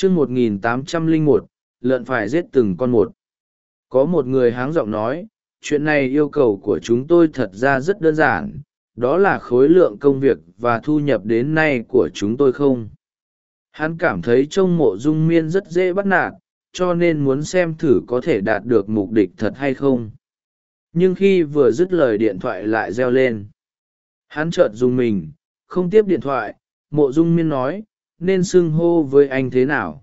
chương một nghìn tám trăm lẻ một, lợn phải giết từng con một. Có một người háng giọng nói, chuyện này yêu cầu của chúng tôi thật ra rất đơn giản, đó là khối lượng công việc và thu nhập đến nay của chúng tôi không? Hắn cảm thấy trông mộ dung miên rất dễ bắt nạt, cho nên muốn xem thử có thể đạt được mục đích thật hay không. Nhưng khi vừa dứt lời điện thoại lại reo lên. Hắn chợt dùng mình, không tiếp điện thoại, mộ dung miên nói nên xưng hô với anh thế nào?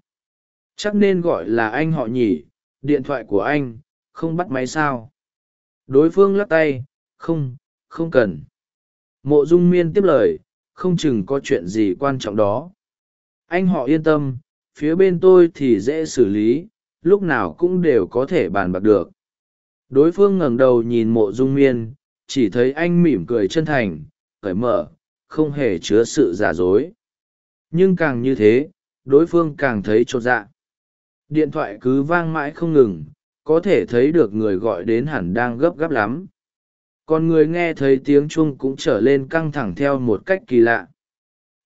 Chắc nên gọi là anh họ nhỉ, điện thoại của anh, không bắt máy sao? Đối phương lắc tay, không không cần. Mộ dung miên tiếp lời, không chừng có chuyện gì quan trọng đó. Anh họ yên tâm, phía bên tôi thì dễ xử lý, lúc nào cũng đều có thể bàn bạc được. Đối phương ngẩng đầu nhìn mộ dung miên, chỉ thấy anh mỉm cười chân thành, cởi mở, không hề chứa sự giả dối nhưng càng như thế, đối phương càng thấy chột dạ. Điện thoại cứ vang mãi không ngừng, có thể thấy được người gọi đến hẳn đang gấp gáp lắm. Còn người nghe thấy tiếng chuông cũng trở lên căng thẳng theo một cách kỳ lạ.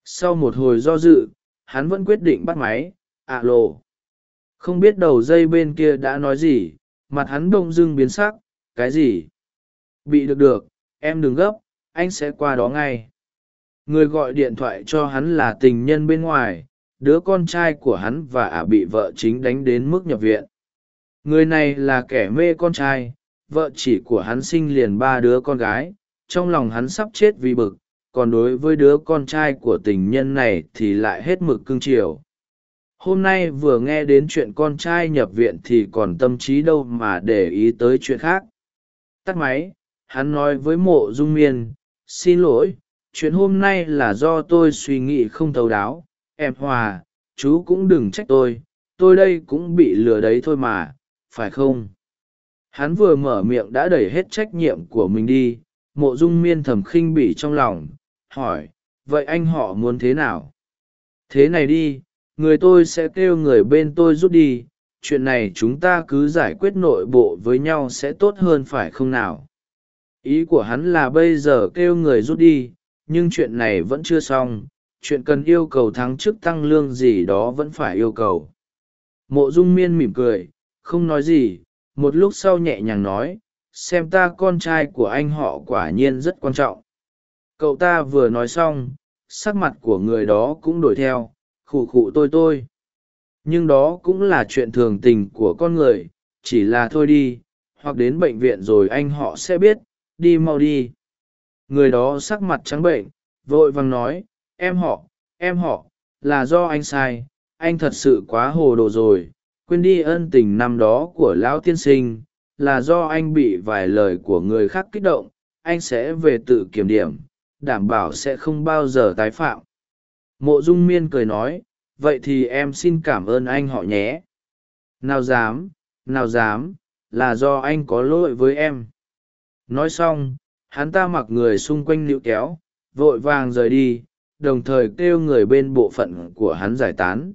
Sau một hồi do dự, hắn vẫn quyết định bắt máy, ạ lộ không biết đầu dây bên kia đã nói gì, mặt hắn bông dưng biến sắc, cái gì? Bị được được, em đừng gấp, anh sẽ qua đó ngay người gọi điện thoại cho hắn là tình nhân bên ngoài, đứa con trai của hắn và ả bị vợ chính đánh đến mức nhập viện. Người này là kẻ mê con trai, vợ chỉ của hắn sinh liền ba đứa con gái, trong lòng hắn sắp chết vì bực, còn đối với đứa con trai của tình nhân này thì lại hết mực cưng chiều. Hôm nay vừa nghe đến chuyện con trai nhập viện thì còn tâm trí đâu mà để ý tới chuyện khác. Tắt máy, hắn nói với mộ dung miên, xin lỗi chuyện hôm nay là do tôi suy nghĩ không thấu đáo. Em hòa, chú cũng đừng trách tôi tôi đây cũng bị lừa đấy thôi mà, phải không? Hắn vừa mở miệng đã đẩy hết trách nhiệm của mình đi, mộ dung miên thầm khinh bỉ trong lòng, hỏi, vậy anh họ muốn thế nào? Thế này đi, người tôi sẽ kêu người bên tôi rút đi, chuyện này chúng ta cứ giải quyết nội bộ với nhau sẽ tốt hơn phải không nào? Ý của hắn là bây giờ kêu người rút đi nhưng chuyện này vẫn chưa xong, chuyện cần yêu cầu thắng chức tăng lương gì đó vẫn phải yêu cầu. Mộ dung miên mỉm cười, không nói gì, một lúc sau nhẹ nhàng nói, xem ta con trai của anh họ quả nhiên rất quan trọng. Cậu ta vừa nói xong, sắc mặt của người đó cũng đổi theo, khụ khụ tôi tôi. Nhưng đó cũng là chuyện thường tình của con người, chỉ là thôi đi, hoặc đến bệnh viện rồi anh họ sẽ biết, đi mau đi người đó sắc mặt trắng bệnh, vội vàng nói, em họ em họ, là do anh sai, anh thật sự quá hồ đồ rồi, quên đi ân tình năm đó của lão tiên sinh, là do anh bị vài lời của người khác kích động, anh sẽ về tự kiểm điểm, đảm bảo sẽ không bao giờ tái phạm. Mộ dung miên cười nói, vậy thì em xin cảm ơn anh họ nhé. Nào dám nào dám, là do anh có lỗi với em. Nói xong hắn ta mặc người xung quanh nịu kéo, vội vàng rời đi, đồng thời kêu người bên bộ phận của hắn giải tán.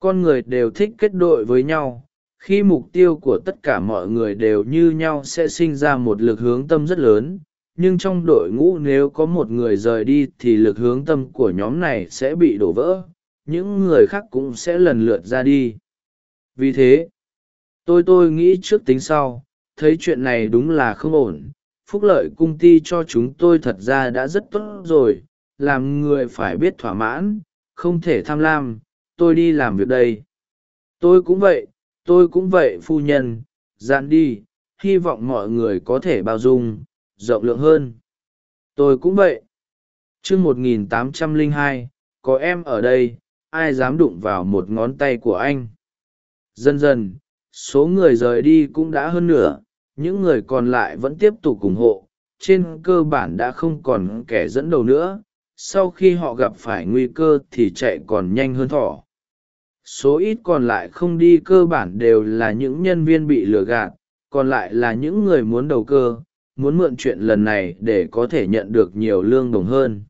Con người đều thích kết đội với nhau, khi mục tiêu của tất cả mọi người đều như nhau sẽ sinh ra một lực hướng tâm rất lớn, nhưng trong đội ngũ nếu có một người rời đi thì lực hướng tâm của nhóm này sẽ bị đổ vỡ, những người khác cũng sẽ lần lượt ra đi. Vì thế, tôi tôi nghĩ trước tính sau, thấy chuyện này đúng là không ổn phúc lợi cung ty cho chúng tôi thật ra đã rất tốt rồi, làm người phải biết thỏa mãn, không thể tham lam, tôi đi làm việc đây. Tôi cũng vậy, tôi cũng vậy phu nhân, dạn đi, hy vọng mọi người có thể bao dung, rộng lượng hơn. Tôi cũng vậy. Chương một nghìn tám trăm lẻ hai, có em ở đây, ai dám đụng vào một ngón tay của anh? Dần dần, số người rời đi cũng đã hơn nửa những người còn lại vẫn tiếp tục ủng hộ, trên cơ bản đã không còn kẻ dẫn đầu nữa, sau khi họ gặp phải nguy cơ thì chạy còn nhanh hơn thỏ. Số ít còn lại không đi cơ bản đều là những nhân viên bị lừa gạt, còn lại là những người muốn đầu cơ, muốn mượn chuyện lần này để có thể nhận được nhiều lương đồng hơn.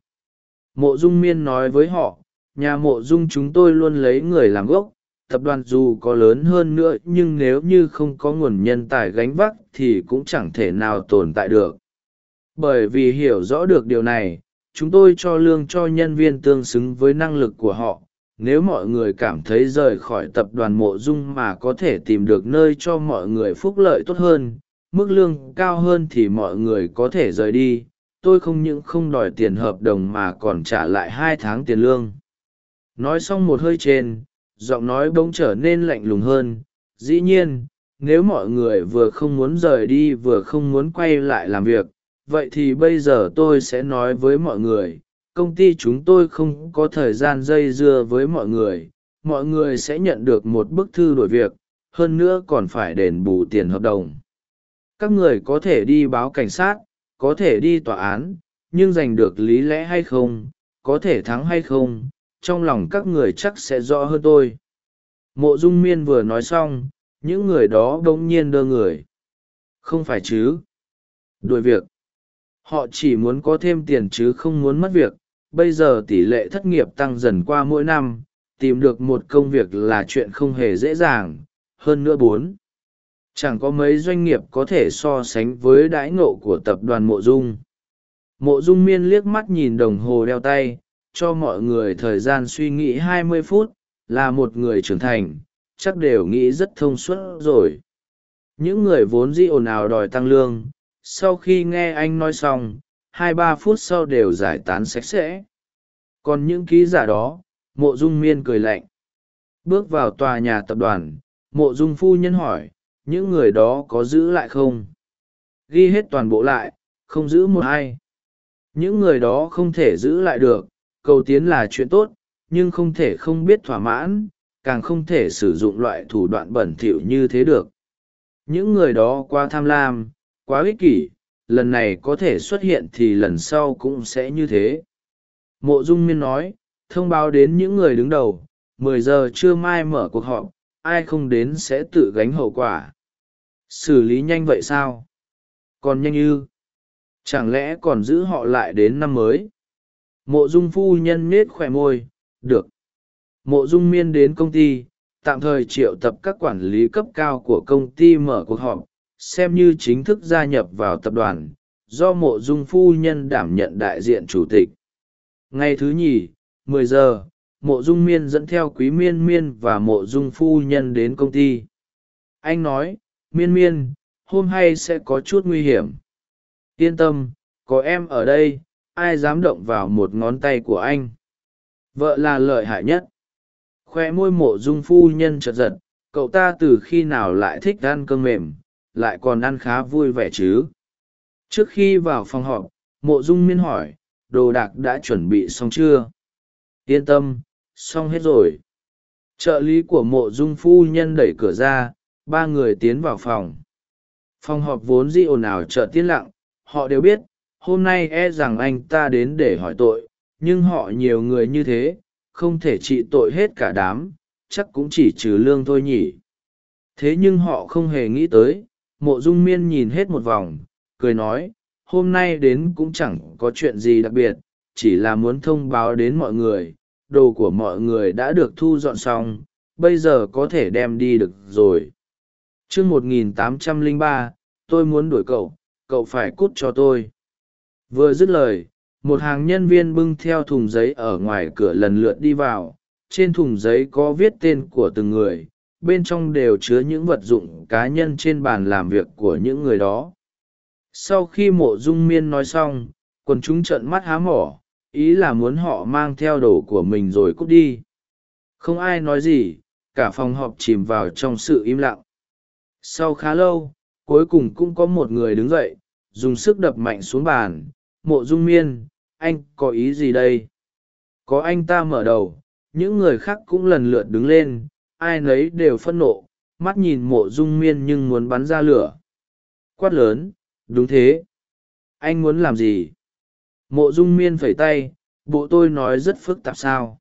Mộ dung miên nói với họ, nhà mộ dung chúng tôi luôn lấy người làm gốc tập đoàn dù có lớn hơn nữa nhưng nếu như không có nguồn nhân tài gánh vác thì cũng chẳng thể nào tồn tại được. Bởi vì hiểu rõ được điều này, chúng tôi cho lương cho nhân viên tương xứng với năng lực của họ. Nếu mọi người cảm thấy rời khỏi tập đoàn mộ dung mà có thể tìm được nơi cho mọi người phúc lợi tốt hơn, mức lương cao hơn thì mọi người có thể rời đi. Tôi không những không đòi tiền hợp đồng mà còn trả lại hai tháng tiền lương. Nói xong một hơi trên giọng nói bỗng trở nên lạnh lùng hơn. Dĩ nhiên, nếu mọi người vừa không muốn rời đi vừa không muốn quay lại làm việc, vậy thì bây giờ tôi sẽ nói với mọi người, công ty chúng tôi không có thời gian dây dưa với mọi người. Mọi người sẽ nhận được một bức thư đổi việc, hơn nữa còn phải đền bù tiền hợp đồng. Các người có thể đi báo cảnh sát, có thể đi tòa án, nhưng giành được lý lẽ hay không, có thể thắng hay không trong lòng các người chắc sẽ rõ hơn tôi. Mộ dung miên vừa nói xong, những người đó đ ỗ n g nhiên đơ người. Không phải chứ? Đuổi việc. Họ chỉ muốn có thêm tiền chứ không muốn mất việc. Bây giờ tỷ lệ thất nghiệp tăng dần qua mỗi năm, tìm được một công việc là chuyện không hề dễ dàng, hơn nữa bốn. Chẳng có mấy doanh nghiệp có thể so sánh với đãi ngộ của tập đoàn mộ dung. Mộ dung miên liếc mắt nhìn đồng hồ đeo tay cho mọi người thời gian suy nghĩ hai mươi phút, là một người trưởng thành, chắc đều nghĩ rất thông suốt rồi. Những người vốn dĩ ồn ào đòi tăng lương, sau khi nghe anh nói xong, hai ba phút sau đều giải tán sạch sẽ. Còn những ký giả đó, mộ dung miên cười lạnh. Bước vào tòa nhà tập đoàn, mộ dung phu nhân hỏi, những người đó có giữ lại không? Ghi hết toàn bộ lại, không giữ một ai. Những người đó không thể giữ lại được cầu tiến là chuyện tốt, nhưng không thể không biết thỏa mãn, càng không thể sử dụng loại thủ đoạn bẩn thỉu như thế được. Những người đó quá tham lam, quá ích kỷ, lần này có thể xuất hiện thì lần sau cũng sẽ như thế. Mộ dung miên nói, thông báo đến những người đứng đầu, mười giờ trưa mai mở cuộc họp, ai không đến sẽ tự gánh hậu quả. Xử lý nhanh vậy sao? Còn nhanh ư? Chẳng lẽ còn giữ họ lại đến năm mới? Mộ dung phu nhân nết khỏe môi, được. Mộ dung miên đến công ty, tạm thời triệu tập các quản lý cấp cao của công ty mở cuộc họp, xem như chính thức gia nhập vào tập đoàn, do mộ dung phu nhân đảm nhận đại diện chủ tịch. Ngày thứ nhì, mười giờ, mộ dung miên dẫn theo quý miên miên và mộ dung phu nhân đến công ty. Anh nói, miên miên, hôm nay sẽ có chút nguy hiểm. Yên tâm, có em ở đây ai dám động vào một ngón tay của anh? Vợ là lợi hại nhất. Khoe môi mộ dung phu nhân chật giật, cậu ta từ khi nào lại thích ăn cơm mềm, lại còn ăn khá vui vẻ chứ? Trước khi vào phòng họp, mộ dung miên hỏi, đồ đạc đã chuẩn bị xong chưa? Yên tâm, xong hết rồi. Trợ lý của mộ dung phu nhân đẩy cửa ra, ba người tiến vào phòng. Phòng họp vốn di ồn ào chợ tiết lặng, họ đều biết hôm nay e rằng anh ta đến để hỏi tội, nhưng họ nhiều người như thế, không thể trị tội hết cả đám, chắc cũng chỉ trừ lương thôi nhỉ. Thế nhưng họ không hề nghĩ tới, mộ dung miên nhìn hết một vòng, cười nói, hôm nay đến cũng chẳng có chuyện gì đặc biệt, chỉ là muốn thông báo đến mọi người, đồ của mọi người đã được thu dọn xong, bây giờ có thể đem đi được rồi. T một nghìn tám trăm lẻ ba, tôi muốn đuổi cậu cậu phải cút cho tôi vừa dứt lời, một hàng nhân viên bưng theo thùng giấy ở ngoài cửa lần lượt đi vào. Trên thùng giấy có viết tên của từng người, bên trong đều chứa những vật dụng cá nhân trên bàn làm việc của những người đó. Sau khi mộ dung miên nói xong, quần chúng trợn mắt há mỏ, ý là muốn họ mang theo đồ của mình rồi cút đi. Không ai nói gì, cả phòng họp chìm vào trong sự im lặng. Sau khá lâu, cuối cùng cũng có một người đứng dậy, dùng sức đập mạnh xuống bàn mộ dung miên, anh có ý gì đây? Có anh ta mở đầu, những người khác cũng lần lượt đứng lên, ai nấy đều phẫn nộ, mắt nhìn mộ dung miên nhưng muốn bắn ra lửa. Quát lớn, đúng thế. Anh muốn làm gì? Mộ dung miên phẩy tay, bộ tôi nói rất phức tạp sao?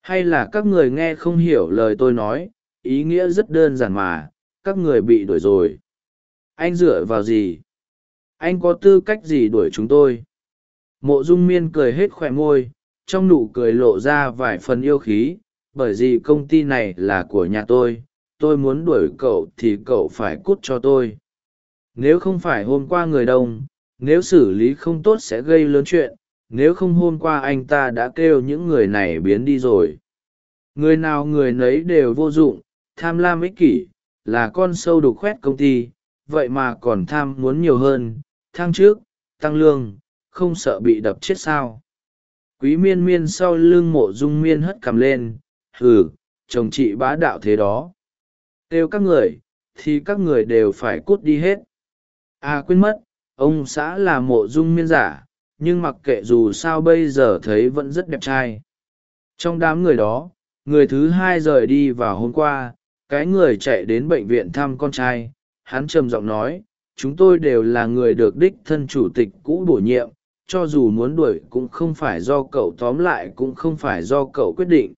Hay là các người nghe không hiểu lời tôi nói, ý nghĩa rất đơn giản mà, các người bị đuổi rồi. Anh dựa vào gì? Anh có tư cách gì đuổi chúng tôi? Mộ dung miên cười hết khỏe môi, trong nụ cười lộ ra vài phần yêu khí, bởi vì công ty này là của nhà tôi tôi muốn đuổi cậu thì cậu phải cút cho tôi. Nếu không phải hôm qua người đông, nếu xử lý không tốt sẽ gây lớn chuyện, nếu không hôm qua anh ta đã kêu những người này biến đi rồi. Người nào người nấy đều vô dụng, tham lam ích kỷ, là con sâu đục khoét công ty, vậy mà còn tham muốn nhiều hơn thăng trước, tăng lương, không sợ bị đập chết sao. Quý miên miên sau lưng mộ dung miên hất cằm lên, hừ, chồng chị bá đạo thế đó. Kêu các người, thì các người đều phải cút đi hết. À quên mất, ông xã là mộ dung miên giả, nhưng mặc kệ dù sao bây giờ thấy vẫn rất đẹp trai. Trong đám người đó, người thứ hai rời đi vào hôm qua, cái người chạy đến bệnh viện thăm con trai, hắn trầm giọng nói chúng tôi đều là người được đích thân chủ tịch cũ bổ nhiệm, cho dù muốn đuổi cũng không phải do cậu tóm lại cũng không phải do cậu quyết định.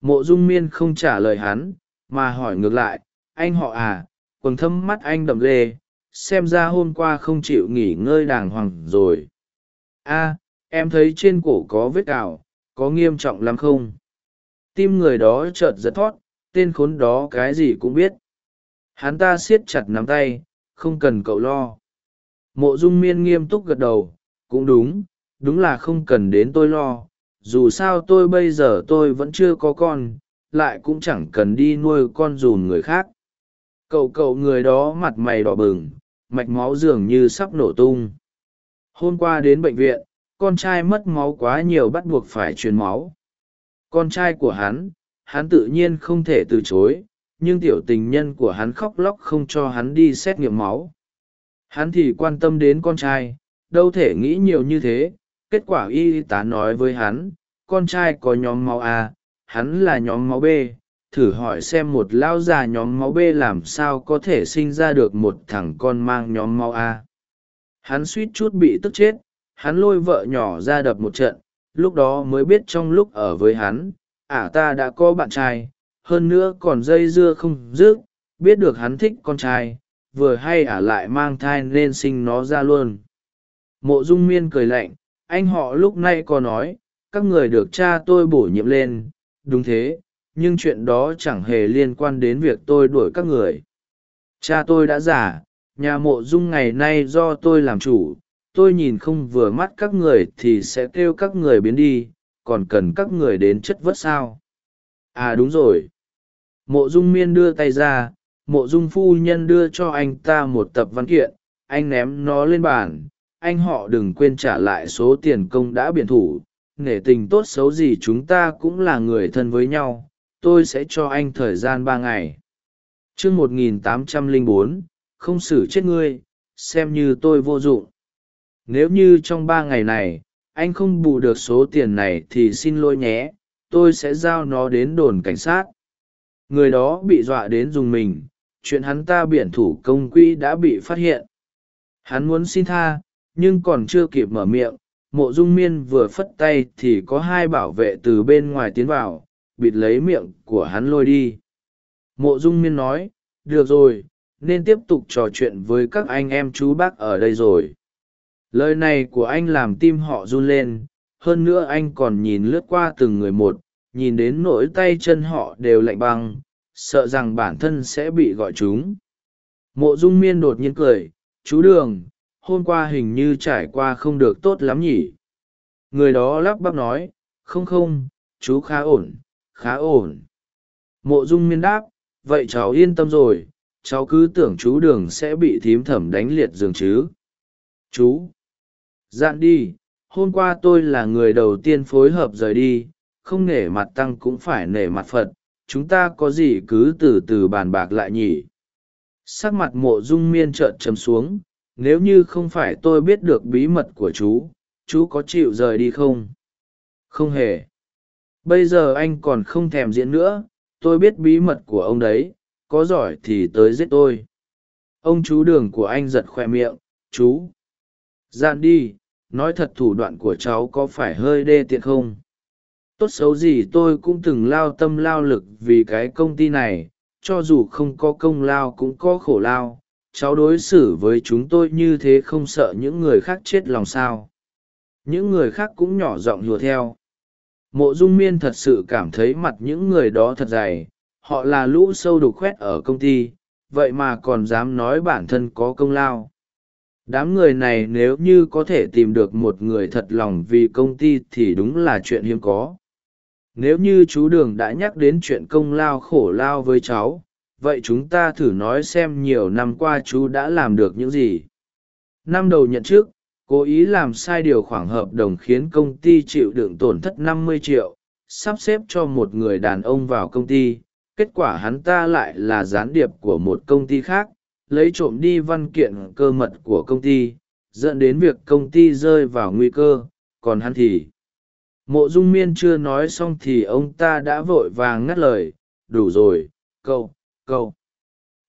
Mộ dung miên không trả lời hắn, mà hỏi ngược lại, anh họ à quần thâm mắt anh đậm lê, xem ra hôm qua không chịu nghỉ ngơi đàng hoàng rồi. A, em thấy trên cổ có vết cào, có nghiêm trọng lắm không? Tim người đó chợt giật thót, tên khốn đó cái gì cũng biết. Hắn ta siết chặt nắm tay không cần cậu lo. Mộ dung miên nghiêm túc gật đầu, cũng đúng đúng là không cần đến tôi lo. Dù sao tôi bây giờ tôi vẫn chưa có con, lại cũng chẳng cần đi nuôi con dùm người khác. Cậu cậu người đó mặt mày đỏ bừng, mạch máu dường như sắp nổ tung. Hôm qua đến bệnh viện, con trai mất máu quá nhiều bắt buộc phải truyền máu. Con trai của hắn hắn tự nhiên không thể từ chối nhưng tiểu tình nhân của hắn khóc lóc không cho hắn đi xét nghiệm máu. Hắn thì quan tâm đến con trai, đâu thể nghĩ nhiều như thế, kết quả y tá nói với hắn, con trai có nhóm máu a, hắn là nhóm máu b, thử hỏi xem một lão già nhóm máu b làm sao có thể sinh ra được một thằng con mang nhóm máu a. Hắn suýt chút bị tức chết, hắn lôi vợ nhỏ ra đập một trận, lúc đó mới biết trong lúc ở với hắn ả ta đã có bạn trai hơn nữa còn dây dưa không dứt, biết được hắn thích con trai, vừa hay ả lại mang thai nên sinh nó ra luôn. Mộ dung miên cười lạnh, anh họ lúc nay có nói, các người được cha tôi bổ nhiệm lên, đúng thế, nhưng chuyện đó chẳng hề liên quan đến việc tôi đuổi các người. Cha tôi đã giả nhà mộ dung ngày nay do tôi làm chủ, tôi nhìn không vừa mắt các người thì sẽ kêu các người biến đi, còn cần các người đến chất vất sao? À đúng rồi mộ dung miên đưa tay ra, mộ dung phu nhân đưa cho anh ta một tập văn kiện, anh ném nó lên bàn, anh họ đừng quên trả lại số tiền công đã biển thủ nể tình tốt xấu gì chúng ta cũng là người thân với nhau, tôi sẽ cho anh thời gian ba ngày. T r ư ơ n g một nghìn tám trăm bốn, không xử chết ngươi, xem như tôi vô dụng. Nếu như trong ba ngày này, anh không bù được số tiền này thì xin lỗi nhé, tôi sẽ giao nó đến đồn cảnh sát người đó bị dọa đến dùng mình, chuyện hắn ta biển thủ công quỹ đã bị phát hiện. Hắn muốn xin tha, nhưng còn chưa kịp mở miệng, mộ dung miên vừa phất tay thì có hai bảo vệ từ bên ngoài tiến vào, bịt lấy miệng của hắn lôi đi. Mộ dung miên nói, được rồi, nên tiếp tục trò chuyện với các anh em chú bác ở đây rồi. Lời này của anh làm tim họ run lên, hơn nữa anh còn nhìn lướt qua từng người một nhìn đến nỗi tay chân họ đều lạnh băng, sợ rằng bản thân sẽ bị gọi chúng. Mộ dung miên đột nhiên cười, chú đường, hôm qua hình như trải qua không được tốt lắm nhỉ? Người đó lắp bắp nói, không không, chú khá ổn khá ổn. Mộ dung miên đáp, vậy cháu yên tâm rồi, cháu cứ tưởng chú đường sẽ bị thím thẩm đánh liệt giường chứ. Chú. Dạn đi, hôm qua tôi là người đầu tiên phối hợp rời đi không nể mặt tăng cũng phải nể mặt phật, chúng ta có gì cứ từ từ bàn bạc lại nhỉ? Sắc mặt mộ dung miên trợn chấm xuống, nếu như không phải tôi biết được bí mật của chú chú có chịu rời đi không? Không hề. Bây giờ anh còn không thèm diễn nữa, tôi biết bí mật của ông đấy, có giỏi thì tới giết tôi. Ông chú đường của anh giật khoe miệng, chú. Gian đi, nói thật thủ đoạn của cháu có phải hơi đê tiện không? Tốt xấu gì tôi cũng từng lao tâm lao lực vì cái công ty này, cho dù không có công lao cũng có khổ lao. Cháu đối xử với chúng tôi như thế không sợ những người khác chết lòng sao. Những người khác cũng nhỏ giọng hùa theo. Mộ dung miên thật sự cảm thấy mặt những người đó thật dày. Họ là lũ sâu đục khoét ở công ty, vậy mà còn dám nói bản thân có công lao. Đám người này nếu như có thể tìm được một người thật lòng vì công ty thì đúng là chuyện hiếm có nếu như chú đường đã nhắc đến chuyện công lao khổ lao với cháu, vậy chúng ta thử nói xem nhiều năm qua chú đã làm được những gì. Năm đầu nhận trước cố ý làm sai điều khoản hợp đồng khiến công ty chịu đựng tổn thất 50 triệu, sắp xếp cho một người đàn ông vào công ty. Kết quả hắn ta lại là gián điệp của một công ty khác, lấy trộm đi văn kiện cơ mật của công ty, dẫn đến việc công ty rơi vào nguy cơ, còn hắn thì mộ dung miên chưa nói xong thì ông ta đã vội vàng ngắt lời, đủ rồi câu câu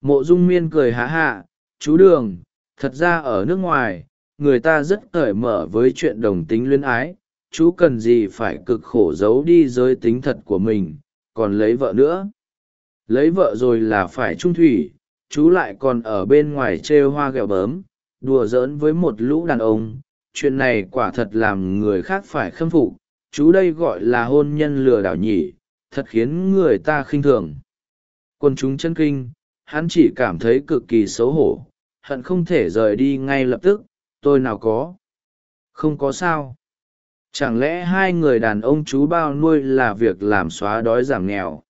mộ dung miên cười há hạ chú đường, thật ra ở nước ngoài, người ta rất cởi mở với chuyện đồng tính luyến ái. Chú cần gì phải cực khổ giấu đi giới tính thật của mình, còn lấy vợ nữa? Lấy vợ rồi là phải trung thủy, chú lại còn ở bên ngoài trêu hoa ghẹo bớm, đùa giỡn với một lũ đàn ông. Chuyện này quả thật làm người khác phải khâm phục chú đây gọi là hôn nhân lừa đảo nhỉ, thật khiến người ta khinh thường. Quân chúng chân kinh, hắn chỉ cảm thấy cực kỳ xấu hổ, hận không thể rời đi ngay lập tức, tôi nào có? Không có sao. Chẳng lẽ hai người đàn ông chú bao nuôi là việc làm xóa đói giảm nghèo?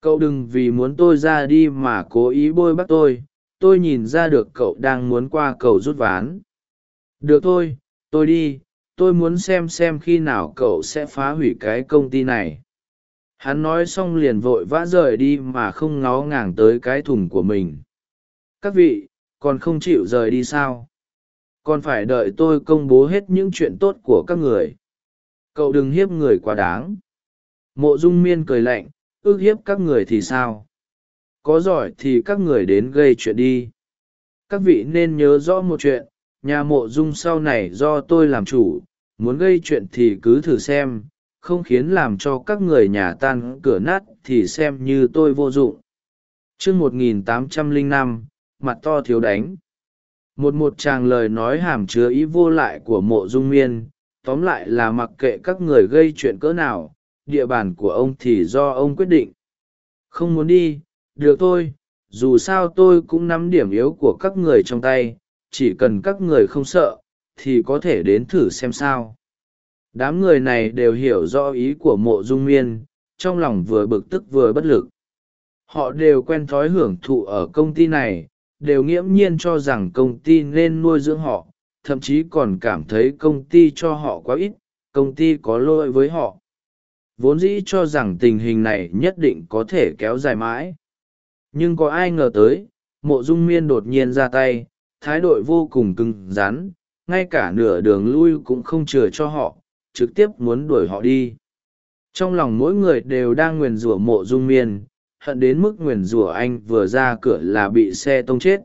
Cậu đừng vì muốn tôi ra đi mà cố ý bôi bắt tôi tôi nhìn ra được cậu đang muốn qua cầu rút ván. Được thôi, tôi đi tôi muốn xem xem khi nào cậu sẽ phá hủy cái công ty này. Hắn nói xong liền vội vã rời đi mà không ngó ngàng tới cái thùng của mình. Các vị, còn không chịu rời đi sao? Còn phải đợi tôi công bố hết những chuyện tốt của các người. Cậu đừng hiếp người quá đáng. Mộ dung miên cười lạnh, ước hiếp các người thì sao? Có giỏi thì các người đến gây chuyện đi. Các vị nên nhớ rõ một chuyện, nhà mộ dung sau này do tôi làm chủ muốn gây chuyện thì cứ thử xem, không khiến làm cho các người nhà tan cửa nát thì xem như tôi vô dụng. Chương một nghìn tám trăm lẻ năm, mặt to thiếu đánh. Một một tràng lời nói hàm chứa ý vô lại của mộ dung miên, tóm lại là mặc kệ các người gây chuyện cỡ nào, địa bàn của ông thì do ông quyết định. Không muốn đi, được thôi, dù sao tôi cũng nắm điểm yếu của các người trong tay, chỉ cần các người không sợ, thì có thể đến thử xem sao đám người này đều hiểu rõ ý của mộ dung miên, trong lòng vừa bực tức vừa bất lực. Họ đều quen thói hưởng thụ ở công ty này, đều nghiễm nhiên cho rằng công ty nên nuôi dưỡng họ, thậm chí còn cảm thấy công ty cho họ quá ít, công ty có lỗi với họ. Vốn dĩ cho rằng tình hình này nhất định có thể kéo dài mãi. Nhưng có ai ngờ tới, mộ dung miên đột nhiên ra tay, thái độ vô cùng cứng rắn, ngay cả nửa đường lui cũng không chừa cho họ trực tiếp muốn đuổi họ đi. Trong lòng mỗi người đều đang nguyền rủa mộ dung miên, hận đến mức nguyền rủa anh vừa ra cửa là bị xe tông chết.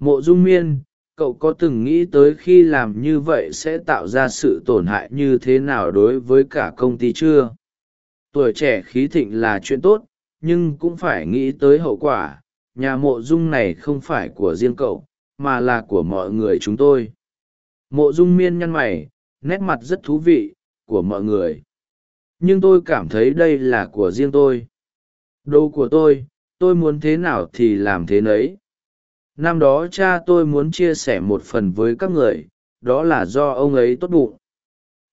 Mộ dung miên, cậu có từng nghĩ tới khi làm như vậy sẽ tạo ra sự tổn hại như thế nào đối với cả công ty chưa? Tuổi trẻ khí thịnh là chuyện tốt, nhưng cũng phải nghĩ tới hậu quả. Nhà mộ dung này không phải của riêng cậu, mà là của mọi người chúng tôi. Mộ dung miên nhăn mày nét mặt rất thú vị của mọi người. Nhưng tôi cảm thấy đây là của riêng tôi. Đồ của tôi tôi muốn thế nào thì làm thế nấy. Năm đó cha tôi muốn chia sẻ một phần với các người, đó là do ông ấy tốt bụng.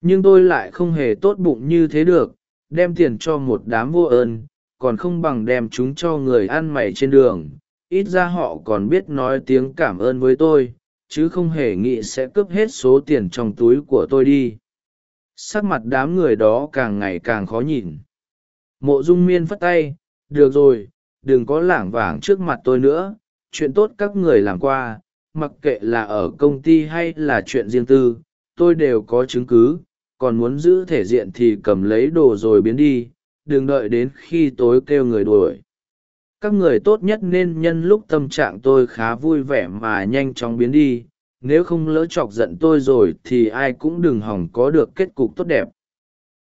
Nhưng tôi lại không hề tốt bụng như thế được, đem tiền cho một đám vô ơn, còn không bằng đem chúng cho người ăn mày trên đường. Ít ra họ còn biết nói tiếng cảm ơn với tôi chứ không hề nghĩ sẽ cướp hết số tiền trong túi của tôi đi. Sắc mặt đám người đó càng ngày càng khó nhìn. Mộ dung miên phất tay, được rồi, đừng có lảng vảng trước mặt tôi nữa, chuyện tốt các người làm qua, mặc kệ là ở công ty hay là chuyện riêng tư, tôi đều có chứng cứ, còn muốn giữ thể diện thì cầm lấy đồ rồi biến đi, đừng đợi đến khi tối kêu người đuổi các người tốt nhất nên nhân lúc tâm trạng tôi khá vui vẻ mà nhanh chóng biến đi, nếu không lỡ chọc giận tôi rồi thì ai cũng đừng hỏng có được kết cục tốt đẹp.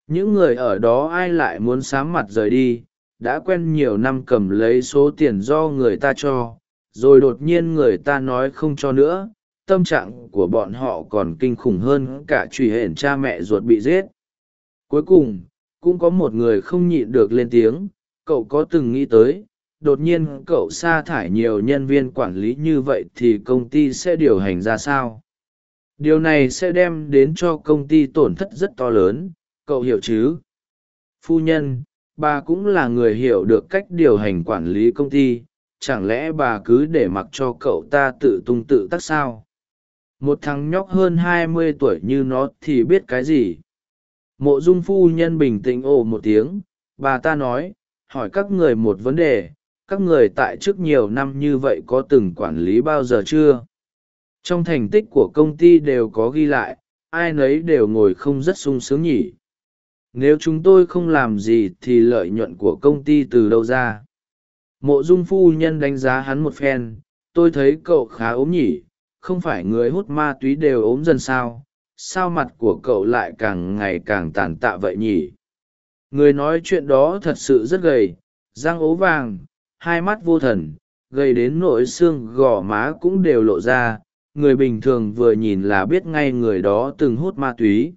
Những người ở đó ai lại muốn sám mặt rời đi, đã quen nhiều năm cầm lấy số tiền do người ta cho, rồi đột nhiên người ta nói không cho nữa, tâm trạng của bọn họ còn kinh khủng hơn cả truy hển cha mẹ ruột bị giết. Cuối cùng, cũng có một người không nhịn được lên tiếng, cậu có từng nghĩ tới đột nhiên cậu sa thải nhiều nhân viên quản lý như vậy thì công ty sẽ điều hành ra sao? Điều này sẽ đem đến cho công ty tổn thất rất to lớn, cậu hiểu chứ? Phu nhân, bà cũng là người hiểu được cách điều hành quản lý công ty, chẳng lẽ bà cứ để mặc cho cậu ta tự tung tự tác sao? Một thằng nhóc hơn hai mươi tuổi như nó thì biết cái gì? Mộ dung phu nhân bình tĩnh ồ một tiếng, bà ta nói, hỏi các người một vấn đề các người tại chức nhiều năm như vậy có từng quản lý bao giờ chưa? Trong thành tích của công ty đều có ghi lại, ai nấy đều ngồi không rất sung sướng nhỉ? Nếu chúng tôi không làm gì thì lợi nhuận của công ty từ đâu ra? Mộ dung phu nhân đánh giá hắn một phen, tôi thấy cậu khá ốm nhỉ, không phải người hút ma túy đều ốm dần sao? Sao mặt của cậu lại càng ngày càng tàn tạ vậy nhỉ? Người nói chuyện đó thật sự rất gầy, răng ố vàng hai mắt vô thần gây đến nỗi xương gò má cũng đều lộ ra, người bình thường vừa nhìn là biết ngay người đó từng hút ma túy.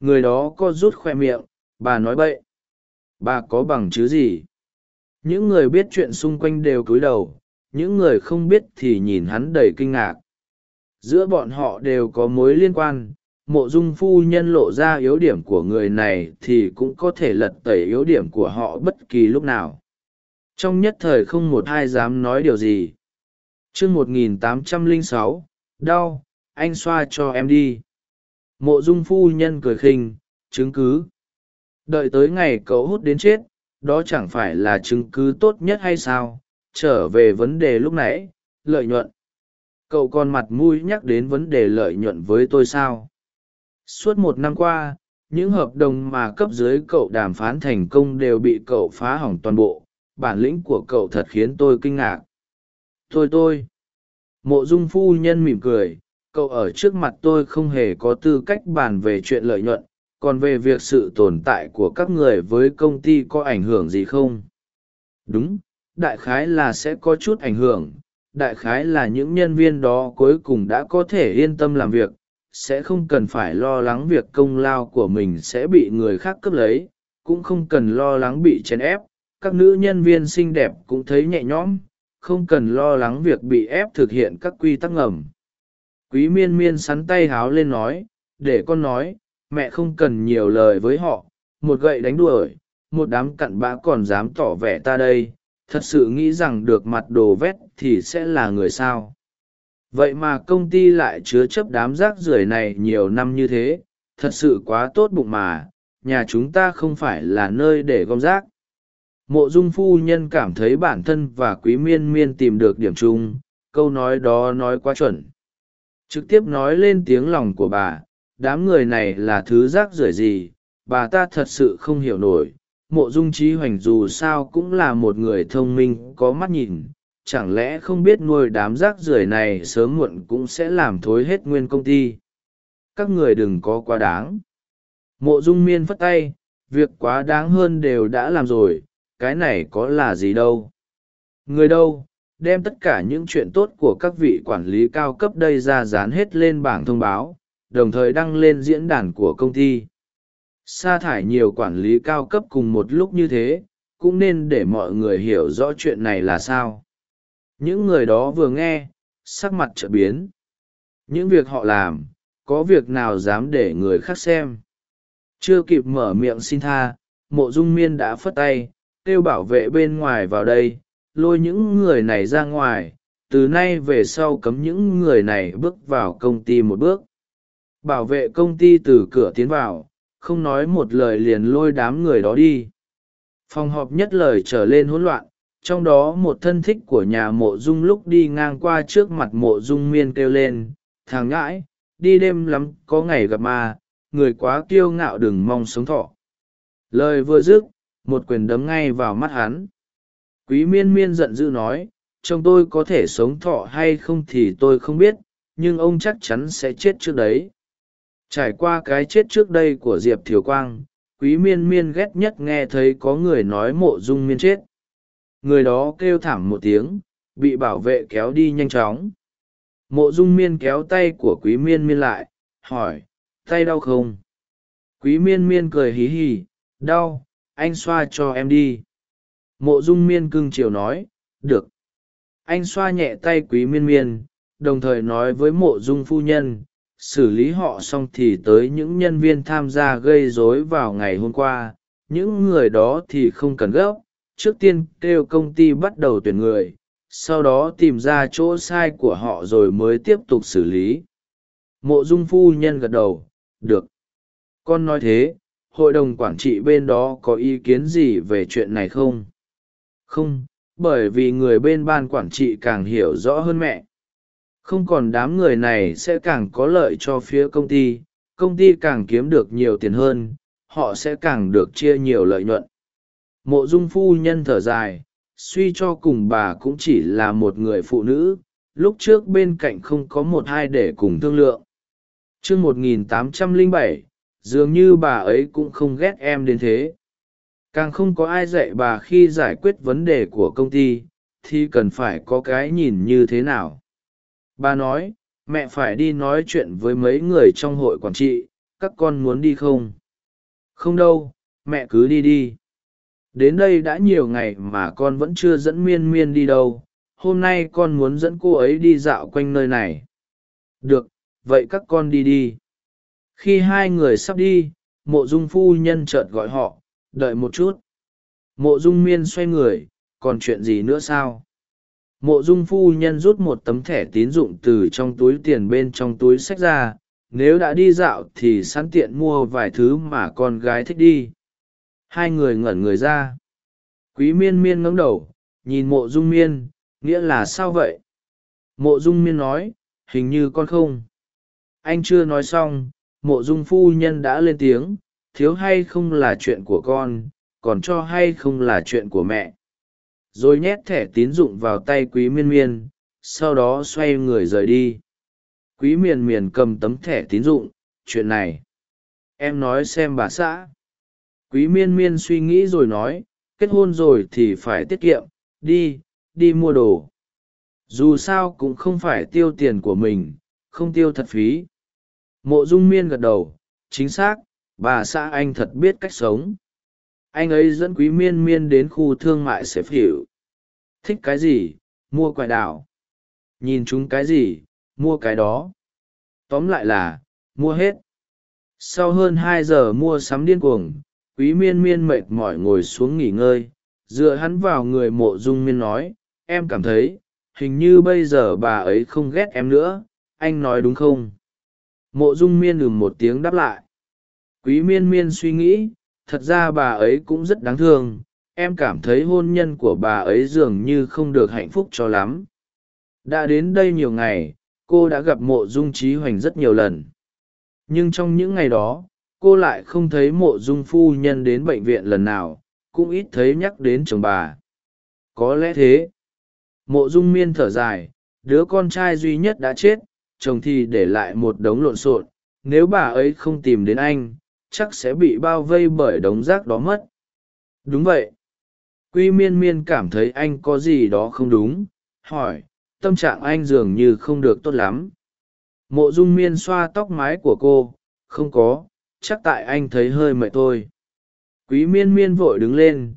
Người đó có rút khoe miệng, bà nói bậy. Bà có bằng chứ gì? Những người biết chuyện xung quanh đều cúi đầu, những người không biết thì nhìn hắn đầy kinh ngạc. Giữa bọn họ đều có mối liên quan, mộ dung phu nhân lộ ra yếu điểm của người này thì cũng có thể lật tẩy yếu điểm của họ bất kỳ lúc nào trong nhất thời không một ai dám nói điều gì. Chương một nghìn tám trăm lẻ sáu, đau, anh xoa cho em đi. Mộ dung phu nhân cười khinh, chứng cứ. Đợi tới ngày cậu hút đến chết, đó chẳng phải là chứng cứ tốt nhất hay sao? Trở về vấn đề lúc nãy, lợi nhuận. Cậu còn mặt mũi nhắc đến vấn đề lợi nhuận với tôi sao? Suốt một năm qua, những hợp đồng mà cấp dưới cậu đàm phán thành công đều bị cậu phá hỏng toàn bộ bản lĩnh của cậu thật khiến tôi kinh ngạc. Thôi tôi. Mộ dung phu nhân mỉm cười, cậu ở trước mặt tôi không hề có tư cách bàn về chuyện lợi nhuận, còn về việc sự tồn tại của các người với công ty có ảnh hưởng gì không? Đúng, đại khái là sẽ có chút ảnh hưởng, đại khái là những nhân viên đó cuối cùng đã có thể yên tâm làm việc, sẽ không cần phải lo lắng việc công lao của mình sẽ bị người khác cướp lấy, cũng không cần lo lắng bị chèn ép các nữ nhân viên xinh đẹp cũng thấy nhẹ nhõm, không cần lo lắng việc bị ép thực hiện các quy tắc ngầm. Quý miên miên sắn tay háo lên nói, để con nói, mẹ không cần nhiều lời với họ, một gậy đánh đuổi, một đám cặn bã còn dám tỏ vẻ ta đây, thật sự nghĩ rằng được mặt đồ vét thì sẽ là người sao. Vậy mà công ty lại chứa chấp đám rác rưởi này nhiều năm như thế, thật sự quá tốt bụng mà, nhà chúng ta không phải là nơi để gom rác mộ dung phu nhân cảm thấy bản thân và quý miên miên tìm được điểm chung, câu nói đó nói quá chuẩn. Trực tiếp nói lên tiếng lòng của bà, đám người này là thứ rác rưởi gì, bà ta thật sự không hiểu nổi. Mộ dung trí hoành dù sao cũng là một người thông minh, có mắt nhìn, chẳng lẽ không biết nuôi đám rác rưởi này sớm muộn cũng sẽ làm thối hết nguyên công ty? Các người đừng có quá đáng. Mộ dung miên phất tay, việc quá đáng hơn đều đã làm rồi cái này có là gì đâu. Người đâu, đem tất cả những chuyện tốt của các vị quản lý cao cấp đây ra dán hết lên bảng thông báo, đồng thời đăng lên diễn đàn của công ty. Sa thải nhiều quản lý cao cấp cùng một lúc như thế, cũng nên để mọi người hiểu rõ chuyện này là sao. Những người đó vừa nghe, sắc mặt trợ biến. Những việc họ làm, có việc nào dám để người khác xem? Chưa kịp mở miệng xin tha, mộ dung miên đã phất tay kêu bảo vệ bên ngoài vào đây lôi những người này ra ngoài từ nay về sau cấm những người này bước vào công ty một bước. Bảo vệ công ty từ cửa tiến vào không nói một lời liền lôi đám người đó đi. Phòng họp nhất lời trở lên hỗn loạn trong đó một thân thích của nhà mộ dung lúc đi ngang qua trước mặt mộ dung miên kêu lên thằng ngãi đi đêm lắm có ngày gặp mà, người quá kiêu ngạo đừng mong sống thọ. Lời vừa dứt một quyền đấm ngay vào mắt hắn. Quý miên miên giận dữ nói, chồng tôi có thể sống thọ hay không thì tôi không biết, nhưng ông chắc chắn sẽ chết trước đấy. Trải qua cái chết trước đây của diệp thiều quang, quý miên miên ghét nhất nghe thấy có người nói mộ dung miên chết. Người đó kêu thảm một tiếng, bị bảo vệ kéo đi nhanh chóng. Mộ dung miên kéo tay của quý miên miên lại, hỏi, tay đau không? Quý miên miên cười hí hì đau anh xoa cho em đi. Mộ dung miên cưng chiều nói, được. Anh xoa nhẹ tay quý miên miên, đồng thời nói với mộ dung phu nhân, xử lý họ xong thì tới những nhân viên tham gia gây rối vào ngày hôm qua. Những người đó thì không cần gấp. Trước tiên kêu công ty bắt đầu tuyển người, sau đó tìm ra chỗ sai của họ rồi mới tiếp tục xử lý. Mộ dung phu nhân gật đầu, được. Con nói thế hội đồng quản trị bên đó có ý kiến gì về chuyện này không? Không bởi vì người bên ban quản trị càng hiểu rõ hơn mẹ. Không còn đám người này sẽ càng có lợi cho phía công ty công ty càng kiếm được nhiều tiền hơn họ sẽ càng được chia nhiều lợi nhuận. Mộ dung phu nhân thở dài suy cho cùng bà cũng chỉ là một người phụ nữ lúc trước bên cạnh không có một hai để cùng thương lượng. Chương r ư ơ n g 1807, dường như bà ấy cũng không ghét em đến thế. Càng không có ai dạy bà khi giải quyết vấn đề của công ty, thì cần phải có cái nhìn như thế nào. Bà nói, mẹ phải đi nói chuyện với mấy người trong hội quản trị, các con muốn đi không? Không đâu, mẹ cứ đi đi. Đến đây đã nhiều ngày mà con vẫn chưa dẫn miên miên đi đâu, hôm nay con muốn dẫn cô ấy đi dạo quanh nơi này. Được, vậy các con đi đi khi hai người sắp đi, mộ dung phu nhân chợt gọi họ, đợi một chút. Mộ dung miên xoay người, còn chuyện gì nữa sao? Mộ dung phu nhân rút một tấm thẻ tín dụng từ trong túi tiền bên trong túi sách ra, nếu đã đi dạo thì sẵn tiện mua vài thứ mà con gái thích đi. Hai người ngẩn người ra. Quý miên miên ngẫm đầu, nhìn mộ dung miên, nghĩa là sao vậy? Mộ dung miên nói, hình như con không. Anh chưa nói xong mộ dung phu nhân đã lên tiếng, thiếu hay không là chuyện của con, còn cho hay không là chuyện của mẹ. Rồi nhét thẻ tín dụng vào tay quý miên miên, sau đó xoay người rời đi. Quý miền miền cầm tấm thẻ tín dụng, chuyện này, em nói xem bà xã. Quý miên miên suy nghĩ rồi nói, kết hôn rồi thì phải tiết kiệm, đi đi mua đồ. Dù sao cũng không phải tiêu tiền của mình, không tiêu thật phí mộ dung miên gật đầu, chính xác, bà xã anh thật biết cách sống. Anh ấy dẫn quý miên miên đến khu thương mại xếp hiệu thích cái gì, mua quài đảo. Nhìn chúng cái gì, mua cái đó. Tóm lại là, mua hết. Sau hơn hai giờ mua sắm điên cuồng, quý miên miên mệt mỏi ngồi xuống nghỉ ngơi. Dựa hắn vào người mộ dung miên nói, em cảm thấy, hình như bây giờ bà ấy không ghét em nữa. Anh nói đúng không? Mộ dung miên ừm một tiếng đáp lại. Quý miên miên suy nghĩ, thật ra bà ấy cũng rất đáng thương. Em cảm thấy hôn nhân của bà ấy dường như không được hạnh phúc cho lắm. Đã đến đây nhiều ngày, cô đã gặp mộ dung trí hoành rất nhiều lần. Nhưng trong những ngày đó, cô lại không thấy mộ dung phu nhân đến bệnh viện lần nào, cũng ít thấy nhắc đến chồng bà. Có lẽ thế. Mộ dung miên thở dài, đứa con trai duy nhất đã chết chồng thì để lại một đống lộn xộn, nếu bà ấy không tìm đến anh, chắc sẽ bị bao vây bởi đống rác đó mất. Đúng vậy. Quy miên miên cảm thấy anh có gì đó không đúng, hỏi, tâm trạng anh dường như không được tốt lắm. Mộ dung miên xoa tóc mái của cô, không có, chắc tại anh thấy hơi mệt thôi. Quý miên miên vội đứng lên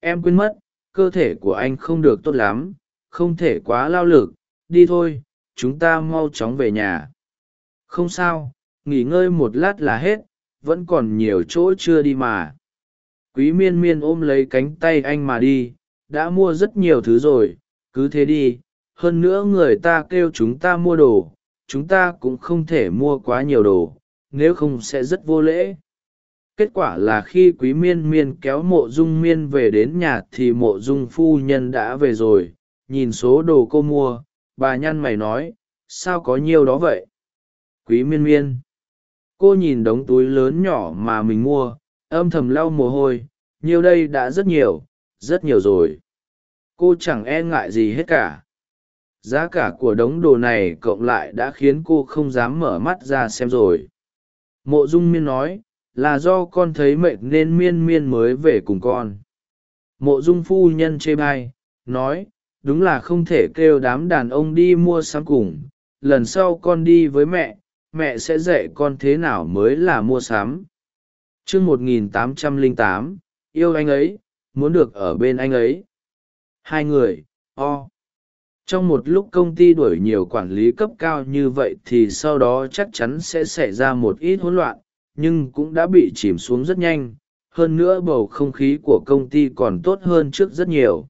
em quên mất, cơ thể của anh không được tốt lắm, không thể quá lao lực, đi thôi chúng ta mau chóng về nhà. Không sao, nghỉ ngơi một lát là hết, vẫn còn nhiều chỗ chưa đi mà. Quý miên miên ôm lấy cánh tay anh mà đi, đã mua rất nhiều thứ rồi, cứ thế đi, hơn nữa người ta kêu chúng ta mua đồ, chúng ta cũng không thể mua quá nhiều đồ, nếu không sẽ rất vô lễ. Kết quả là khi quý miên miên kéo mộ dung miên về đến nhà thì mộ dung phu nhân đã về rồi, nhìn số đồ cô mua bà nhăn mày nói, sao có nhiều đó vậy? Quý miên miên. Cô nhìn đống túi lớn nhỏ mà mình mua, âm thầm lau mồ hôi, nhiều đây đã rất nhiều rất nhiều rồi. Cô chẳng e ngại gì hết cả. Giá cả của đống đồ này cộng lại đã khiến cô không dám mở mắt ra xem rồi. Mộ dung miên nói, là do con thấy mệt nên miên miên mới về cùng con. Mộ dung phu nhân chê bai, nói đúng là không thể kêu đám đàn ông đi mua sắm cùng, lần sau con đi với mẹ mẹ sẽ dạy con thế nào mới là mua sắm. Chương một nghìn tám trăm lẻ tám, yêu anh ấy, muốn được ở bên anh ấy. Hai người, o. Trong một lúc công ty đuổi nhiều quản lý cấp cao như vậy thì sau đó chắc chắn sẽ xảy ra một ít hỗn loạn, nhưng cũng đã bị chìm xuống rất nhanh. Hơn nữa bầu không khí của công ty còn tốt hơn trước rất nhiều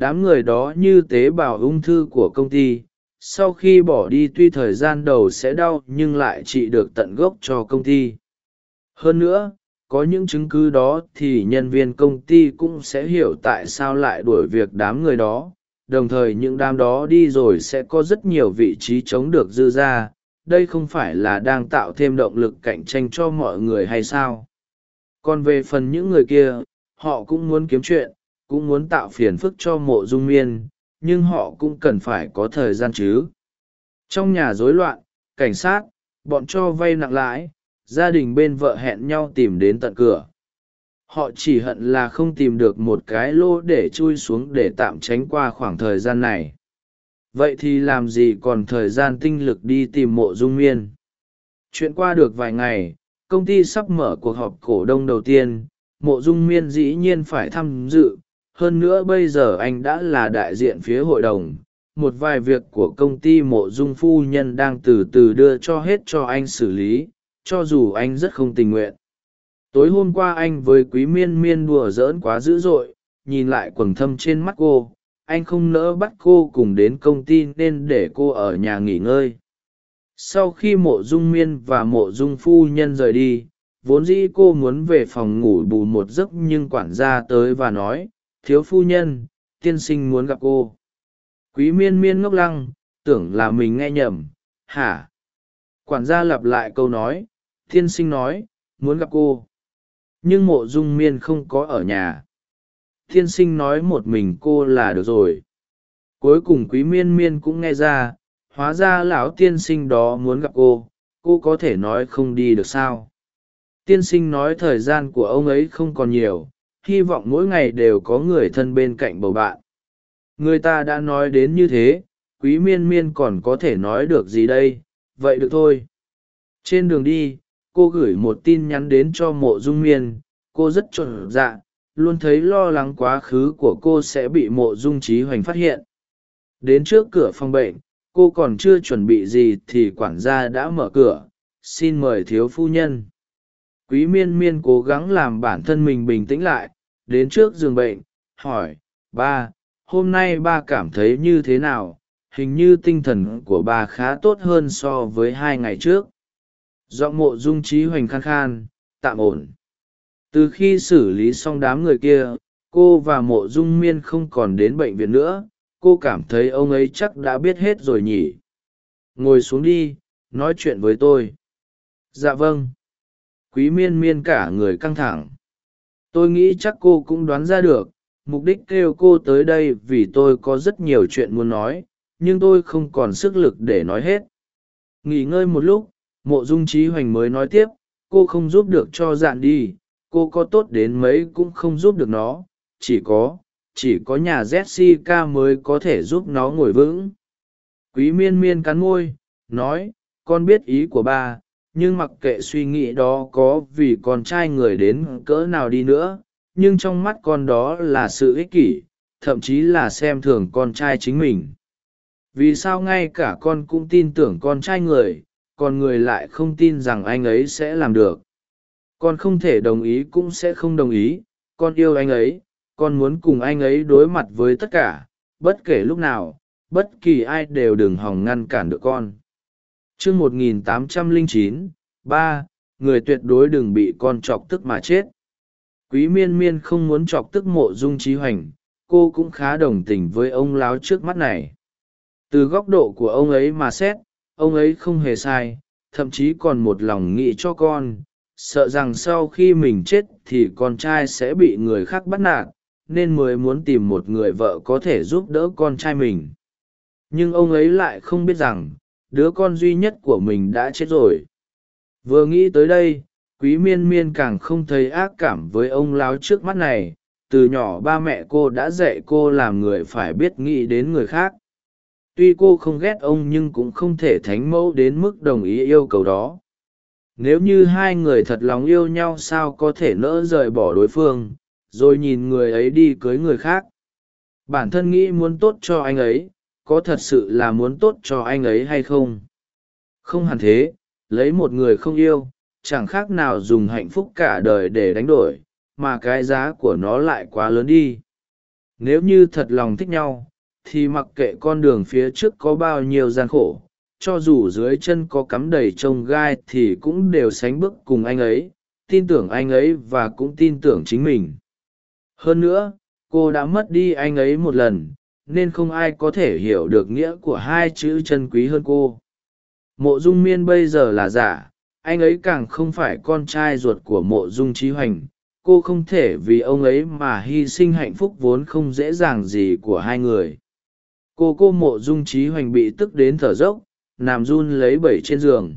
đám người đó như tế bào ung thư của công ty, sau khi bỏ đi tuy thời gian đầu sẽ đau nhưng lại trị được tận gốc cho công ty. Hơn nữa, có những chứng cứ đó thì nhân viên công ty cũng sẽ hiểu tại sao lại đuổi việc đám người đó. Đồng thời những đám đó đi rồi sẽ có rất nhiều vị trí chống được dư ra. Đây không phải là đang tạo thêm động lực cạnh tranh cho mọi người hay sao? Còn về phần những người kia, họ cũng muốn kiếm chuyện cũng muốn tạo phiền phức cho mộ dung miên, nhưng họ cũng cần phải có thời gian chứ. Trong nhà rối loạn, cảnh sát, bọn cho vay nặng lãi, gia đình bên vợ hẹn nhau tìm đến tận cửa. Họ chỉ hận là không tìm được một cái lô để chui xuống để tạm tránh qua khoảng thời gian này. Vậy thì làm gì còn thời gian tinh lực đi tìm mộ dung miên? Chuyện qua được vài ngày, công ty sắp mở cuộc họp cổ đông đầu tiên, mộ dung miên dĩ nhiên phải tham dự hơn nữa bây giờ anh đã là đại diện phía hội đồng. Một vài việc của công ty mộ dung phu nhân đang từ từ đưa cho hết cho anh xử lý, cho dù anh rất không tình nguyện. Tối hôm qua anh với quý miên miên đùa giỡn quá dữ dội, nhìn lại quầng thâm trên mắt cô. Anh không nỡ bắt cô cùng đến công ty nên để cô ở nhà nghỉ ngơi. Sau khi mộ dung miên và mộ dung phu nhân rời đi, vốn dĩ cô muốn về phòng ngủ bù một giấc nhưng quản gia tới và nói thiếu phu nhân, tiên sinh muốn gặp cô. Quý miên miên ngốc lăng, tưởng là mình nghe nhầm, hả? Quản gia lặp lại câu nói, tiên sinh nói, muốn gặp cô. Nhưng mộ dung miên không có ở nhà. Tiên sinh nói một mình cô là được rồi. Cuối cùng quý miên miên cũng nghe ra, hóa ra lão tiên sinh đó muốn gặp cô. Cô có thể nói không đi được sao? Tiên sinh nói thời gian của ông ấy không còn nhiều hy vọng mỗi ngày đều có người thân bên cạnh bầu bạn. Người ta đã nói đến như thế, quý miên miên còn có thể nói được gì đây? Vậy được thôi. Trên đường đi, cô gửi một tin nhắn đến cho mộ dung miên. Cô rất trộn dạ luôn thấy lo lắng quá khứ của cô sẽ bị mộ dung trí hoành phát hiện. Đến trước cửa phòng bệnh, cô còn chưa chuẩn bị gì thì quản gia đã mở cửa. Xin mời thiếu phu nhân quý miên miên cố gắng làm bản thân mình bình tĩnh lại, đến trước giường bệnh, hỏi, ba, hôm nay ba cảm thấy như thế nào? Hình như tinh thần của ba khá tốt hơn so với hai ngày trước. Giọng mộ dung trí hoành khan khan tạm ổn. Từ khi xử lý xong đám người kia, cô và mộ dung miên không còn đến bệnh viện nữa. Cô cảm thấy ông ấy chắc đã biết hết rồi nhỉ? Ngồi xuống đi, nói chuyện với tôi. Dạ vâng quý miên miên cả người căng thẳng. Tôi nghĩ chắc cô cũng đoán ra được, mục đích kêu cô tới đây vì tôi có rất nhiều chuyện muốn nói, nhưng tôi không còn sức lực để nói hết. Nghỉ ngơi một lúc, mộ dung trí hoành mới nói tiếp, cô không giúp được cho dạn đi, cô có tốt đến mấy cũng không giúp được nó, chỉ có chỉ có nhà jessica mới có thể giúp nó ngồi vững. Quý miên miên cắn môi, nói, con biết ý của ba nhưng mặc kệ suy nghĩ đó có vì con trai người đến cỡ nào đi nữa, nhưng trong mắt con đó là sự ích kỷ, thậm chí là xem thường con trai chính mình. Vì sao ngay cả con cũng tin tưởng con trai người, còn người lại không tin rằng anh ấy sẽ làm được? Con không thể đồng ý cũng sẽ không đồng ý, con yêu anh ấy, con muốn cùng anh ấy đối mặt với tất cả, bất kể lúc nào, bất kỳ ai đều đừng hòng ngăn cản được con chương một nghìn tám trăm lẻ chín, ba, người tuyệt đối đừng bị con chọc tức mà chết. Quý miên miên không muốn chọc tức mộ dung trí hoành, cô cũng khá đồng tình với ông láo trước mắt này. Từ góc độ của ông ấy mà xét, ông ấy không hề sai, thậm chí còn một lòng nghĩ cho con, sợ rằng sau khi mình chết thì con trai sẽ bị người khác bắt nạt, nên mới muốn tìm một người vợ có thể giúp đỡ con trai mình. Nhưng ông ấy lại không biết rằng đứa con duy nhất của mình đã chết rồi. Vừa nghĩ tới đây, quý miên miên càng không thấy ác cảm với ông láo trước mắt này. Từ nhỏ ba mẹ cô đã dạy cô làm người phải biết nghĩ đến người khác. Tuy cô không ghét ông nhưng cũng không thể thánh mẫu đến mức đồng ý yêu cầu đó. Nếu như hai người thật lòng yêu nhau sao có thể nỡ rời bỏ đối phương, rồi nhìn người ấy đi cưới người khác. Bản thân nghĩ muốn tốt cho anh ấy có thật sự là muốn tốt cho anh ấy hay không? Không hẳn thế, lấy một người không yêu, chẳng khác nào dùng hạnh phúc cả đời để đánh đổi, mà cái giá của nó lại quá lớn đi. Nếu như thật lòng thích nhau, thì mặc kệ con đường phía trước có bao nhiêu gian khổ, cho dù dưới chân có cắm đầy trông gai thì cũng đều sánh bước cùng anh ấy, tin tưởng anh ấy và cũng tin tưởng chính mình. Hơn nữa, cô đã mất đi anh ấy một lần nên không ai có thể hiểu được nghĩa của hai chữ chân quý hơn cô. Mộ dung miên bây giờ là giả, anh ấy càng không phải con trai ruột của mộ dung trí hoành. Cô không thể vì ông ấy mà hy sinh hạnh phúc vốn không dễ dàng gì của hai người. Cô cô mộ dung trí hoành bị tức đến thở dốc, nằm run lấy bẩy trên giường.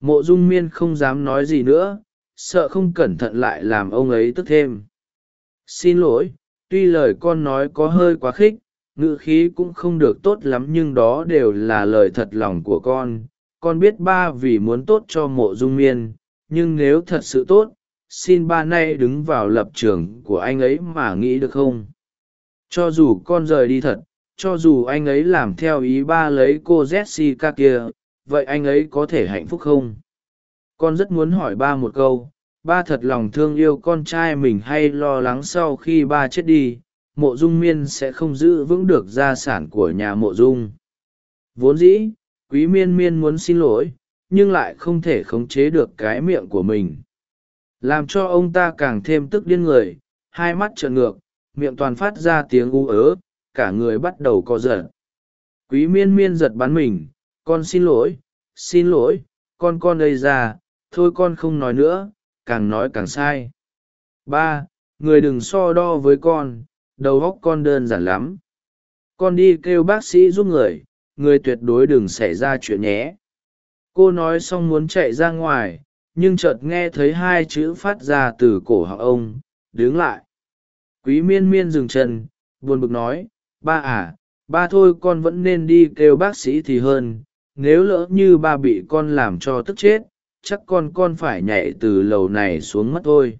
Mộ dung miên không dám nói gì nữa, sợ không cẩn thận lại làm ông ấy tức thêm. Xin lỗi, tuy lời con nói có hơi quá khích ngữ khí cũng không được tốt lắm nhưng đó đều là lời thật lòng của con. Con biết ba vì muốn tốt cho mộ dung miên, nhưng nếu thật sự tốt, xin ba nay đứng vào lập trường của anh ấy mà nghĩ được không? Cho dù con rời đi thật, cho dù anh ấy làm theo ý ba lấy cô jessica kia, vậy anh ấy có thể hạnh phúc không? Con rất muốn hỏi ba một câu, ba thật lòng thương yêu con trai mình hay lo lắng sau khi ba chết đi? Mộ dung miên sẽ không giữ vững được gia sản của nhà mộ dung. Vốn dĩ, quý miên miên muốn xin lỗi, nhưng lại không thể khống chế được cái miệng của mình. Làm cho ông ta càng thêm tức điên người, hai mắt trợn ngược, miệng toàn phát ra tiếng u ớ, cả người bắt đầu co giật. Quý miên miên giật bắn mình, con xin lỗi xin lỗi, con con đây ra, thôi con không nói nữa, càng nói càng sai. Ba, người đừng so đo với con đầu óc con đơn giản lắm. Con đi kêu bác sĩ giúp người người tuyệt đối đừng xảy ra chuyện nhé. Cô nói xong muốn chạy ra ngoài, nhưng chợt nghe thấy hai chữ phát ra từ cổ họng ông, đứng lại. Quý miên miên dừng chân, buồn bực nói, ba à ba thôi con vẫn nên đi kêu bác sĩ thì hơn, nếu lỡ như ba bị con làm cho tức chết, chắc con con phải nhảy từ lầu này xuống mất thôi.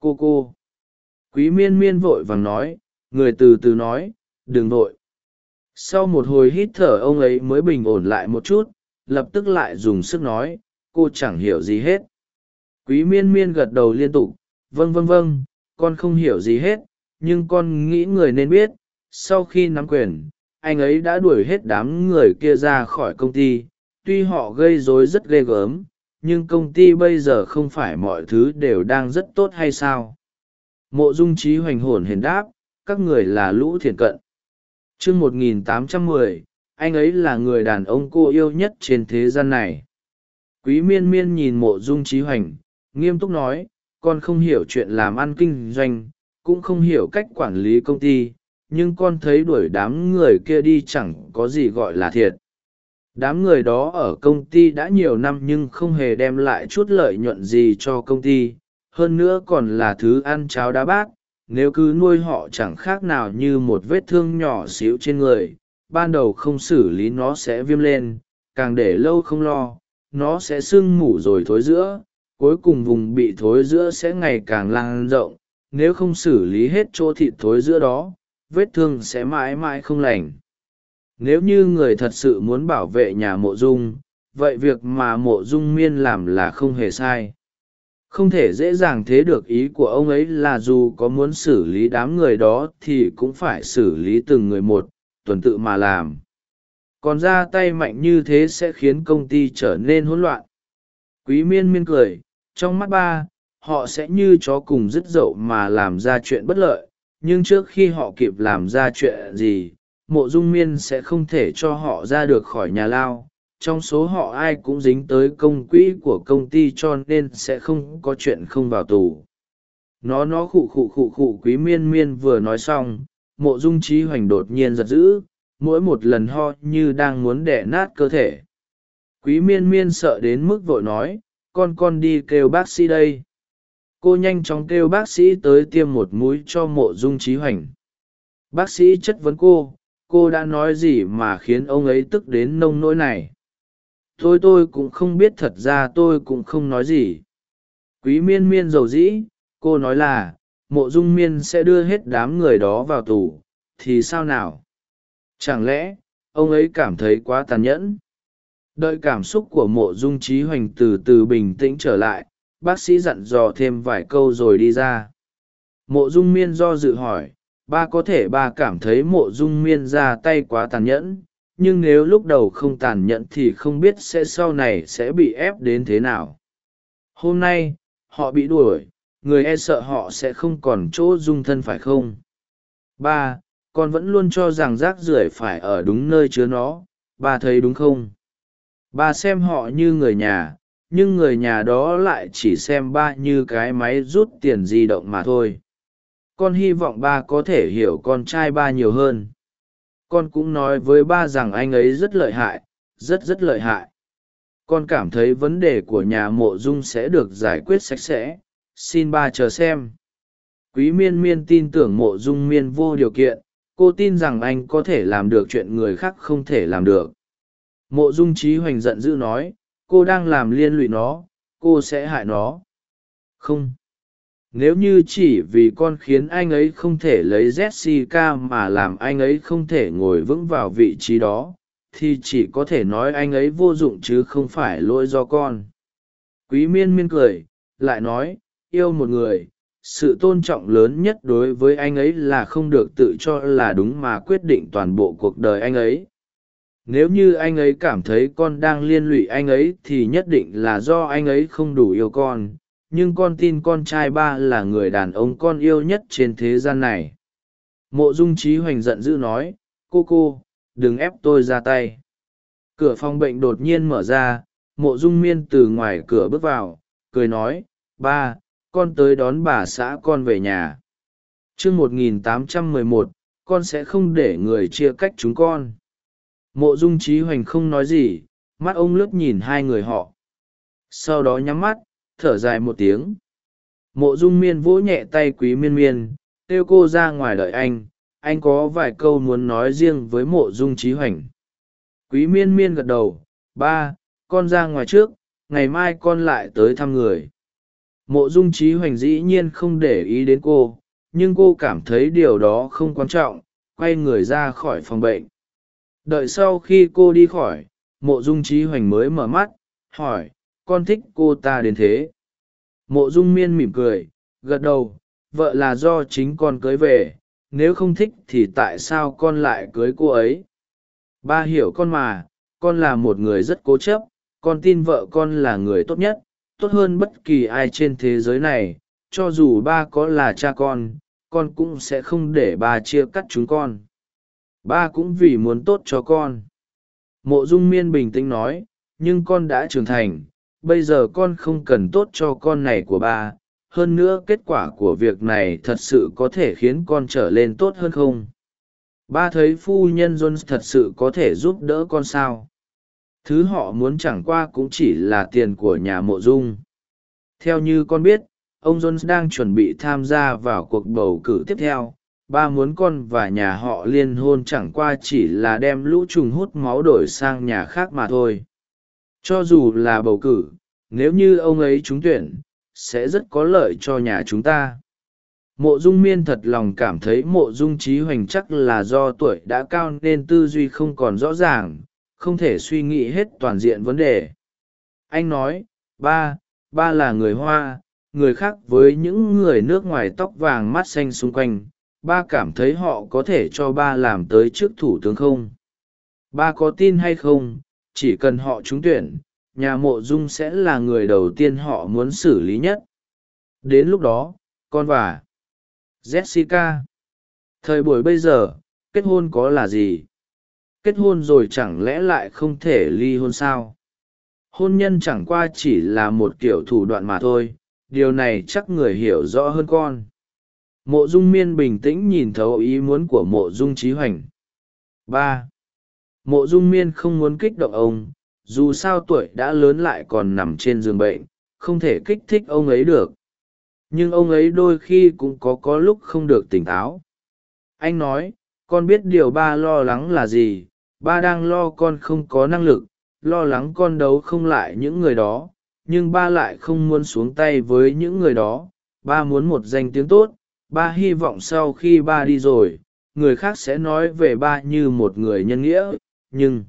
Cô cô quý miên miên vội vàng nói, người từ từ nói, đừng vội. Sau một hồi hít thở ông ấy mới bình ổn lại một chút, lập tức lại dùng sức nói, cô chẳng hiểu gì hết. Quý miên miên gật đầu liên tục vâng vâng vâng con không hiểu gì hết, nhưng con nghĩ người nên biết, sau khi nắm quyền, anh ấy đã đuổi hết đám người kia ra khỏi công ty, tuy họ gây rối rất ghê gớm, nhưng công ty bây giờ không phải mọi thứ đều đang rất tốt hay sao? Mộ dung trí hoành hồn hển đáp, các người là lũ thiền cận. Chương một nghìn tám trăm mười, anh ấy là người đàn ông cô yêu nhất trên thế gian này. Quý miên miên nhìn mộ dung trí hoành, nghiêm túc nói, con không hiểu chuyện làm ăn kinh doanh, cũng không hiểu cách quản lý công ty, nhưng con thấy đuổi đám người kia đi chẳng có gì gọi là thiệt. Đám người đó ở công ty đã nhiều năm nhưng không hề đem lại chút lợi nhuận gì cho công ty hơn nữa còn là thứ ăn cháo đá bát, nếu cứ nuôi họ chẳng khác nào như một vết thương nhỏ xíu trên người, ban đầu không xử lý nó sẽ viêm lên, càng để lâu không lo, nó sẽ sưng mủ rồi thối giữa, cuối cùng vùng bị thối giữa sẽ ngày càng lan rộng, nếu không xử lý hết chỗ thịt thối giữa đó, vết thương sẽ mãi mãi không lành. Nếu như người thật sự muốn bảo vệ nhà mộ dung, vậy việc mà mộ dung miên làm là không hề sai không thể dễ dàng thế được ý của ông ấy là dù có muốn xử lý đám người đó thì cũng phải xử lý từng người một, tuần tự mà làm. Còn ra tay mạnh như thế sẽ khiến công ty trở nên hỗn loạn. Quý miên miên cười, trong mắt ba, họ sẽ như chó cùng dứt dậu mà làm ra chuyện bất lợi, nhưng trước khi họ kịp làm ra chuyện gì, mộ dung miên sẽ không thể cho họ ra được khỏi nhà lao trong số họ ai cũng dính tới công quỹ của công ty cho nên sẽ không có chuyện không vào tù. Nó nó khụ khụ khụ khụ quý miên miên vừa nói xong, mộ dung trí hoành đột nhiên giật dữ, mỗi một lần ho như đang muốn đẻ nát cơ thể. Quý miên miên sợ đến mức vội nói, con con đi kêu bác sĩ đây. Cô nhanh chóng kêu bác sĩ tới tiêm một mũi cho mộ dung trí hoành. Bác sĩ chất vấn cô cô đã nói gì mà khiến ông ấy tức đến nông nỗi này? Thôi tôi cũng không biết thật ra tôi cũng không nói gì. Quý miên miên dầu dĩ, cô nói là, mộ dung miên sẽ đưa hết đám người đó vào tù, thì sao nào? Chẳng lẽ, ông ấy cảm thấy quá tàn nhẫn? Đợi cảm xúc của mộ dung trí hoành từ từ bình tĩnh trở lại, bác sĩ dặn dò thêm vài câu rồi đi ra. Mộ dung miên do dự hỏi, ba có thể ba cảm thấy mộ dung miên ra tay quá tàn nhẫn? Nhưng nếu lúc đầu không tàn nhẫn thì không biết sẽ sau này sẽ bị ép đến thế nào. Hôm nay, họ bị đuổi, người e sợ họ sẽ không còn chỗ dung thân phải không? Ba, con vẫn luôn cho rằng rác rưởi phải ở đúng nơi chứa nó, ba thấy đúng không? Ba xem họ như người nhà, nhưng người nhà đó lại chỉ xem ba như cái máy rút tiền di động mà thôi. Con hy vọng ba có thể hiểu con trai ba nhiều hơn con cũng nói với ba rằng anh ấy rất lợi hại, rất rất lợi hại. Con cảm thấy vấn đề của nhà mộ dung sẽ được giải quyết sạch sẽ. Xin ba chờ xem. Quý miên miên tin tưởng mộ dung miên vô điều kiện. Cô tin rằng anh có thể làm được chuyện người khác không thể làm được. Mộ dung trí hoành giận dữ nói, cô đang làm liên lụy nó, cô sẽ hại nó. Không nếu như chỉ vì con khiến anh ấy không thể lấy jessica mà làm anh ấy không thể ngồi vững vào vị trí đó, thì chỉ có thể nói anh ấy vô dụng chứ không phải lỗi do con. Quý miên miên cười, lại nói, yêu một người, sự tôn trọng lớn nhất đối với anh ấy là không được tự cho là đúng mà quyết định toàn bộ cuộc đời anh ấy. Nếu như anh ấy cảm thấy con đang liên lụy anh ấy thì nhất định là do anh ấy không đủ yêu con nhưng con tin con trai ba là người đàn ông con yêu nhất trên thế gian này. Mộ dung trí hoành giận dữ nói, cô cô, đừng ép tôi ra tay. Cửa phòng bệnh đột nhiên mở ra, mộ dung miên từ ngoài cửa bước vào, cười nói, ba, con tới đón bà xã con về nhà. Chương một nghìn tám trăm mười một, con sẽ không để người chia cách chúng con. Mộ dung trí hoành không nói gì, mắt ông lướt nhìn hai người họ. Sau đó nhắm mắt thở dài một tiếng. Mộ dung miên vỗ nhẹ tay quý miên miên, kêu cô ra ngoài đợi anh anh có vài câu muốn nói riêng với mộ dung trí hoành. Quý miên miên gật đầu, ba, con ra ngoài trước, ngày mai con lại tới thăm người. Mộ dung trí hoành dĩ nhiên không để ý đến cô, nhưng cô cảm thấy điều đó không quan trọng, quay người ra khỏi phòng bệnh. Đợi sau khi cô đi khỏi, mộ dung trí hoành mới mở mắt, hỏi con thích cô ta đến thế. Mộ dung miên mỉm cười, gật đầu, vợ là do chính con cưới về, nếu không thích thì tại sao con lại cưới cô ấy? Ba hiểu con mà, con là một người rất cố chấp, con tin vợ con là người tốt nhất, tốt hơn bất kỳ ai trên thế giới này, cho dù ba có là cha con con cũng sẽ không để ba chia cắt chúng con. Ba cũng vì muốn tốt cho con. Mộ dung miên bình tĩnh nói, nhưng con đã trưởng thành bây giờ con không cần tốt cho con này của ba, hơn nữa kết quả của việc này thật sự có thể khiến con trở lên tốt hơn không? Ba thấy phu nhân jones thật sự có thể giúp đỡ con sao? Thứ họ muốn chẳng qua cũng chỉ là tiền của nhà mộ dung. Theo như con biết, ông jones đang chuẩn bị tham gia vào cuộc bầu cử tiếp theo. Ba muốn con và nhà họ liên hôn chẳng qua chỉ là đem lũ trùng hút máu đổi sang nhà khác mà thôi cho dù là bầu cử, nếu như ông ấy trúng tuyển, sẽ rất có lợi cho nhà chúng ta. Mộ dung miên thật lòng cảm thấy mộ dung trí hoành chắc là do tuổi đã cao nên tư duy không còn rõ ràng, không thể suy nghĩ hết toàn diện vấn đề. Anh nói, ba ba là người hoa, người khác với những người nước ngoài tóc vàng mắt xanh xung quanh, ba cảm thấy họ có thể cho ba làm tới trước thủ tướng không? Ba có tin hay không? Chỉ cần họ trúng tuyển, nhà mộ dung sẽ là người đầu tiên họ muốn xử lý nhất. Đến lúc đó, con và jessica, thời buổi bây giờ, kết hôn có là gì? Kết hôn rồi chẳng lẽ lại không thể ly hôn sao? Hôn nhân chẳng qua chỉ là một kiểu thủ đoạn mà thôi, điều này chắc người hiểu rõ hơn con. Mộ dung miên bình tĩnh nhìn thấu ý muốn của mộ dung trí hoành. Ba mộ dung miên không muốn kích động ông, dù sao tuổi đã lớn lại còn nằm trên giường bệnh, không thể kích thích ông ấy được. Nhưng ông ấy đôi khi cũng có có lúc không được tỉnh táo. Anh nói, con biết điều ba lo lắng là gì? Ba đang lo con không có năng lực, lo lắng con đấu không lại những người đó, nhưng ba lại không muốn xuống tay với những người đó. Ba muốn một danh tiếng tốt, ba hy vọng sau khi ba đi rồi, người khác sẽ nói về ba như một người nhân nghĩa nhưng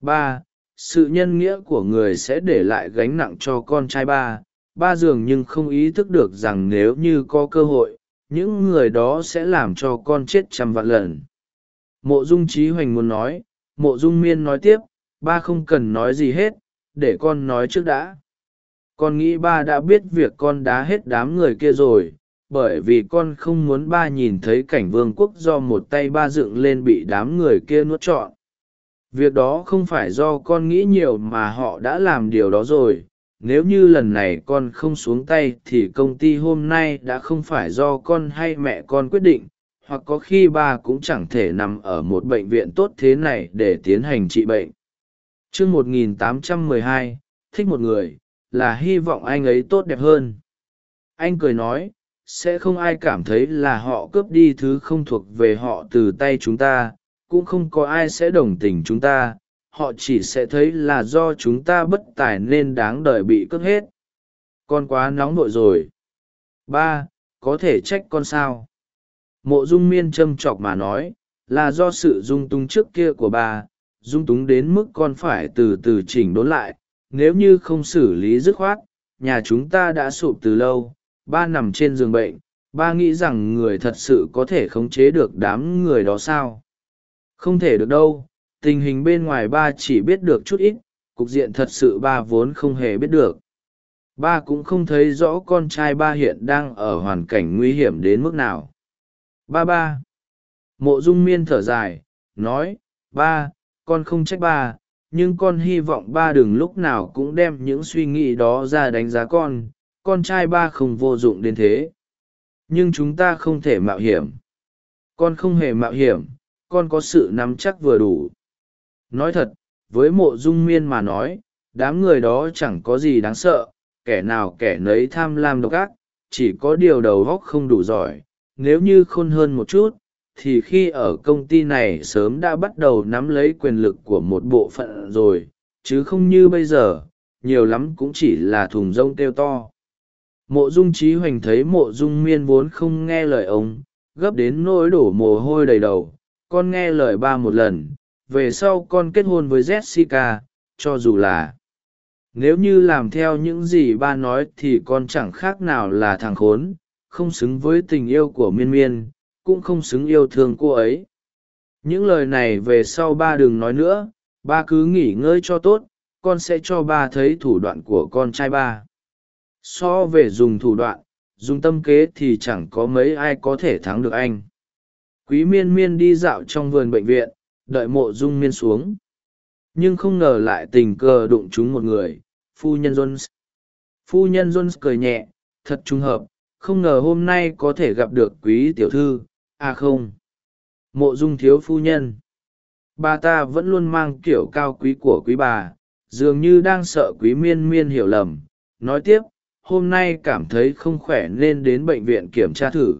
ba, sự nhân nghĩa của người sẽ để lại gánh nặng cho con trai ba. Ba dường nhưng không ý thức được rằng nếu như có cơ hội, những người đó sẽ làm cho con chết trăm vạn lần. Mộ dung trí hoành muốn nói, mộ dung miên nói tiếp, ba không cần nói gì hết, để con nói trước đã. Con nghĩ ba đã biết việc con đá hết đám người kia rồi, bởi vì con không muốn ba nhìn thấy cảnh vương quốc do một tay ba dựng lên bị đám người kia nuốt trọn việc đó không phải do con nghĩ nhiều mà họ đã làm điều đó rồi. Nếu như lần này con không xuống tay thì công ty hôm nay đã không phải do con hay mẹ con quyết định hoặc có khi ba cũng chẳng thể nằm ở một bệnh viện tốt thế này để tiến hành trị bệnh. Chương 1812, thích một người là hy vọng anh ấy tốt đẹp hơn. Anh cười nói sẽ không ai cảm thấy là họ cướp đi thứ không thuộc về họ từ tay chúng ta cũng không có ai sẽ đồng tình chúng ta, họ chỉ sẽ thấy là do chúng ta bất tài nên đáng đời bị cướp hết. Con quá nóng vội rồi. Ba, có thể trách con sao? Mộ dung miên châm chọc mà nói, là do sự dung túng trước kia của bà dung túng đến mức con phải từ từ chỉnh đốn lại. Nếu như không xử lý dứt khoát, nhà chúng ta đã sụp từ lâu, ba nằm trên giường bệnh, ba nghĩ rằng người thật sự có thể khống chế được đám người đó sao? Không thể được đâu, tình hình bên ngoài ba chỉ biết được chút ít, cục diện thật sự ba vốn không hề biết được. Ba cũng không thấy rõ con trai ba hiện đang ở hoàn cảnh nguy hiểm đến mức nào. Ba ba. Mộ dung miên thở dài, nói, ba, con không trách ba, nhưng con hy vọng ba đừng lúc nào cũng đem những suy nghĩ đó ra đánh giá con con trai ba không vô dụng đến thế. Nhưng chúng ta không thể mạo hiểm. Con không hề mạo hiểm con có sự nắm chắc vừa đủ. Nói thật, với mộ dung miên mà nói, đám người đó chẳng có gì đáng sợ, kẻ nào kẻ nấy tham lam độc ác, chỉ có điều đầu góc không đủ giỏi. Nếu như khôn hơn một chút, thì khi ở công ty này sớm đã bắt đầu nắm lấy quyền lực của một bộ phận rồi, chứ không như bây giờ, nhiều lắm cũng chỉ là thùng rông kêu to. Mộ dung trí hoành thấy mộ dung miên vốn không nghe lời ông, gấp đến nỗi đổ mồ hôi đầy đầu con nghe lời ba một lần, về sau con kết hôn với jessica, cho dù là. Nếu như làm theo những gì ba nói thì con chẳng khác nào là thằng khốn, không xứng với tình yêu của miên miên, cũng không xứng yêu thương cô ấy. Những lời này về sau ba đừng nói nữa, ba cứ nghỉ ngơi cho tốt, con sẽ cho ba thấy thủ đoạn của con trai ba. So về dùng thủ đoạn, dùng tâm kế thì chẳng có mấy ai có thể thắng được anh quý miên miên đi dạo trong vườn bệnh viện, đợi mộ dung miên xuống. Nhưng không ngờ lại tình cờ đụng chúng một người, phu nhân jones. Phu nhân jones cười nhẹ, thật trùng hợp, không ngờ hôm nay có thể gặp được quý tiểu thư à không. Mộ dung thiếu phu nhân. Bà ta vẫn luôn mang kiểu cao quý của quý bà, dường như đang sợ quý miên miên hiểu lầm. Nói tiếp, hôm nay cảm thấy không khỏe nên đến bệnh viện kiểm tra thử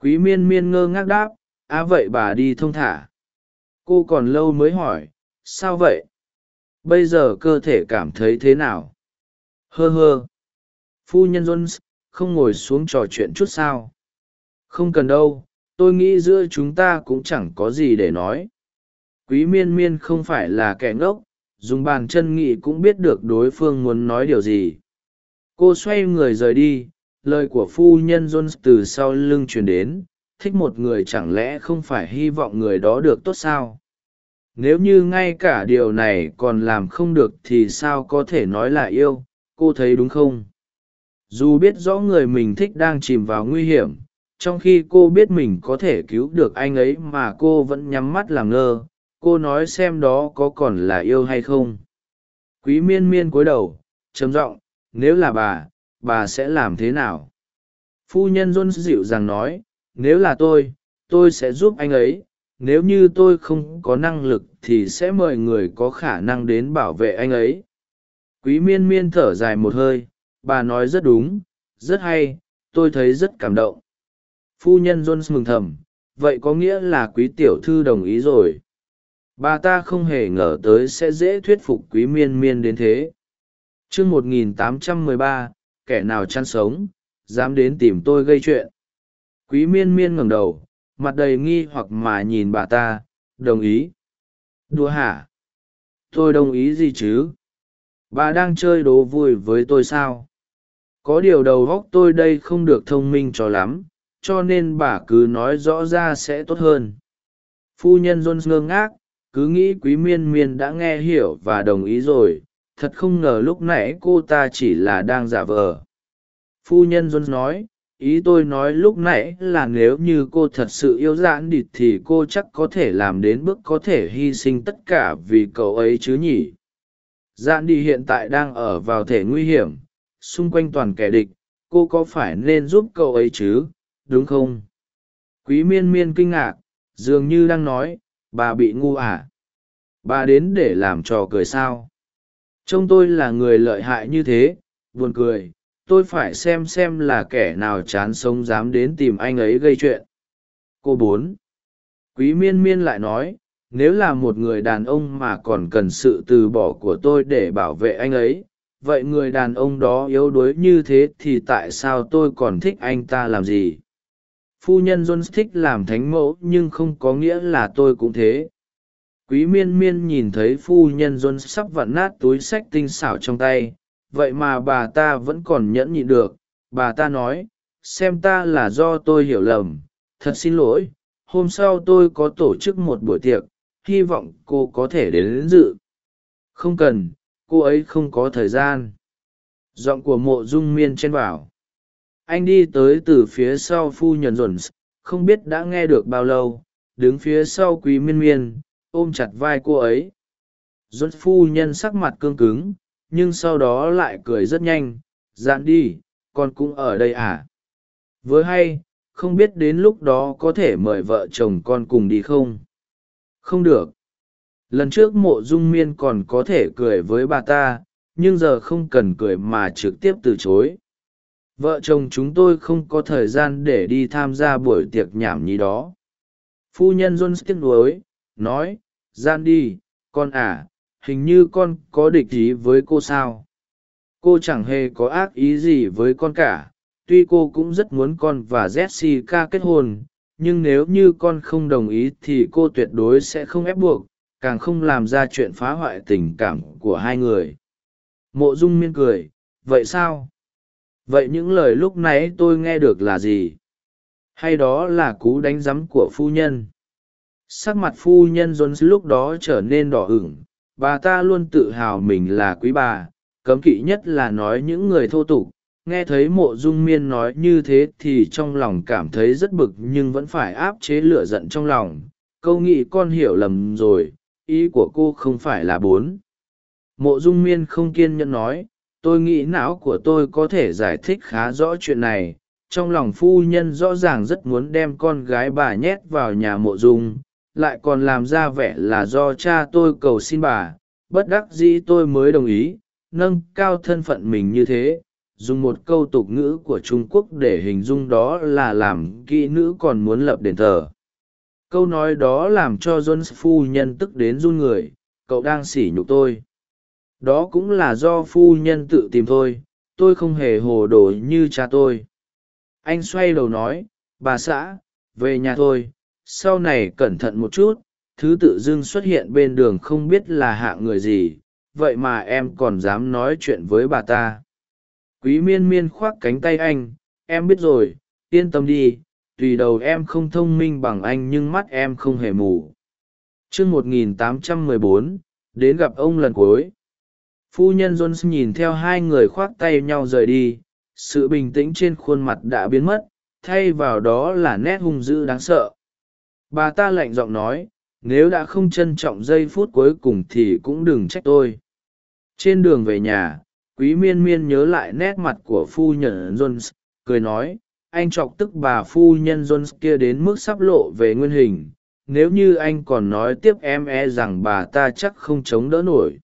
quý miên miên ngơ ngác đáp, á à vậy bà đi thông thả. Cô còn lâu mới hỏi, sao vậy? Bây giờ cơ thể cảm thấy thế nào? Hơ hơ. Phu nhân jones, không ngồi xuống trò chuyện chút sao? Không cần đâu, tôi nghĩ giữa chúng ta cũng chẳng có gì để nói. Quý miên miên không phải là kẻ ngốc, dùng bàn chân nghị cũng biết được đối phương muốn nói điều gì. Cô xoay người rời đi lời của phu nhân jones từ sau lưng truyền đến, thích một người chẳng lẽ không phải hy vọng người đó được tốt sao? Nếu như ngay cả điều này còn làm không được thì sao có thể nói là yêu, cô thấy đúng không? Dù biết rõ người mình thích đang chìm vào nguy hiểm, trong khi cô biết mình có thể cứu được anh ấy mà cô vẫn nhắm mắt làm ngơ, cô nói xem đó có còn là yêu hay không? Quý miên miên cúi đầu, trầm giọng, nếu là bà bà sẽ làm thế nào? Phu nhân john dịu dàng nói, nếu là tôi tôi sẽ giúp anh ấy. Nếu như tôi không có năng lực thì sẽ mời người có khả năng đến bảo vệ anh ấy. Quý miên miên thở dài một hơi, bà nói rất đúng, rất hay, tôi thấy rất cảm động. Phu nhân jones mừng thầm, vậy có nghĩa là quý tiểu thư đồng ý rồi. Bà ta không hề ngờ tới sẽ dễ thuyết phục quý miên miên đến thế. Chương một nghìn tám trăm mười ba kẻ nào chăn sống, dám đến tìm tôi gây chuyện. Quý miên miên ngẩng đầu, mặt đầy nghi hoặc mà nhìn bà ta, đồng ý. Đùa hả? Tôi đồng ý gì chứ? Bà đang chơi đố vui với tôi sao? Có điều đầu góc tôi đây không được thông minh cho lắm, cho nên bà cứ nói rõ ra sẽ tốt hơn. Phu nhân john ngơ ngác, cứ nghĩ quý miên miên đã nghe hiểu và đồng ý rồi thật không ngờ lúc nãy cô ta chỉ là đang giả vờ. Phu nhân john nói, ý tôi nói lúc nãy là nếu như cô thật sự yêu giãn địt thì cô chắc có thể làm đến bước có thể hy sinh tất cả vì cậu ấy chứ nhỉ? Giãn đi hiện tại đang ở vào thể nguy hiểm, xung quanh toàn kẻ địch, cô có phải nên giúp cậu ấy chứ, đúng không? Quý miên miên kinh ngạc, dường như đang nói, bà bị ngu à? Bà đến để làm trò cười sao? Trông tôi là người lợi hại như thế, buồn cười, tôi phải xem xem là kẻ nào chán sống dám đến tìm anh ấy gây chuyện. Cô bốn. Quý miên miên lại nói, nếu là một người đàn ông mà còn cần sự từ bỏ của tôi để bảo vệ anh ấy, vậy người đàn ông đó yếu đuối như thế thì tại sao tôi còn thích anh ta làm gì? Phu nhân john thích làm thánh mẫu nhưng không có nghĩa là tôi cũng thế quý miên miên nhìn thấy phu nhân john sắp vặn nát túi sách tinh xảo trong tay vậy mà bà ta vẫn còn nhẫn nhịn được. Bà ta nói xem ta là do tôi hiểu lầm. Thật xin lỗi hôm sau tôi có tổ chức một buổi tiệc hy vọng cô có thể đến, đến dự. Không cần cô ấy không có thời gian. Giọng của mộ dung miên chen vào anh đi tới từ phía sau phu nhân dồn không biết đã nghe được bao lâu đứng phía sau quý miên miên ôm chặt vai cô ấy. Dốt phu nhân sắc mặt cương cứng, nhưng sau đó lại cười rất nhanh, dạn đi, con cũng ở đây à? Với hay, không biết đến lúc đó có thể mời vợ chồng con cùng đi không? Không được. Lần trước mộ dung miên còn có thể cười với bà ta, nhưng giờ không cần cười mà trực tiếp từ chối. Vợ chồng chúng tôi không có thời gian để đi tham gia buổi tiệc nhảm nhí đó. Phu nhân jones tiếc nuối nói, gian đi, con à hình như con có địch ý với cô sao? Cô chẳng hề có ác ý gì với con cả, tuy cô cũng rất muốn con và jessica kết hôn, nhưng nếu như con không đồng ý thì cô tuyệt đối sẽ không ép buộc, càng không làm ra chuyện phá hoại tình cảm của hai người. Mộ dung miên cười, vậy sao? Vậy những lời lúc nãy tôi nghe được là gì? Hay đó là cú đánh rắm của phu nhân? Sắc mặt phu nhân jones lúc đó trở nên đỏ ửng. Bà ta luôn tự hào mình là quý bà, cấm kỵ nhất là nói những người thô tục. Nghe thấy mộ dung miên nói như thế thì trong lòng cảm thấy rất bực nhưng vẫn phải áp chế lửa giận trong lòng. Câu nghĩ con hiểu lầm rồi, ý của cô không phải là bốn. Mộ dung miên không kiên nhẫn nói, tôi nghĩ não của tôi có thể giải thích khá rõ chuyện này. Trong lòng phu nhân rõ ràng rất muốn đem con gái bà nhét vào nhà mộ dung lại còn làm ra vẻ là do cha tôi cầu xin bà, bất đắc dĩ tôi mới đồng ý, nâng cao thân phận mình như thế, dùng một câu tục ngữ của trung quốc để hình dung đó là làm kỹ nữ còn muốn lập đền thờ. Câu nói đó làm cho John phu nhân tức đến run người, cậu đang sỉ nhục tôi. Đó cũng là do phu nhân tự tìm thôi, tôi không hề hồ đồ như cha tôi. Anh xoay đầu nói, bà xã, về nhà thôi sau này cẩn thận một chút, thứ tự dưng xuất hiện bên đường không biết là hạ người gì, vậy mà em còn dám nói chuyện với bà ta. Quý miên miên khoác cánh tay anh, em biết rồi, yên tâm đi, tùy đầu em không thông minh bằng anh nhưng mắt em không hề mù. T r ư một nghìn tám trăm mười bốn, đến gặp ông lần cuối. Phu nhân jones nhìn theo hai người khoác tay nhau rời đi, sự bình tĩnh trên khuôn mặt đã biến mất, thay vào đó là nét hung dữ đáng sợ bà ta lạnh giọng nói, nếu đã không trân trọng giây phút cuối cùng thì cũng đừng trách tôi. Trên đường về nhà, quý miên miên nhớ lại nét mặt của phu nhân jones, cười nói, anh chọc tức bà phu nhân jones kia đến mức sắp lộ về nguyên hình. Nếu như anh còn nói tiếp em e rằng bà ta chắc không chống đỡ nổi.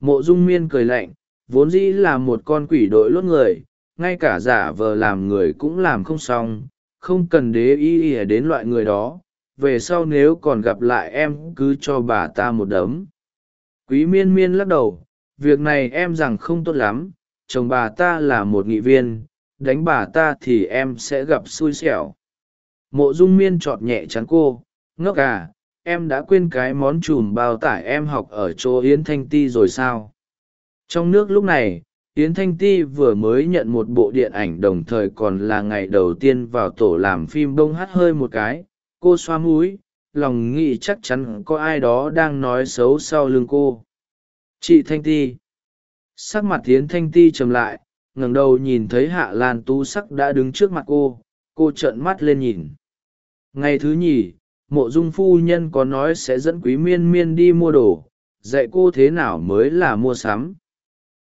Mộ dung miên cười lạnh, vốn dĩ là một con quỷ đội lốt người, ngay cả giả vờ làm người cũng làm không xong, không cần đế ý ỉa đến loại người đó về sau nếu còn gặp lại em cứ cho bà ta một đấm. Quý miên miên lắc đầu, việc này em rằng không tốt lắm, chồng bà ta là một nghị viên, đánh bà ta thì em sẽ gặp xui xẻo. Mộ dung miên chọt nhẹ chắn cô, ngốc à em đã quên cái món chùm bao tải em học ở chỗ yến thanh ti rồi sao? Trong nước lúc này, yến thanh ti vừa mới nhận một bộ điện ảnh đồng thời còn là ngày đầu tiên vào tổ làm phim bông hát hơi một cái cô xoa múi lòng nghĩ chắc chắn có ai đó đang nói xấu sau lưng cô. Chị thanh ti. Sắc mặt yến thanh ti trầm lại, ngẩng đầu nhìn thấy hạ lan tú sắc đã đứng trước mặt cô cô trợn mắt lên nhìn. Ngày thứ nhì, mộ dung phu nhân có nói sẽ dẫn quý miên miên đi mua đồ, dạy cô thế nào mới là mua sắm.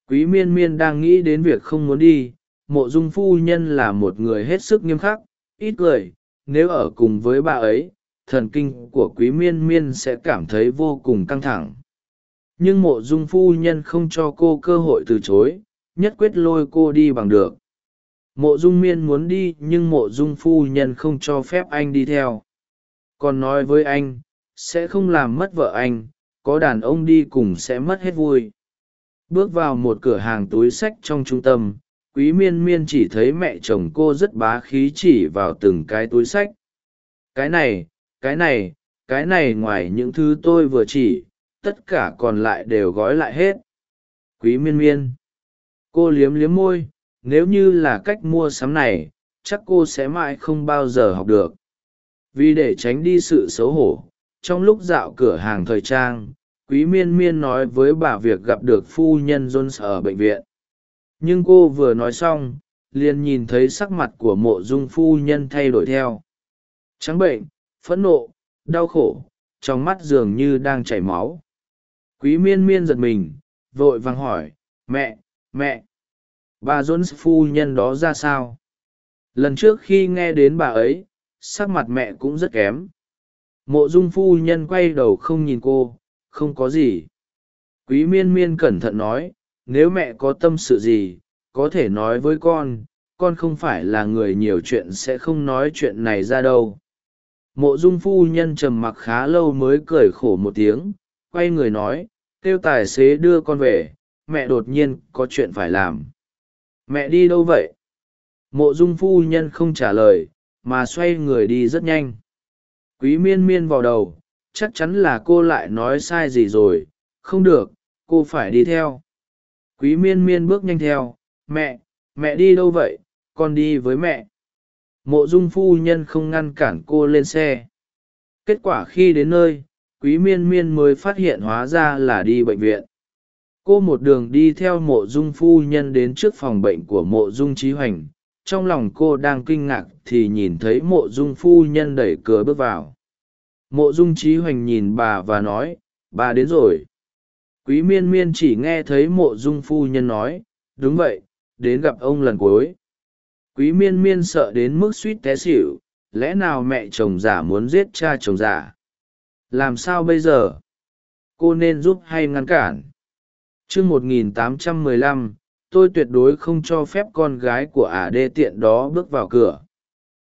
Quý miên miên đang nghĩ đến việc không muốn đi, mộ dung phu nhân là một người hết sức nghiêm khắc, ít cười nếu ở cùng với bà ấy, thần kinh của quý miên miên sẽ cảm thấy vô cùng căng thẳng. Nhưng mộ dung phu nhân không cho cô cơ hội từ chối, nhất quyết lôi cô đi bằng được. Mộ dung miên muốn đi, nhưng mộ dung phu nhân không cho phép anh đi theo. Còn nói với anh, sẽ không làm mất vợ anh, có đàn ông đi cùng sẽ mất hết vui. Bước vào một cửa hàng túi sách trong trung tâm quý miên miên chỉ thấy mẹ chồng cô rất bá khí chỉ vào từng cái túi sách. Cái này cái này cái này ngoài những thứ tôi vừa chỉ, tất cả còn lại đều gói lại hết. Quý miên miên, cô liếm liếm môi, nếu như là cách mua sắm này, chắc cô sẽ mãi không bao giờ học được. Vì để tránh đi sự xấu hổ, trong lúc dạo cửa hàng thời trang, quý miên miên nói với bà việc gặp được phu nhân jones ở bệnh viện nhưng cô vừa nói xong, liền nhìn thấy sắc mặt của mộ dung phu nhân thay đổi theo. Trắng bệnh, phẫn nộ, đau khổ, trong mắt dường như đang chảy máu. Quý miên miên giật mình, vội vàng hỏi, mẹ mẹ, bà jones phu nhân đó ra sao? Lần trước khi nghe đến bà ấy, sắc mặt mẹ cũng rất kém. Mộ dung phu nhân quay đầu không nhìn cô, không có gì. Quý miên miên cẩn thận nói nếu mẹ có tâm sự gì, có thể nói với con con không phải là người nhiều chuyện sẽ không nói chuyện này ra đâu. Mộ dung phu nhân trầm mặc khá lâu mới cười khổ một tiếng, quay người nói kêu tài xế đưa con về, mẹ đột nhiên có chuyện phải làm. Mẹ đi đâu vậy? Mộ dung phu nhân không trả lời, mà xoay người đi rất nhanh. Quý miên miên vào đầu, chắc chắn là cô lại nói sai gì rồi. Không được, cô phải đi theo quý miên miên bước nhanh theo. Mẹ mẹ đi đâu vậy? Con đi với mẹ. Mộ dung phu nhân không ngăn cản cô lên xe. Kết quả khi đến nơi, quý miên miên mới phát hiện hóa ra là đi bệnh viện. Cô một đường đi theo mộ dung phu nhân đến trước phòng bệnh của mộ dung trí hoành. Trong lòng cô đang kinh ngạc thì nhìn thấy mộ dung phu nhân đẩy cửa bước vào. Mộ dung trí hoành nhìn bà và nói, bà đến rồi quý miên miên chỉ nghe thấy mộ dung phu nhân nói, đúng vậy, đến gặp ông lần cuối. Quý miên miên sợ đến mức suýt té xỉu, lẽ nào mẹ chồng giả muốn giết cha chồng giả làm sao bây giờ? Cô nên giúp hay ngăn cản? Chương một nghìn tám trăm mười lăm, tôi tuyệt đối không cho phép con gái của ả đê tiện đó bước vào cửa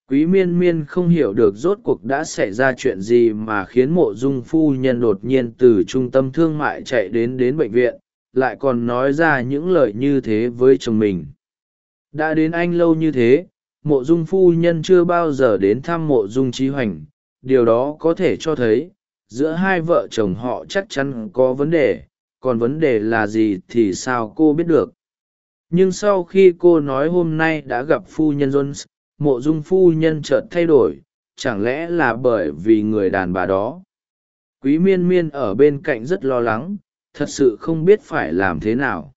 quý miên miên không hiểu được rốt cuộc đã xảy ra chuyện gì mà khiến mộ dung phu nhân đột nhiên từ trung tâm thương mại chạy đến đến bệnh viện, lại còn nói ra những lời như thế với chồng mình. Đã đến anh lâu như thế, mộ dung phu nhân chưa bao giờ đến thăm mộ dung trí hoành. Điều đó có thể cho thấy, giữa hai vợ chồng họ chắc chắn có vấn đề, còn vấn đề là gì thì sao cô biết được. Nhưng sau khi cô nói hôm nay đã gặp phu nhân jones mộ dung phu nhân chợt thay đổi, chẳng lẽ là bởi vì người đàn bà đó? Quý miên miên ở bên cạnh rất lo lắng, thật sự không biết phải làm thế nào.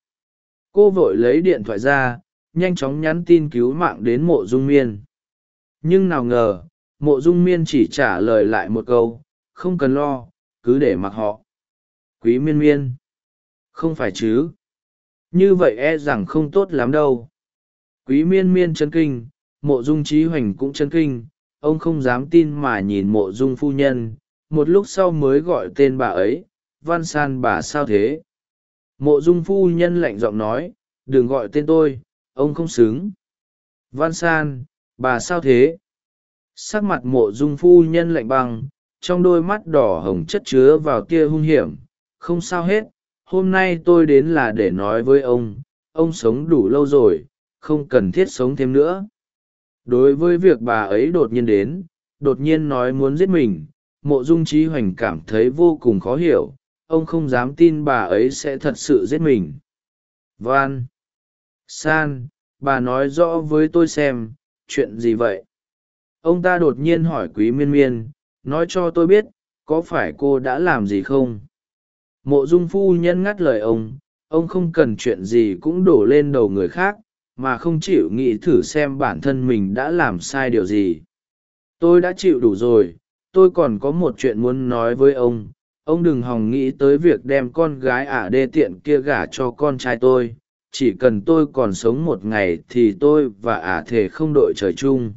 Cô vội lấy điện thoại ra, nhanh chóng nhắn tin cứu mạng đến mộ dung miên. Nhưng nào ngờ, mộ dung miên chỉ trả lời lại một câu, không cần lo, cứ để mặc họ. Quý miên miên, không phải chứ? Như vậy e rằng không tốt lắm đâu. Quý miên miên chân kinh mộ dung trí hoành cũng chân kinh, ông không dám tin mà nhìn mộ dung phu nhân, một lúc sau mới gọi tên bà ấy, văn san bà sao thế? Mộ dung phu nhân lạnh giọng nói, đừng gọi tên tôi, ông không xứng. Văn san, bà sao thế? Sắc mặt mộ dung phu nhân lạnh băng, trong đôi mắt đỏ hồng chất chứa vào tia hung hiểm, không sao hết, hôm nay tôi đến là để nói với ông ông sống đủ lâu rồi, không cần thiết sống thêm nữa đối với việc bà ấy đột nhiên đến, đột nhiên nói muốn giết mình, mộ dung trí hoành cảm thấy vô cùng khó hiểu, ông không dám tin bà ấy sẽ thật sự giết mình. Van, san, bà nói rõ với tôi xem, chuyện gì vậy? Ông ta đột nhiên hỏi quý miên miên, nói cho tôi biết, có phải cô đã làm gì không? Mộ dung phu nhân ngắt lời ông ông không cần chuyện gì cũng đổ lên đầu người khác mà không chịu nghĩ thử xem bản thân mình đã làm sai điều gì. Tôi đã chịu đủ rồi, tôi còn có một chuyện muốn nói với ông. Ông đừng hòng nghĩ tới việc đem con gái ả đê tiện kia gả cho con trai tôi. Chỉ cần tôi còn sống một ngày thì tôi và ả thể không đội trời chung.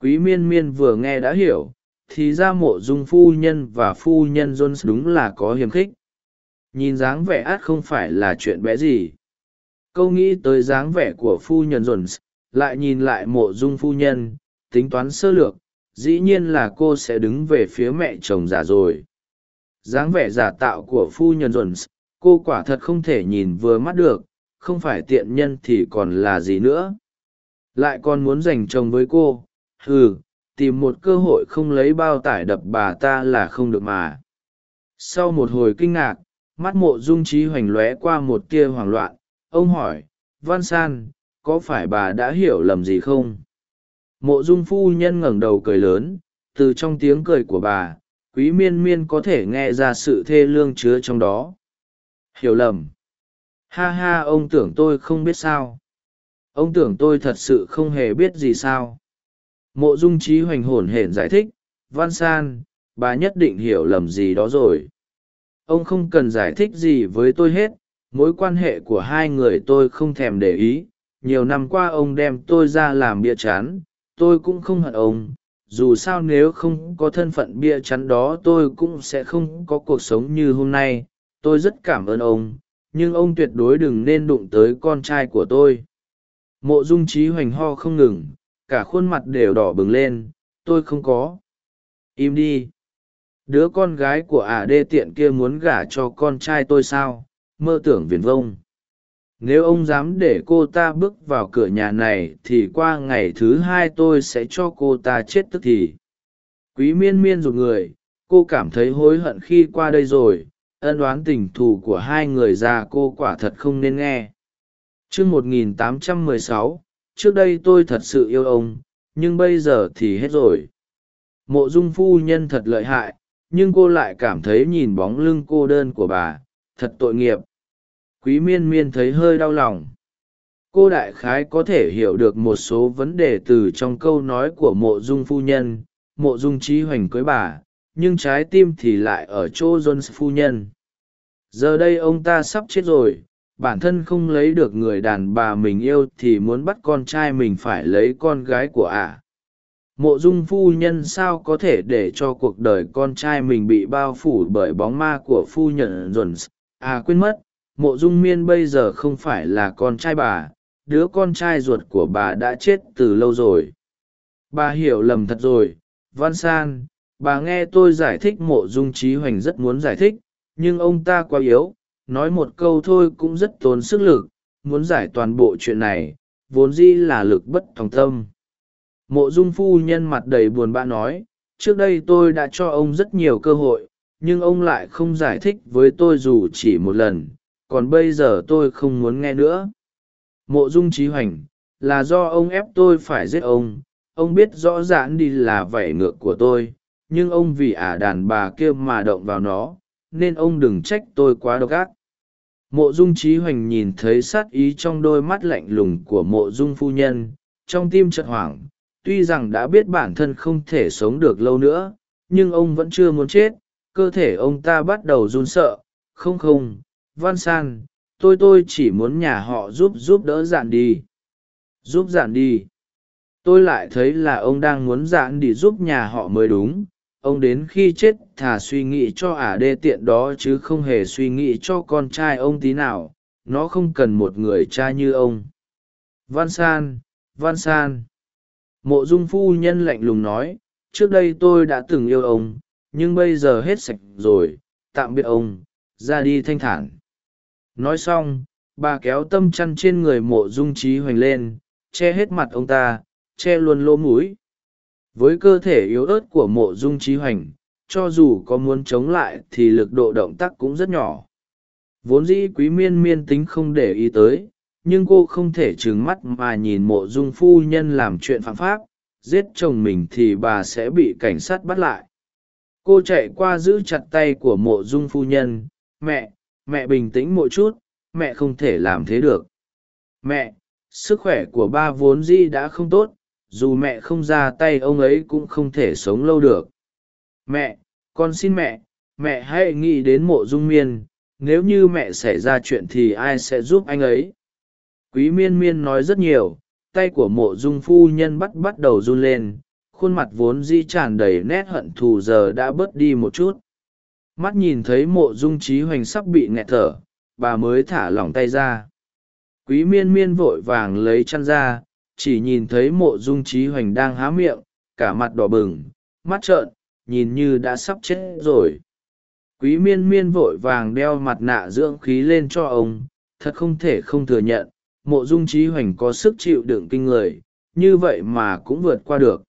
Quý miên miên vừa nghe đã hiểu, thì ra mộ dung phu nhân và phu nhân jones đúng là có hiềm khích. Nhìn dáng vẻ át không phải là chuyện bé gì câu nghĩ tới dáng vẻ của phu nhân jones lại nhìn lại mộ dung phu nhân, tính toán sơ lược, dĩ nhiên là cô sẽ đứng về phía mẹ chồng già rồi. Dáng vẻ giả tạo của phu nhân jones cô quả thật không thể nhìn vừa mắt được, không phải tiện nhân thì còn là gì nữa. Lại còn muốn giành chồng với cô ừ tìm một cơ hội không lấy bao tải đập bà ta là không được mà. Sau một hồi kinh ngạc, mắt mộ dung trí hoành lóe qua một tia hoảng loạn ông hỏi, văn san, có phải bà đã hiểu lầm gì không? Mộ dung phu nhân ngẩng đầu cười lớn, từ trong tiếng cười của bà, quý miên miên có thể nghe ra sự thê lương chứa trong đó. Hiểu lầm. Ha ha, ông tưởng tôi không biết sao. Ông tưởng tôi thật sự không hề biết gì sao. Mộ dung trí hoành hổn hển giải thích, văn san, bà nhất định hiểu lầm gì đó rồi. Ông không cần giải thích gì với tôi hết mối quan hệ của hai người tôi không thèm để ý, nhiều năm qua ông đem tôi ra làm bia chán, tôi cũng không hận ông, dù sao nếu không có thân phận bia chắn đó tôi cũng sẽ không có cuộc sống như hôm nay, tôi rất cảm ơn ông, nhưng ông tuyệt đối đừng nên đụng tới con trai của tôi. Mộ dung trí hoành ho không ngừng, cả khuôn mặt đều đỏ bừng lên, tôi không có. Im đi. Đứa con gái của ả đê tiện kia muốn gả cho con trai tôi sao? Mơ tưởng viền vông. Nếu ông dám để cô ta bước vào cửa nhà này thì qua ngày thứ hai tôi sẽ cho cô ta chết tức thì. Quý miên miên rụt người, cô cảm thấy hối hận khi qua đây rồi, ân oán tình thù của hai người già cô quả thật không nên nghe. T một nghìn tám trăm mười sáu, trước đây tôi thật sự yêu ông, nhưng bây giờ thì hết rồi. Mộ dung phu nhân thật lợi hại, nhưng cô lại cảm thấy nhìn bóng lưng cô đơn của bà, thật tội nghiệp quý miên miên thấy hơi đau lòng. Cô đại khái có thể hiểu được một số vấn đề từ trong câu nói của mộ dung phu nhân, mộ dung trí hoành cưới bà, nhưng trái tim thì lại ở chỗ jones phu nhân. Giờ đây ông ta sắp chết rồi, bản thân không lấy được người đàn bà mình yêu thì muốn bắt con trai mình phải lấy con gái của ả à. mộ dung phu nhân sao có thể để cho cuộc đời con trai mình bị bao phủ bởi bóng ma của phu nhân jones? À quên mất mộ dung miên bây giờ không phải là con trai bà, đứa con trai ruột của bà đã chết từ lâu rồi. Bà hiểu lầm thật rồi, văn san, bà nghe tôi giải thích mộ dung trí hoành rất muốn giải thích, nhưng ông ta quá yếu, nói một câu thôi cũng rất tốn sức lực, muốn giải toàn bộ chuyện này, vốn dĩ là lực bất thòng tâm. Mộ dung phu nhân mặt đầy buồn bã nói, trước đây tôi đã cho ông rất nhiều cơ hội, nhưng ông lại không giải thích với tôi dù chỉ một lần còn bây giờ tôi không muốn nghe nữa. Mộ dung trí hoành, là do ông ép tôi phải giết ông. Ông biết rõ ràng đi là vảy ngược của tôi, nhưng ông vì ả đàn bà kia mà động vào nó, nên ông đừng trách tôi quá độc ác. Mộ dung trí hoành nhìn thấy sát ý trong đôi mắt lạnh lùng của mộ dung phu nhân, trong tim chật hoảng. Tuy rằng đã biết bản thân không thể sống được lâu nữa, nhưng ông vẫn chưa muốn chết. Cơ thể ông ta bắt đầu run sợ. Không không văn san, tôi tôi chỉ muốn nhà họ giúp giúp đỡ dạn đi. Giúp dạn đi. Tôi lại thấy là ông đang muốn dạn đi giúp nhà họ mới đúng. Ông đến khi chết thà suy nghĩ cho ả đê tiện đó chứ không hề suy nghĩ cho con trai ông tí nào. Nó không cần một người cha như ông. Văn san văn san. Mộ dung phu nhân lạnh lùng nói, trước đây tôi đã từng yêu ông, nhưng bây giờ hết sạch rồi, tạm biệt ông, ra đi thanh thản nói xong, bà kéo tâm chăn trên người mộ dung trí hoành lên, che hết mặt ông ta, che luôn lỗ mũi. Với cơ thể yếu ớt của mộ dung trí hoành, cho dù có muốn chống lại thì lực độ động tác cũng rất nhỏ. Vốn dĩ quý miên miên tính không để ý tới, nhưng cô không thể trừng mắt mà nhìn mộ dung phu nhân làm chuyện phạm pháp, giết chồng mình thì bà sẽ bị cảnh sát bắt lại. Cô chạy qua giữ chặt tay của mộ dung phu nhân, mẹ mẹ bình tĩnh một chút, mẹ không thể làm thế được. Mẹ, sức khỏe của ba vốn di đã không tốt, dù mẹ không ra tay ông ấy cũng không thể sống lâu được. Mẹ, con xin mẹ mẹ hãy nghĩ đến mộ dung miên, nếu như mẹ xảy ra chuyện thì ai sẽ giúp anh ấy? Quý miên miên nói rất nhiều, tay của mộ dung phu nhân bắt bắt đầu run lên, khuôn mặt vốn di tràn đầy nét hận thù giờ đã bớt đi một chút mắt nhìn thấy mộ dung trí hoành sắp bị nghẹt thở, bà mới thả lỏng tay ra. Quý miên miên vội vàng lấy chăn ra, chỉ nhìn thấy mộ dung trí hoành đang há miệng, cả mặt đỏ bừng, mắt trợn, nhìn như đã sắp chết rồi. Quý miên miên vội vàng đeo mặt nạ dưỡng khí lên cho ông, thật không thể không thừa nhận, mộ dung trí hoành có sức chịu đựng kinh người, như vậy mà cũng vượt qua được.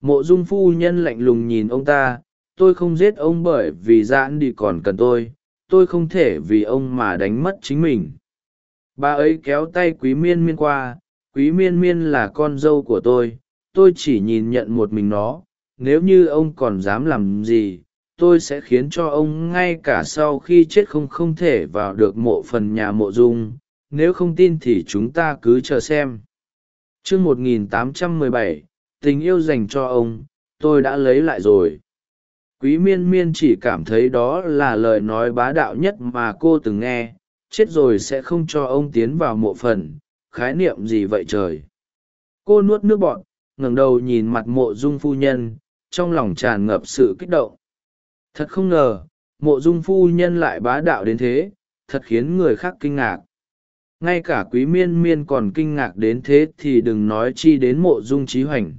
Mộ dung phu nhân lạnh lùng nhìn ông ta tôi không giết ông bởi vì giãn đi còn cần tôi tôi không thể vì ông mà đánh mất chính mình. Bà ấy kéo tay quý miên miên qua, quý miên miên là con dâu của tôi tôi chỉ nhìn nhận một mình nó, nếu như ông còn dám làm gì, tôi sẽ khiến cho ông ngay cả sau khi chết không không thể vào được mộ phần nhà mộ dung, nếu không tin thì chúng ta cứ chờ xem. Chương một nghìn tám trăm mười bảy, tình yêu dành cho ông, tôi đã lấy lại rồi quý miên miên chỉ cảm thấy đó là lời nói bá đạo nhất mà cô từng nghe, chết rồi sẽ không cho ông tiến vào mộ phần, khái niệm gì vậy trời? Cô nuốt nước bọn ngẩng đầu nhìn mặt mộ dung phu nhân, trong lòng tràn ngập sự kích động. Thật không ngờ, mộ dung phu nhân lại bá đạo đến thế, thật khiến người khác kinh ngạc. Ngay cả quý miên miên còn kinh ngạc đến thế thì đừng nói chi đến mộ dung trí hoành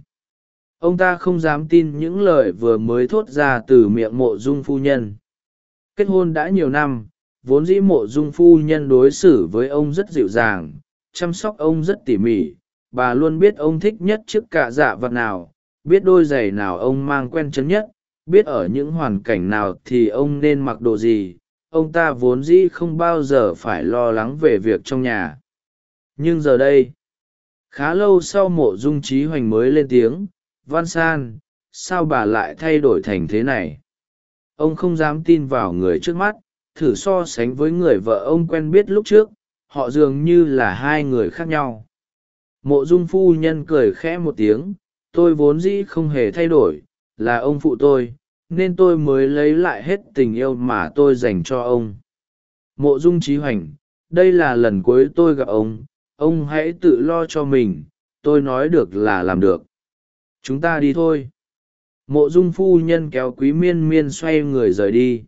ông ta không dám tin những lời vừa mới thốt ra từ miệng mộ dung phu nhân. Kết hôn đã nhiều năm, vốn dĩ mộ dung phu nhân đối xử với ông rất dịu dàng, chăm sóc ông rất tỉ mỉ. Bà luôn biết ông thích nhất chiếc cạ dạ vật nào, biết đôi giày nào ông mang quen chân nhất, biết ở những hoàn cảnh nào thì ông nên mặc đồ gì. Ông ta vốn dĩ không bao giờ phải lo lắng về việc trong nhà. Nhưng giờ đây, khá lâu sau mộ dung trí hoành mới lên tiếng văn san, sao bà lại thay đổi thành thế này? Ông không dám tin vào người trước mắt, thử so sánh với người vợ ông quen biết lúc trước, họ dường như là hai người khác nhau. Mộ dung phu nhân cười khẽ một tiếng, tôi vốn dĩ không hề thay đổi, là ông phụ tôi, nên tôi mới lấy lại hết tình yêu mà tôi dành cho ông. Mộ dung trí hoành, đây là lần cuối tôi gặp ông ông hãy tự lo cho mình, tôi nói được là làm được chúng ta đi thôi. Mộ dung phu nhân kéo quý miên miên xoay người rời đi.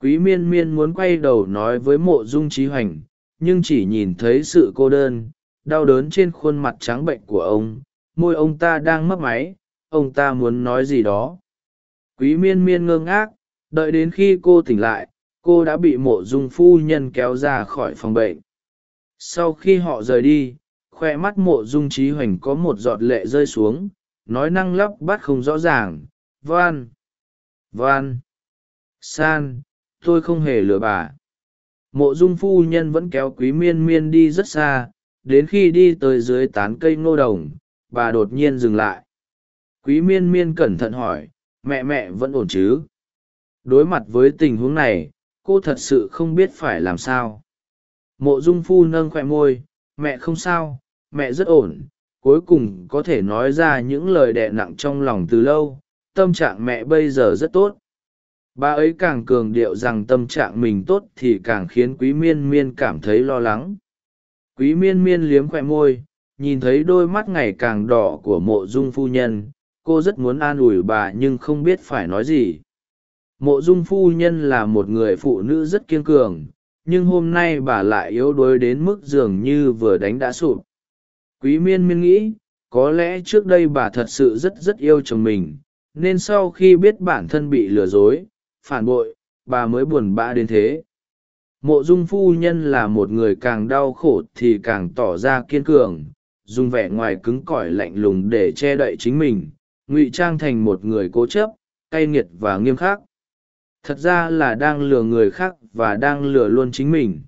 Quý miên miên muốn quay đầu nói với mộ dung trí hoành, nhưng chỉ nhìn thấy sự cô đơn, đau đớn trên khuôn mặt trắng bệnh của ông. Môi ông ta đang mất máy, ông ta muốn nói gì đó. Quý miên miên ngơ ngác, đợi đến khi cô tỉnh lại, cô đã bị mộ dung phu nhân kéo ra khỏi phòng bệnh. Sau khi họ rời đi khoe mắt mộ dung trí hoành có một giọt lệ rơi xuống nói năng lắp bắt không rõ ràng. Van. Van. San, tôi không hề lừa bà. Mộ dung phu nhân vẫn kéo quý miên miên đi rất xa, đến khi đi tới dưới tán cây ngô đồng, bà đột nhiên dừng lại. Quý miên miên cẩn thận hỏi, mẹ mẹ vẫn ổn chứ? Đối mặt với tình huống này, cô thật sự không biết phải làm sao. Mộ dung phu nâng khoe môi, mẹ không sao, mẹ rất ổn cuối cùng có thể nói ra những lời đẹ nặng trong lòng từ lâu, tâm trạng mẹ bây giờ rất tốt. Bà ấy càng cường điệu rằng tâm trạng mình tốt thì càng khiến quý miên miên cảm thấy lo lắng. Quý miên miên liếm khoe môi, nhìn thấy đôi mắt ngày càng đỏ của mộ dung phu nhân, cô rất muốn an ủi bà nhưng không biết phải nói gì. Mộ dung phu nhân là một người phụ nữ rất kiên cường, nhưng hôm nay bà lại yếu đuối đến mức dường như vừa đánh đã sụp quý miên miên nghĩ, có lẽ trước đây bà thật sự rất rất yêu chồng mình, nên sau khi biết bản thân bị lừa dối, phản bội, bà mới buồn bã đến thế. Mộ dung phu nhân là một người càng đau khổ thì càng tỏ ra kiên cường, dùng vẻ ngoài cứng cỏi lạnh lùng để che đậy chính mình, ngụy trang thành một người cố chấp, cay nghiệt và nghiêm khắc. Thật ra là đang lừa người khác và đang lừa luôn chính mình.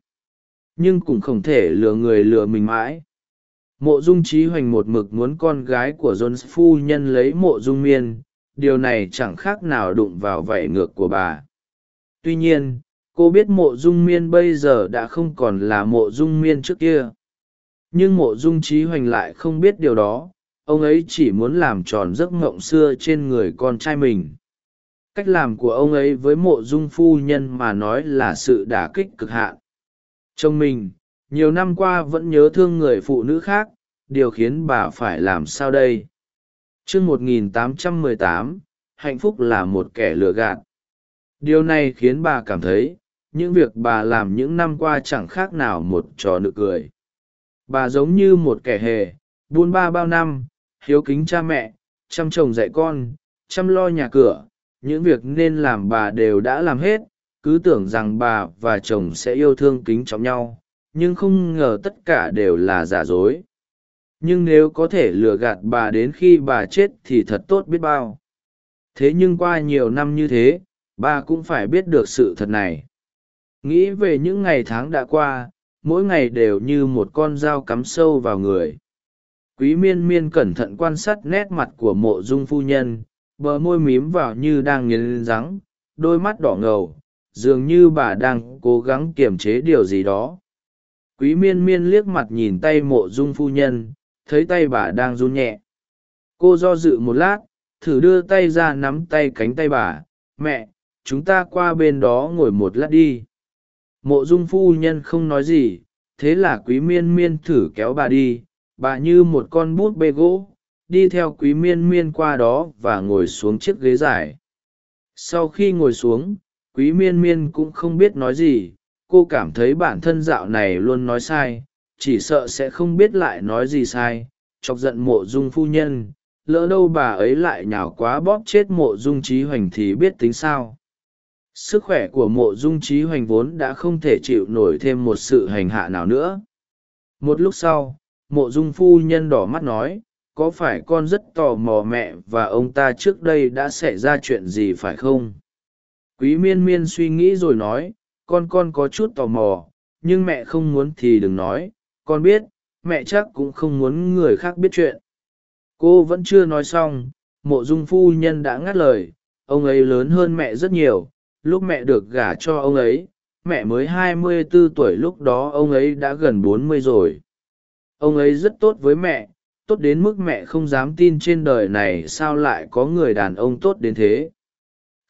Nhưng cũng không thể lừa người lừa mình mãi mộ dung trí hoành một mực muốn con gái của john phu nhân lấy mộ dung miên, điều này chẳng khác nào đụng vào vảy ngược của bà. Tuy nhiên, cô biết mộ dung miên bây giờ đã không còn là mộ dung miên trước kia. Nhưng mộ dung trí hoành lại không biết điều đó, ông ấy chỉ muốn làm tròn giấc mộng xưa trên người con trai mình. Cách làm của ông ấy với mộ dung phu nhân mà nói là sự đả kích cực hạn. Chồng mình nhiều năm qua vẫn nhớ thương người phụ nữ khác, điều khiến bà phải làm sao đây? Chương một nghìn tám trăm mười tám, hạnh phúc là một kẻ lừa gạt. Điều này khiến bà cảm thấy, những việc bà làm những năm qua chẳng khác nào một trò nực cười. Bà giống như một kẻ hề, buôn ba bao năm, hiếu kính cha mẹ, chăm chồng dạy con, chăm lo nhà cửa, những việc nên làm bà đều đã làm hết, cứ tưởng rằng bà và chồng sẽ yêu thương kính trọng nhau nhưng không ngờ tất cả đều là giả dối. Nhưng nếu có thể lừa gạt bà đến khi bà chết thì thật tốt biết bao. Thế nhưng qua nhiều năm như thế, bà cũng phải biết được sự thật này. Nghĩ về những ngày tháng đã qua, mỗi ngày đều như một con dao cắm sâu vào người. Quý miên miên cẩn thận quan sát nét mặt của mộ dung phu nhân, bờ môi mím vào như đang nghiến rắng đôi mắt đỏ ngầu, dường như bà đang cố gắng kiềm chế điều gì đó quý miên miên liếc mặt nhìn tay mộ dung phu nhân, thấy tay bà đang run nhẹ. Cô do dự một lát, thử đưa tay ra nắm tay cánh tay bà. Mẹ, chúng ta qua bên đó ngồi một lát đi. Mộ dung phu nhân không nói gì, thế là quý miên miên thử kéo bà đi. Bà như một con bút bê gỗ, đi theo quý miên miên qua đó và ngồi xuống chiếc ghế dài. Sau khi ngồi xuống, quý miên miên cũng không biết nói gì cô cảm thấy bản thân dạo này luôn nói sai, chỉ sợ sẽ không biết lại nói gì sai. Chọc giận mộ dung phu nhân, lỡ đâu bà ấy lại nhào quá bóp chết mộ dung trí hoành thì biết tính sao. Sức khỏe của mộ dung trí hoành vốn đã không thể chịu nổi thêm một sự hành hạ nào nữa. Một lúc sau, mộ dung phu nhân đỏ mắt nói, có phải con rất tò mò mẹ và ông ta trước đây đã xảy ra chuyện gì phải không? Quý miên miên suy nghĩ rồi nói con con có chút tò mò, nhưng mẹ không muốn thì đừng nói, con biết, mẹ chắc cũng không muốn người khác biết chuyện. Cô vẫn chưa nói xong, mộ dung phu nhân đã ngắt lời, ông ấy lớn hơn mẹ rất nhiều, lúc mẹ được gả cho ông ấy, mẹ mới hai mươi bốn tuổi lúc đó ông ấy đã gần bốn mươi rồi. Ông ấy rất tốt với mẹ, tốt đến mức mẹ không dám tin trên đời này sao lại có người đàn ông tốt đến thế.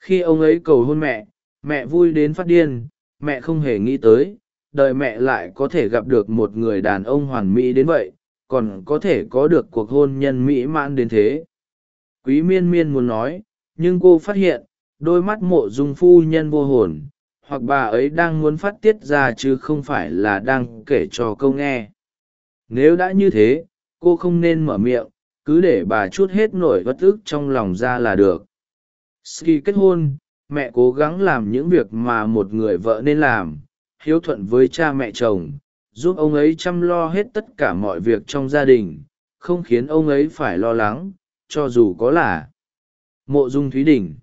Khi ông ấy cầu hôn mẹ mẹ vui đến phát điên mẹ không hề nghĩ tới, đời mẹ lại có thể gặp được một người đàn ông hoàn mỹ đến vậy, còn có thể có được cuộc hôn nhân mỹ mãn đến thế. Quý miên miên muốn nói, nhưng cô phát hiện, đôi mắt mộ dung phu nhân vô hồn, hoặc bà ấy đang muốn phát tiết ra chứ không phải là đang kể cho câu nghe. Nếu đã như thế, cô không nên mở miệng, cứ để bà chút hết nổi bất ức trong lòng ra là được. Ski kết hôn mẹ cố gắng làm những việc mà một người vợ nên làm, hiếu thuận với cha mẹ chồng, giúp ông ấy chăm lo hết tất cả mọi việc trong gia đình, không khiến ông ấy phải lo lắng, cho dù có là mộ dung thúy đình.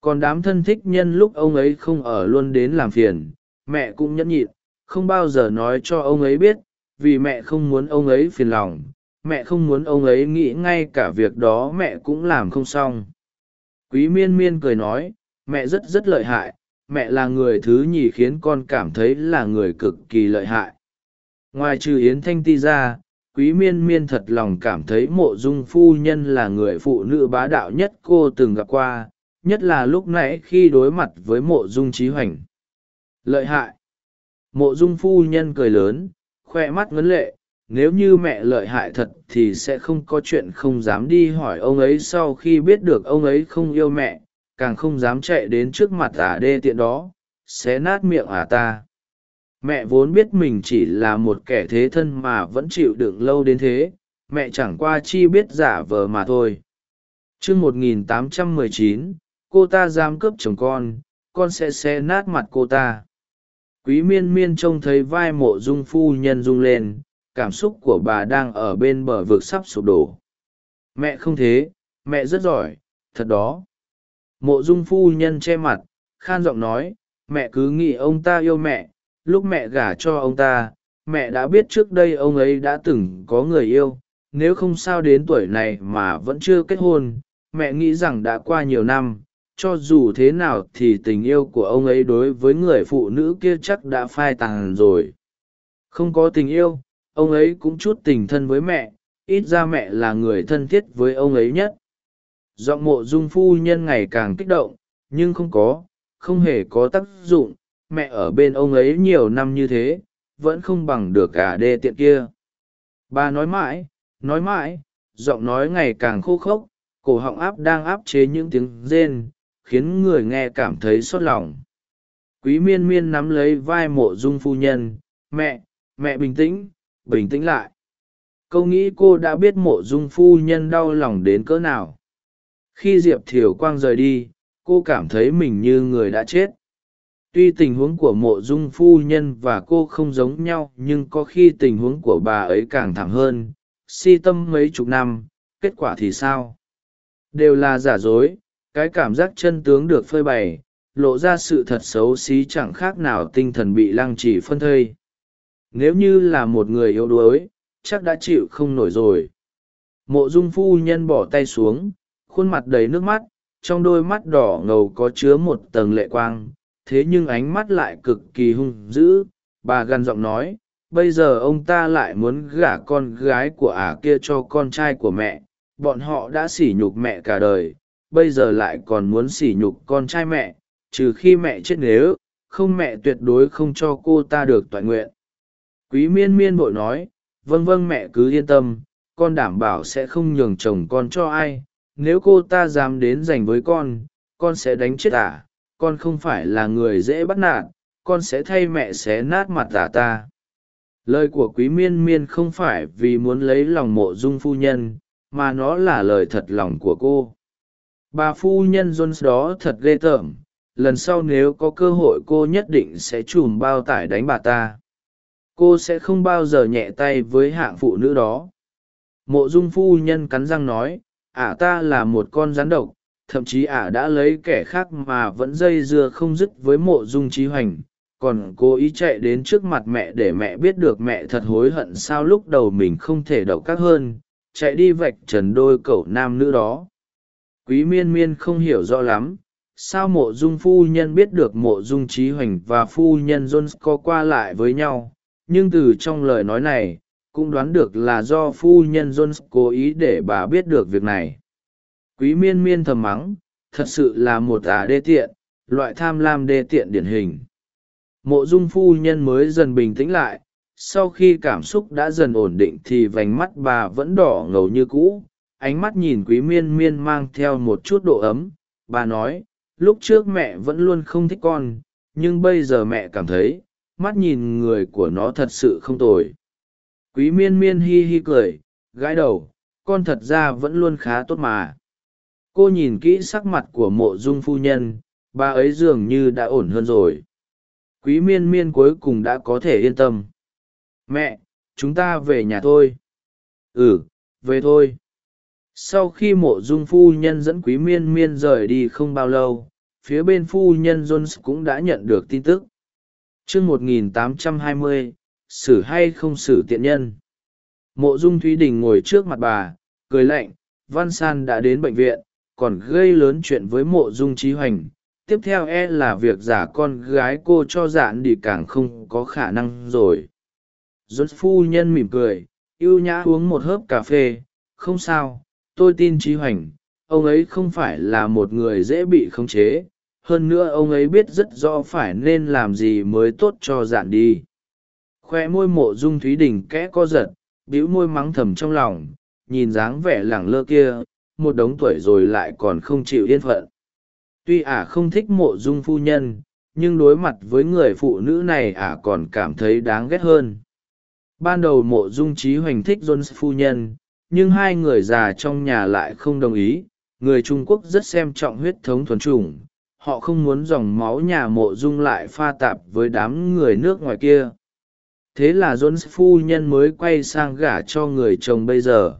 Còn đám thân thích nhân lúc ông ấy không ở luôn đến làm phiền, mẹ cũng nhẫn nhịn, không bao giờ nói cho ông ấy biết, vì mẹ không muốn ông ấy phiền lòng, mẹ không muốn ông ấy nghĩ ngay cả việc đó mẹ cũng làm không xong. Quý miên miên cười nói mẹ rất rất lợi hại, mẹ là người thứ nhì khiến con cảm thấy là người cực kỳ lợi hại. Ngoài trừ yến thanh ti ra, quý miên miên thật lòng cảm thấy mộ dung phu nhân là người phụ nữ bá đạo nhất cô từng gặp qua, nhất là lúc nãy khi đối mặt với mộ dung trí hoành. Lợi hại. Mộ dung phu nhân cười lớn, khoe mắt ngấn lệ, nếu như mẹ lợi hại thật thì sẽ không có chuyện không dám đi hỏi ông ấy sau khi biết được ông ấy không yêu mẹ càng không dám chạy đến trước mặt ả đê tiện đó, xé nát miệng ả ta. Mẹ vốn biết mình chỉ là một kẻ thế thân mà vẫn chịu đựng lâu đến thế, mẹ chẳng qua chi biết giả vờ mà thôi. Chương một nghìn tám trăm mười chín, cô ta dám cướp chồng con con sẽ xé nát mặt cô ta. Quý miên miên trông thấy vai mộ dung phu nhân rung lên, cảm xúc của bà đang ở bên bờ vực sắp sụp đổ. Mẹ không thế, mẹ rất giỏi, thật đó mộ dung phu nhân che mặt, khan giọng nói, mẹ cứ nghĩ ông ta yêu mẹ, lúc mẹ gả cho ông ta, mẹ đã biết trước đây ông ấy đã từng có người yêu, nếu không sao đến tuổi này mà vẫn chưa kết hôn, mẹ nghĩ rằng đã qua nhiều năm, cho dù thế nào thì tình yêu của ông ấy đối với người phụ nữ kia chắc đã phai tàn rồi. Không có tình yêu, ông ấy cũng chút tình thân với mẹ, ít ra mẹ là người thân thiết với ông ấy nhất giọng mộ dung phu nhân ngày càng kích động, nhưng không có, không hề có tác dụng. Mẹ ở bên ông ấy nhiều năm như thế, vẫn không bằng được cả đê tiện kia. Bà nói mãi nói mãi, giọng nói ngày càng khô khốc, cổ họng áp đang áp chế những tiếng rên, khiến người nghe cảm thấy xót lòng. Quý miên miên nắm lấy vai mộ dung phu nhân, mẹ mẹ bình tĩnh bình tĩnh lại. Câu nghĩ cô đã biết mộ dung phu nhân đau lòng đến cỡ nào khi diệp thiều quang rời đi, cô cảm thấy mình như người đã chết. Tuy tình huống của mộ dung phu nhân và cô không giống nhau, nhưng có khi tình huống của bà ấy càng thẳng hơn, si tâm mấy chục năm, kết quả thì sao? Đều là giả dối, cái cảm giác chân tướng được phơi bày, lộ ra sự thật xấu xí chẳng khác nào tinh thần bị lăng trì phân thây. Nếu như là một người yếu đuối, chắc đã chịu không nổi rồi. Mộ dung phu nhân bỏ tay xuống khuôn mặt đầy nước mắt, trong đôi mắt đỏ ngầu có chứa một tầng lệ quang, thế nhưng ánh mắt lại cực kỳ hung dữ. Bà gằn giọng nói, bây giờ ông ta lại muốn gả con gái của ả kia cho con trai của mẹ. Bọn họ đã sỉ nhục mẹ cả đời. Bây giờ lại còn muốn sỉ nhục con trai mẹ. Trừ khi mẹ chết nếu, không mẹ tuyệt đối không cho cô ta được toại nguyện. Quý miên miên bội nói vâng vâng mẹ cứ yên tâm. Con đảm bảo sẽ không nhường chồng con cho ai nếu cô ta dám đến giành với con con sẽ đánh chết ả à. con không phải là người dễ bắt nạt, con sẽ thay mẹ xé nát mặt ả ta. Lời của quý miên miên không phải vì muốn lấy lòng mộ dung phu nhân, mà nó là lời thật lòng của cô. Bà phu nhân jones đó thật ghê tởm, lần sau nếu có cơ hội cô nhất định sẽ chùm bao tải đánh bà ta. Cô sẽ không bao giờ nhẹ tay với hạng phụ nữ đó. Mộ dung phu nhân cắn răng nói ả ta là một con rắn độc, thậm chí ả đã lấy kẻ khác mà vẫn dây dưa không dứt với mộ dung trí hoành, còn cố ý chạy đến trước mặt mẹ để mẹ biết được mẹ thật hối hận sao lúc đầu mình không thể đậu các hơn, chạy đi vạch trần đôi cậu nam nữ đó. Quý miên miên không hiểu rõ lắm, sao mộ dung phu nhân biết được mộ dung trí hoành và phu nhân jones có qua lại với nhau, nhưng từ trong lời nói này cũng đoán được là do phu nhân jones cố ý để bà biết được việc này. Quý miên miên thầm mắng, thật sự là một ả đê tiện, loại tham lam đê tiện điển hình. Mộ dung phu nhân mới dần bình tĩnh lại, sau khi cảm xúc đã dần ổn định thì vành mắt bà vẫn đỏ ngầu như cũ, ánh mắt nhìn quý miên miên mang theo một chút độ ấm. Bà nói, lúc trước mẹ vẫn luôn không thích con, nhưng bây giờ mẹ cảm thấy, mắt nhìn người của nó thật sự không tồi quý miên miên hi hi cười, gãi đầu, con thật ra vẫn luôn khá tốt mà. Cô nhìn kỹ sắc mặt của mộ dung phu nhân, bà ấy dường như đã ổn hơn rồi. Quý miên miên cuối cùng đã có thể yên tâm. Mẹ, chúng ta về nhà thôi. Ừ về thôi. Sau khi mộ dung phu nhân dẫn quý miên miên rời đi không bao lâu, phía bên phu nhân jones cũng đã nhận được tin tức. Chương một nghìn tám trăm hai mươi xử hay không xử tiện nhân. Mộ dung thúy đình ngồi trước mặt bà, cười lạnh, văn san đã đến bệnh viện, còn gây lớn chuyện với mộ dung trí hoành. Tiếp theo e là việc giả con gái cô cho dạn đi càng không có khả năng rồi. Dốt phu nhân mỉm cười y ê u nhã uống một hớp cà phê. Không sao, tôi tin trí hoành, ông ấy không phải là một người dễ bị khống chế. Hơn nữa ông ấy biết rất rõ phải nên làm gì mới tốt cho dạn đi khoe môi mộ dung thúy đình kẽ co giật, bĩu môi mắng thầm trong lòng, nhìn dáng vẻ lẳng lơ kia, một đống tuổi rồi lại còn không chịu yên phận. Tuy ả không thích mộ dung phu nhân, nhưng đối mặt với người phụ nữ này ả còn cảm thấy đáng ghét hơn. Ban đầu mộ dung trí hoành thích jones phu nhân, nhưng hai người già trong nhà lại không đồng ý. Người trung quốc rất xem trọng huyết thống thuần chủng, họ không muốn dòng máu nhà mộ dung lại pha tạp với đám người nước ngoài kia thế là jones phu nhân mới quay sang gả cho người chồng bây giờ.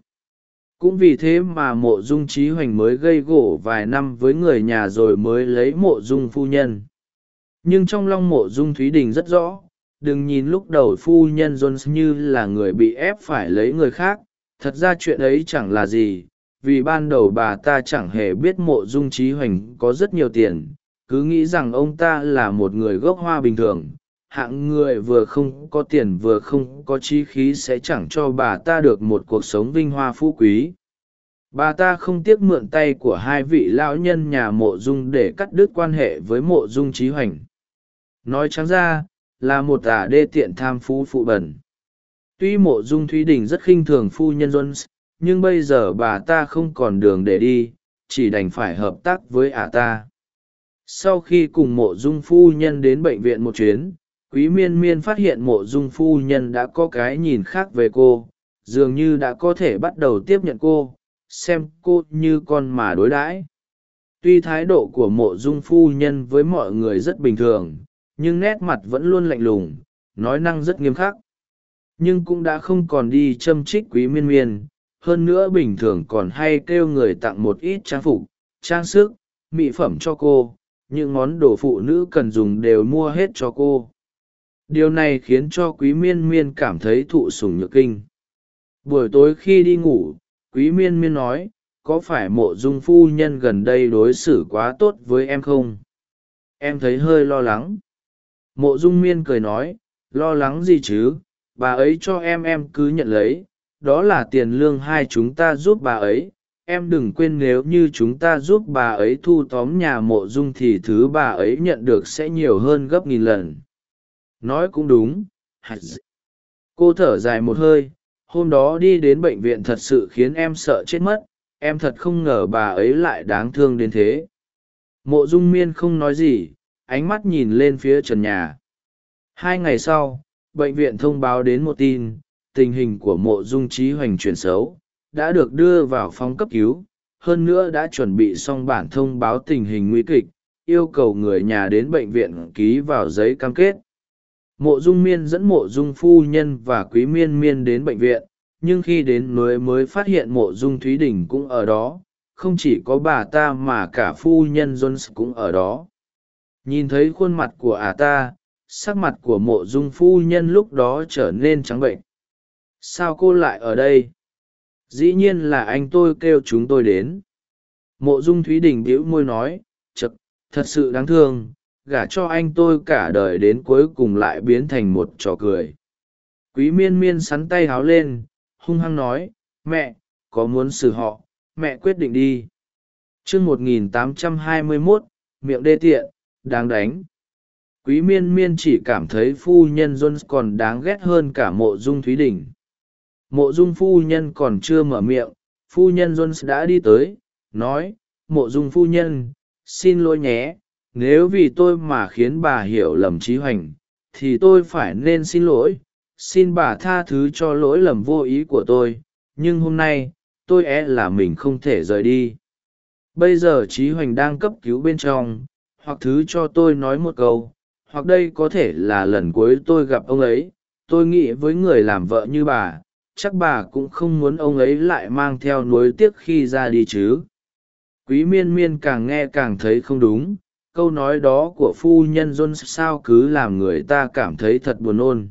Cũng vì thế mà mộ dung trí hoành mới gây gỗ vài năm với người nhà rồi mới lấy mộ dung phu nhân. Nhưng trong long mộ dung thúy đình rất rõ, đừng nhìn lúc đầu phu nhân jones như là người bị ép phải lấy người khác, thật ra chuyện ấy chẳng là gì, vì ban đầu bà ta chẳng hề biết mộ dung trí hoành có rất nhiều tiền, cứ nghĩ rằng ông ta là một người gốc hoa bình thường hạng người vừa không có tiền vừa không có trí khí sẽ chẳng cho bà ta được một cuộc sống vinh hoa phú quý. Bà ta không tiếc mượn tay của hai vị lão nhân nhà mộ dung để cắt đứt quan hệ với mộ dung trí hoành. Nói trắng ra, là một ả đê tiện tham phú phụ bẩn. Tuy mộ dung thúy đình rất khinh thường phu nhân jones, nhưng bây giờ bà ta không còn đường để đi, chỉ đành phải hợp tác với ả ta. Sau khi cùng mộ dung phu nhân đến bệnh viện một chuyến quý miên miên phát hiện mộ dung phu nhân đã có cái nhìn khác về cô, dường như đã có thể bắt đầu tiếp nhận cô, xem cô như con mà đối đãi. Tuy thái độ của mộ dung phu nhân với mọi người rất bình thường, nhưng nét mặt vẫn luôn lạnh lùng, nói năng rất nghiêm khắc. Nhưng cũng đã không còn đi châm trích quý miên miên, hơn nữa bình thường còn hay kêu người tặng một ít trang phục, trang sức, mỹ phẩm cho cô, những món đồ phụ nữ cần dùng đều mua hết cho cô điều này khiến cho quý miên miên cảm thấy thụ sùng nhược kinh. Buổi tối khi đi ngủ, quý miên miên nói, có phải mộ dung phu nhân gần đây đối xử quá tốt với em không? Em thấy hơi lo lắng. Mộ dung miên cười nói, lo lắng gì chứ? Bà ấy cho em em cứ nhận lấy. Đó là tiền lương hai chúng ta giúp bà ấy. Em đừng quên nếu như chúng ta giúp bà ấy thu tóm nhà mộ dung thì thứ bà ấy nhận được sẽ nhiều hơn gấp nghìn lần nói cũng đúng. Cô thở dài một hơi, hôm đó đi đến bệnh viện thật sự khiến em sợ chết mất, em thật không ngờ bà ấy lại đáng thương đến thế. Mộ dung miên không nói gì, ánh mắt nhìn lên phía trần nhà. Hai ngày sau, bệnh viện thông báo đến một tin, tình hình của mộ dung trí hoành chuyển xấu, đã được đưa vào phòng cấp cứu, hơn nữa đã chuẩn bị xong bản thông báo tình hình nguy kịch, yêu cầu người nhà đến bệnh viện ký vào giấy cam kết mộ dung miên dẫn mộ dung phu nhân và quý miên miên đến bệnh viện, nhưng khi đến mới mới phát hiện mộ dung thúy đình cũng ở đó, không chỉ có bà ta mà cả phu nhân jones cũng ở đó. Nhìn thấy khuôn mặt của ả ta, sắc mặt của mộ dung phu nhân lúc đó trở nên trắng bệnh. Sao cô lại ở đây? Dĩ nhiên là anh tôi kêu chúng tôi đến. Mộ dung thúy đình bĩu môi nói, chật, thật sự đáng thương gả cho anh tôi cả đời đến cuối cùng lại biến thành một trò cười. Quý miên miên sắn tay háo lên, hung hăng nói, mẹ, có muốn xử họ, mẹ quyết định đi. T r ư ơ n g một nghìn tám trăm hai mươi mốt, miệng đê tiện, đáng đánh. Quý miên miên chỉ cảm thấy phu nhân jones còn đáng ghét hơn cả mộ dung thúy đình. Mộ dung phu nhân còn chưa mở miệng, phu nhân jones đã đi tới, nói, mộ dung phu nhân, xin lỗi nhé nếu vì tôi mà khiến bà hiểu lầm trí hoành, thì tôi phải nên xin lỗi, xin bà tha thứ cho lỗi lầm vô ý của tôi, nhưng hôm nay, tôi e là mình không thể rời đi. Bây giờ trí hoành đang cấp cứu bên trong, hoặc thứ cho tôi nói một câu, hoặc đây có thể là lần cuối tôi gặp ông ấy, tôi nghĩ với người làm vợ như bà, chắc bà cũng không muốn ông ấy lại mang theo nối tiếc khi ra đi chứ. Quý miên miên càng nghe càng thấy không đúng câu nói đó của phu nhân john sao cứ làm người ta cảm thấy thật buồn nôn.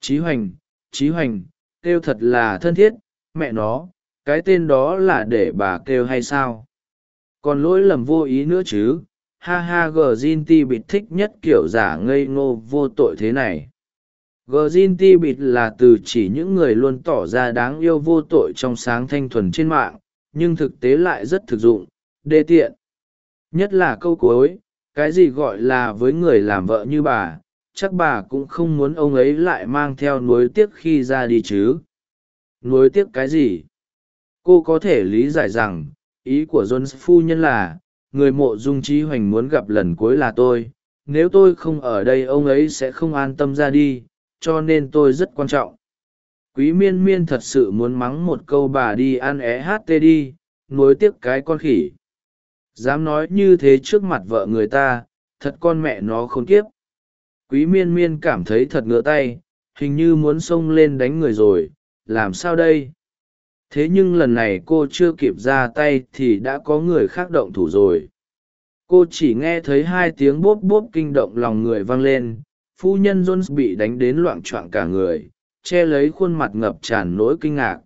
Trí hoành trí hoành, kêu thật là thân thiết, mẹ nó, cái tên đó là để bà kêu hay sao? Còn lỗi lầm vô ý nữa chứ, ha ha gờ zin ti bịt thích nhất kiểu giả ngây ngô vô tội thế này. Gờ zin ti bịt là từ chỉ những người luôn tỏ ra đáng yêu vô tội trong sáng thanh thuần trên mạng, nhưng thực tế lại rất thực dụng, đê tiện nhất là câu cuối, cái gì gọi là với người làm vợ như bà, chắc bà cũng không muốn ông ấy lại mang theo nối tiếc khi ra đi chứ. Nối tiếc cái gì? Cô có thể lý giải rằng, ý của john phu nhân là, người mộ dung trí hoành muốn gặp lần cuối là tôi, nếu tôi không ở đây ông ấy sẽ không an tâm ra đi, cho nên tôi rất quan trọng. Quý miên miên thật sự muốn mắng một câu bà đi ăn é hát tê đi nối tiếc cái con khỉ dám nói như thế trước mặt vợ người ta, thật con mẹ nó khốn kiếp. Quý miên miên cảm thấy thật ngựa tay, hình như muốn xông lên đánh người rồi, làm sao đây? Thế nhưng lần này cô chưa kịp ra tay thì đã có người khác động thủ rồi. Cô chỉ nghe thấy hai tiếng bốp bốp kinh động lòng người vang lên, phu nhân jones bị đánh đến loạn t r cả người, che lấy khuôn mặt ngập tràn nỗi kinh ngạc.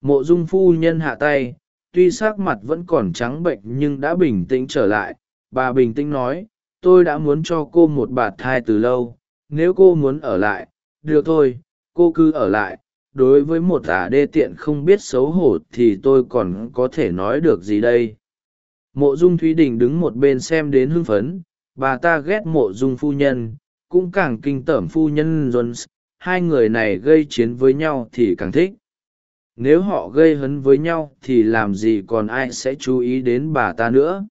Mộ dung phu nhân hạ tay tuy sắc mặt vẫn còn trắng bệnh nhưng đã bình tĩnh trở lại, bà bình tĩnh nói, tôi đã muốn cho cô một bạt thai từ lâu, nếu cô muốn ở lại, được thôi, cô cứ ở lại, đối với một ả đê tiện không biết xấu hổ thì tôi còn có thể nói được gì đây? Mộ dung thúy đình đứng một bên xem đến hưng phấn, bà ta ghét mộ dung phu nhân, cũng càng kinh tởm phu nhân jones, hai người này gây chiến với nhau thì càng thích nếu họ gây hấn với nhau thì làm gì còn ai sẽ chú ý đến bà ta nữa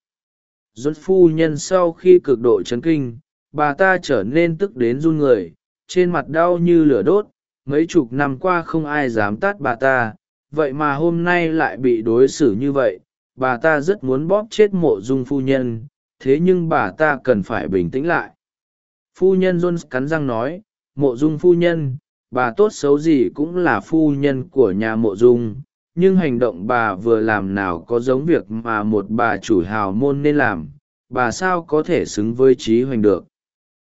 Rốt phu nhân sau khi cực độ chấn kinh, bà ta trở nên tức đến run người, trên mặt đau như lửa đốt, mấy chục năm qua không ai dám tát bà ta, vậy mà hôm nay lại bị đối xử như vậy, bà ta rất muốn bóp chết mộ dung phu nhân, thế nhưng bà ta cần phải bình tĩnh lại. Phu nhân Jones cắn răng nói, mộ dung phu nhân, bà tốt xấu gì cũng là phu nhân của nhà mộ dung, nhưng hành động bà vừa làm nào có giống việc mà một bà chủ hào môn nên làm bà sao có thể xứng với trí hoành được.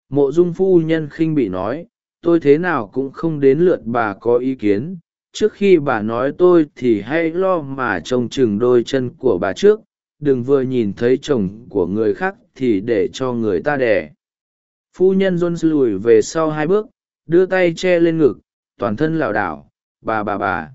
Mộ dung phu nhân khinh bị nói tôi thế nào cũng không đến lượt bà có ý kiến trước khi bà nói tôi thì hãy lo mà trông chừng đôi chân của bà trước đừng vừa nhìn thấy chồng của người khác thì để cho người ta đẻ. Phu nhân jones lùi về sau hai bước đưa tay che lên ngực, toàn thân lảo đảo, bà bà bà.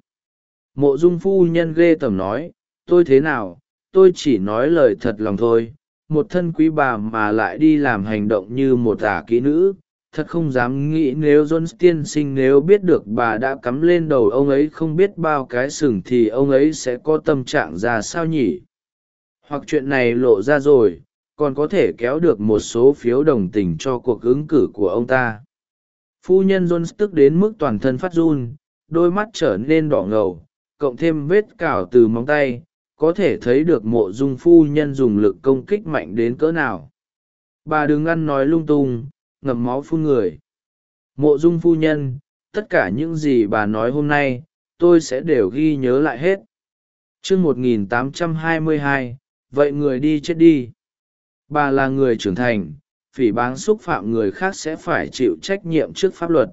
Mộ dung phu nhân ghê tởm nói, tôi thế nào? Tôi chỉ nói lời thật lòng thôi. Một thân quý bà mà lại đi làm hành động như một ả kỹ nữ. Thật không dám nghĩ nếu john tiên sinh nếu biết được bà đã cắm lên đầu ông ấy không biết bao cái sừng thì ông ấy sẽ có tâm trạng ra sao nhỉ? Hoặc chuyện này lộ ra rồi, còn có thể kéo được một số phiếu đồng tình cho cuộc ứng cử của ông ta phu nhân Jones tức đến mức toàn thân phát run, đôi mắt trở nên đỏ ngầu, cộng thêm vết cào từ móng tay, có thể thấy được mộ dung phu nhân dùng lực công kích mạnh đến cỡ nào. Bà đừng ăn nói lung tung, ngậm máu phun người. Mộ dung phu nhân, tất cả những gì bà nói hôm nay, tôi sẽ đều ghi nhớ lại hết. Chương một nghìn tám trăm hai mươi hai, vậy người đi chết đi. Bà là người trưởng thành phỉ báng xúc phạm người khác sẽ phải chịu trách nhiệm trước pháp luật.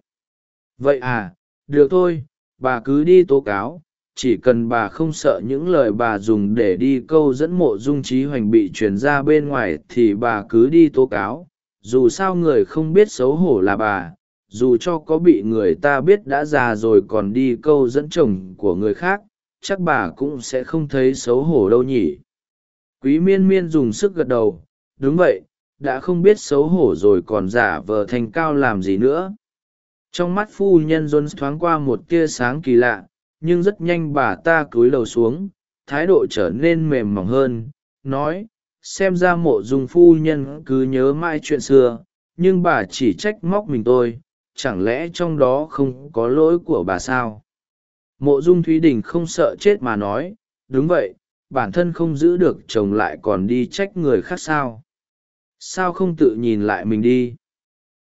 Vậy à được thôi, bà cứ đi tố cáo, chỉ cần bà không sợ những lời bà dùng để đi câu dẫn mộ dung trí hoành bị truyền ra bên ngoài thì bà cứ đi tố cáo. Dù sao người không biết xấu hổ là bà, dù cho có bị người ta biết đã già rồi còn đi câu dẫn chồng của người khác, chắc bà cũng sẽ không thấy xấu hổ đâu nhỉ. Quý miên miên dùng sức gật đầu, đúng vậy đã không biết xấu hổ rồi còn giả vờ thành cao làm gì nữa. Trong mắt phu nhân jones thoáng qua một tia sáng kỳ lạ, nhưng rất nhanh bà ta cúi đầu xuống, thái độ trở nên mềm mỏng hơn, nói, xem ra mộ dung phu nhân cứ nhớ mãi chuyện xưa, nhưng bà chỉ trách móc mình tôi, chẳng lẽ trong đó không có lỗi của bà sao? Mộ dung thúy đình không sợ chết mà nói, đúng vậy, bản thân không giữ được chồng lại còn đi trách người khác sao? Sao không tự nhìn lại mình đi?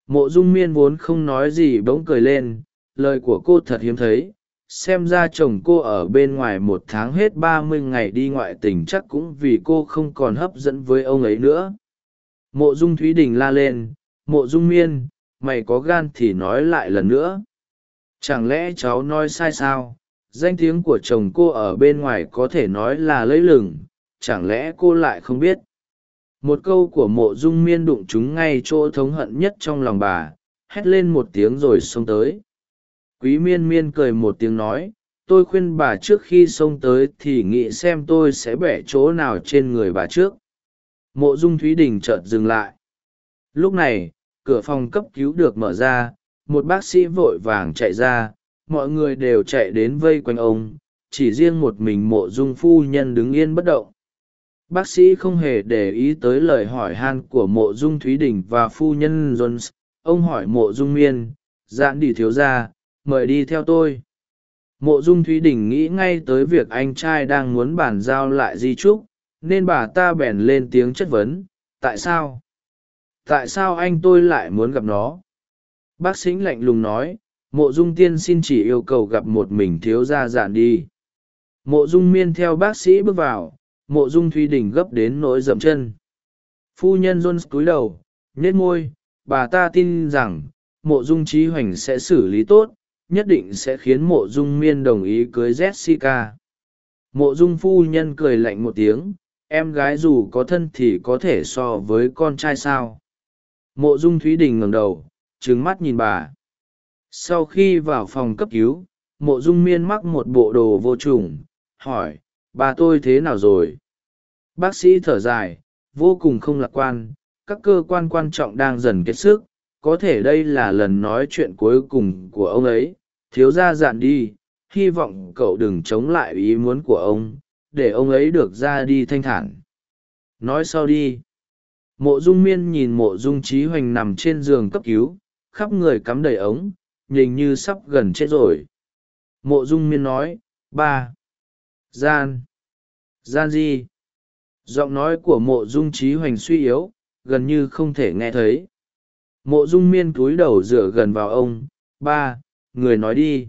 Mộ dung miên vốn không nói gì bỗng cười lên, lời của cô thật hiếm thấy. Xem ra chồng cô ở bên ngoài một tháng hết ba mươi ngày đi ngoại tình chắc cũng vì cô không còn hấp dẫn với ông ấy nữa. Mộ dung thúy đình la lên, mộ dung miên, mày có gan thì nói lại lần nữa. Chẳng lẽ cháu nói sai sao? Danh tiếng của chồng cô ở bên ngoài có thể nói là lấy lừng, chẳng lẽ cô lại không biết? Một câu của mộ dung miên đụng chúng ngay chỗ thống hận nhất trong lòng bà, hét lên một tiếng rồi xông tới. Quý miên miên cười một tiếng nói, tôi khuyên bà trước khi xông tới thì nghĩ xem tôi sẽ bẻ chỗ nào trên người bà trước. Mộ dung thúy đình chợt dừng lại. Lúc này, cửa phòng cấp cứu được mở ra, một bác sĩ vội vàng chạy ra, mọi người đều chạy đến vây quanh ông, chỉ riêng một mình mộ dung phu nhân đứng yên bất động bác sĩ không hề để ý tới lời hỏi han của mộ dung thúy đình và phu nhân jones. Ông hỏi mộ dung miên dạn đi thiếu ra mời đi theo tôi. Mộ dung thúy đình nghĩ ngay tới việc anh trai đang muốn bàn giao lại di trúc, nên bà ta bèn lên tiếng chất vấn, tại sao? Tại sao anh tôi lại muốn gặp nó? Bác sĩ lạnh lùng nói, mộ dung tiên xin chỉ yêu cầu gặp một mình thiếu gia dạn đi. Mộ dung miên theo bác sĩ bước vào mộ dung thúy đình gấp đến nỗi dậm chân. Phu nhân jones cúi đầu nhét môi, bà ta tin rằng, mộ dung trí hoành sẽ xử lý tốt, nhất định sẽ khiến mộ dung miên đồng ý cưới jessica. Mộ dung phu nhân cười lạnh một tiếng, em gái dù có thân thì có thể so với con trai sao? Mộ dung thúy đình ngẩng đầu trứng mắt nhìn bà. Sau khi vào phòng cấp cứu, mộ dung miên mắc một bộ đồ vô trùng, hỏi bà tôi thế nào rồi? Bác sĩ thở dài, vô cùng không lạc quan, các cơ quan quan trọng đang dần kiệt sức, có thể đây là lần nói chuyện cuối cùng của ông ấy. Thiếu ra dạn đi, hy vọng cậu đừng chống lại ý muốn của ông, để ông ấy được ra đi thanh thản. Nói sau đi. Mộ dung miên nhìn mộ dung trí hoành nằm trên giường cấp cứu, khắp người cắm đầy ống, nhìn như sắp gần chết rồi. Mộ dung miên nói, ba, gian gian di, giọng nói của mộ dung trí hoành suy yếu gần như không thể nghe thấy. Mộ dung miên cúi đầu dựa gần vào ông. Ba người nói đi.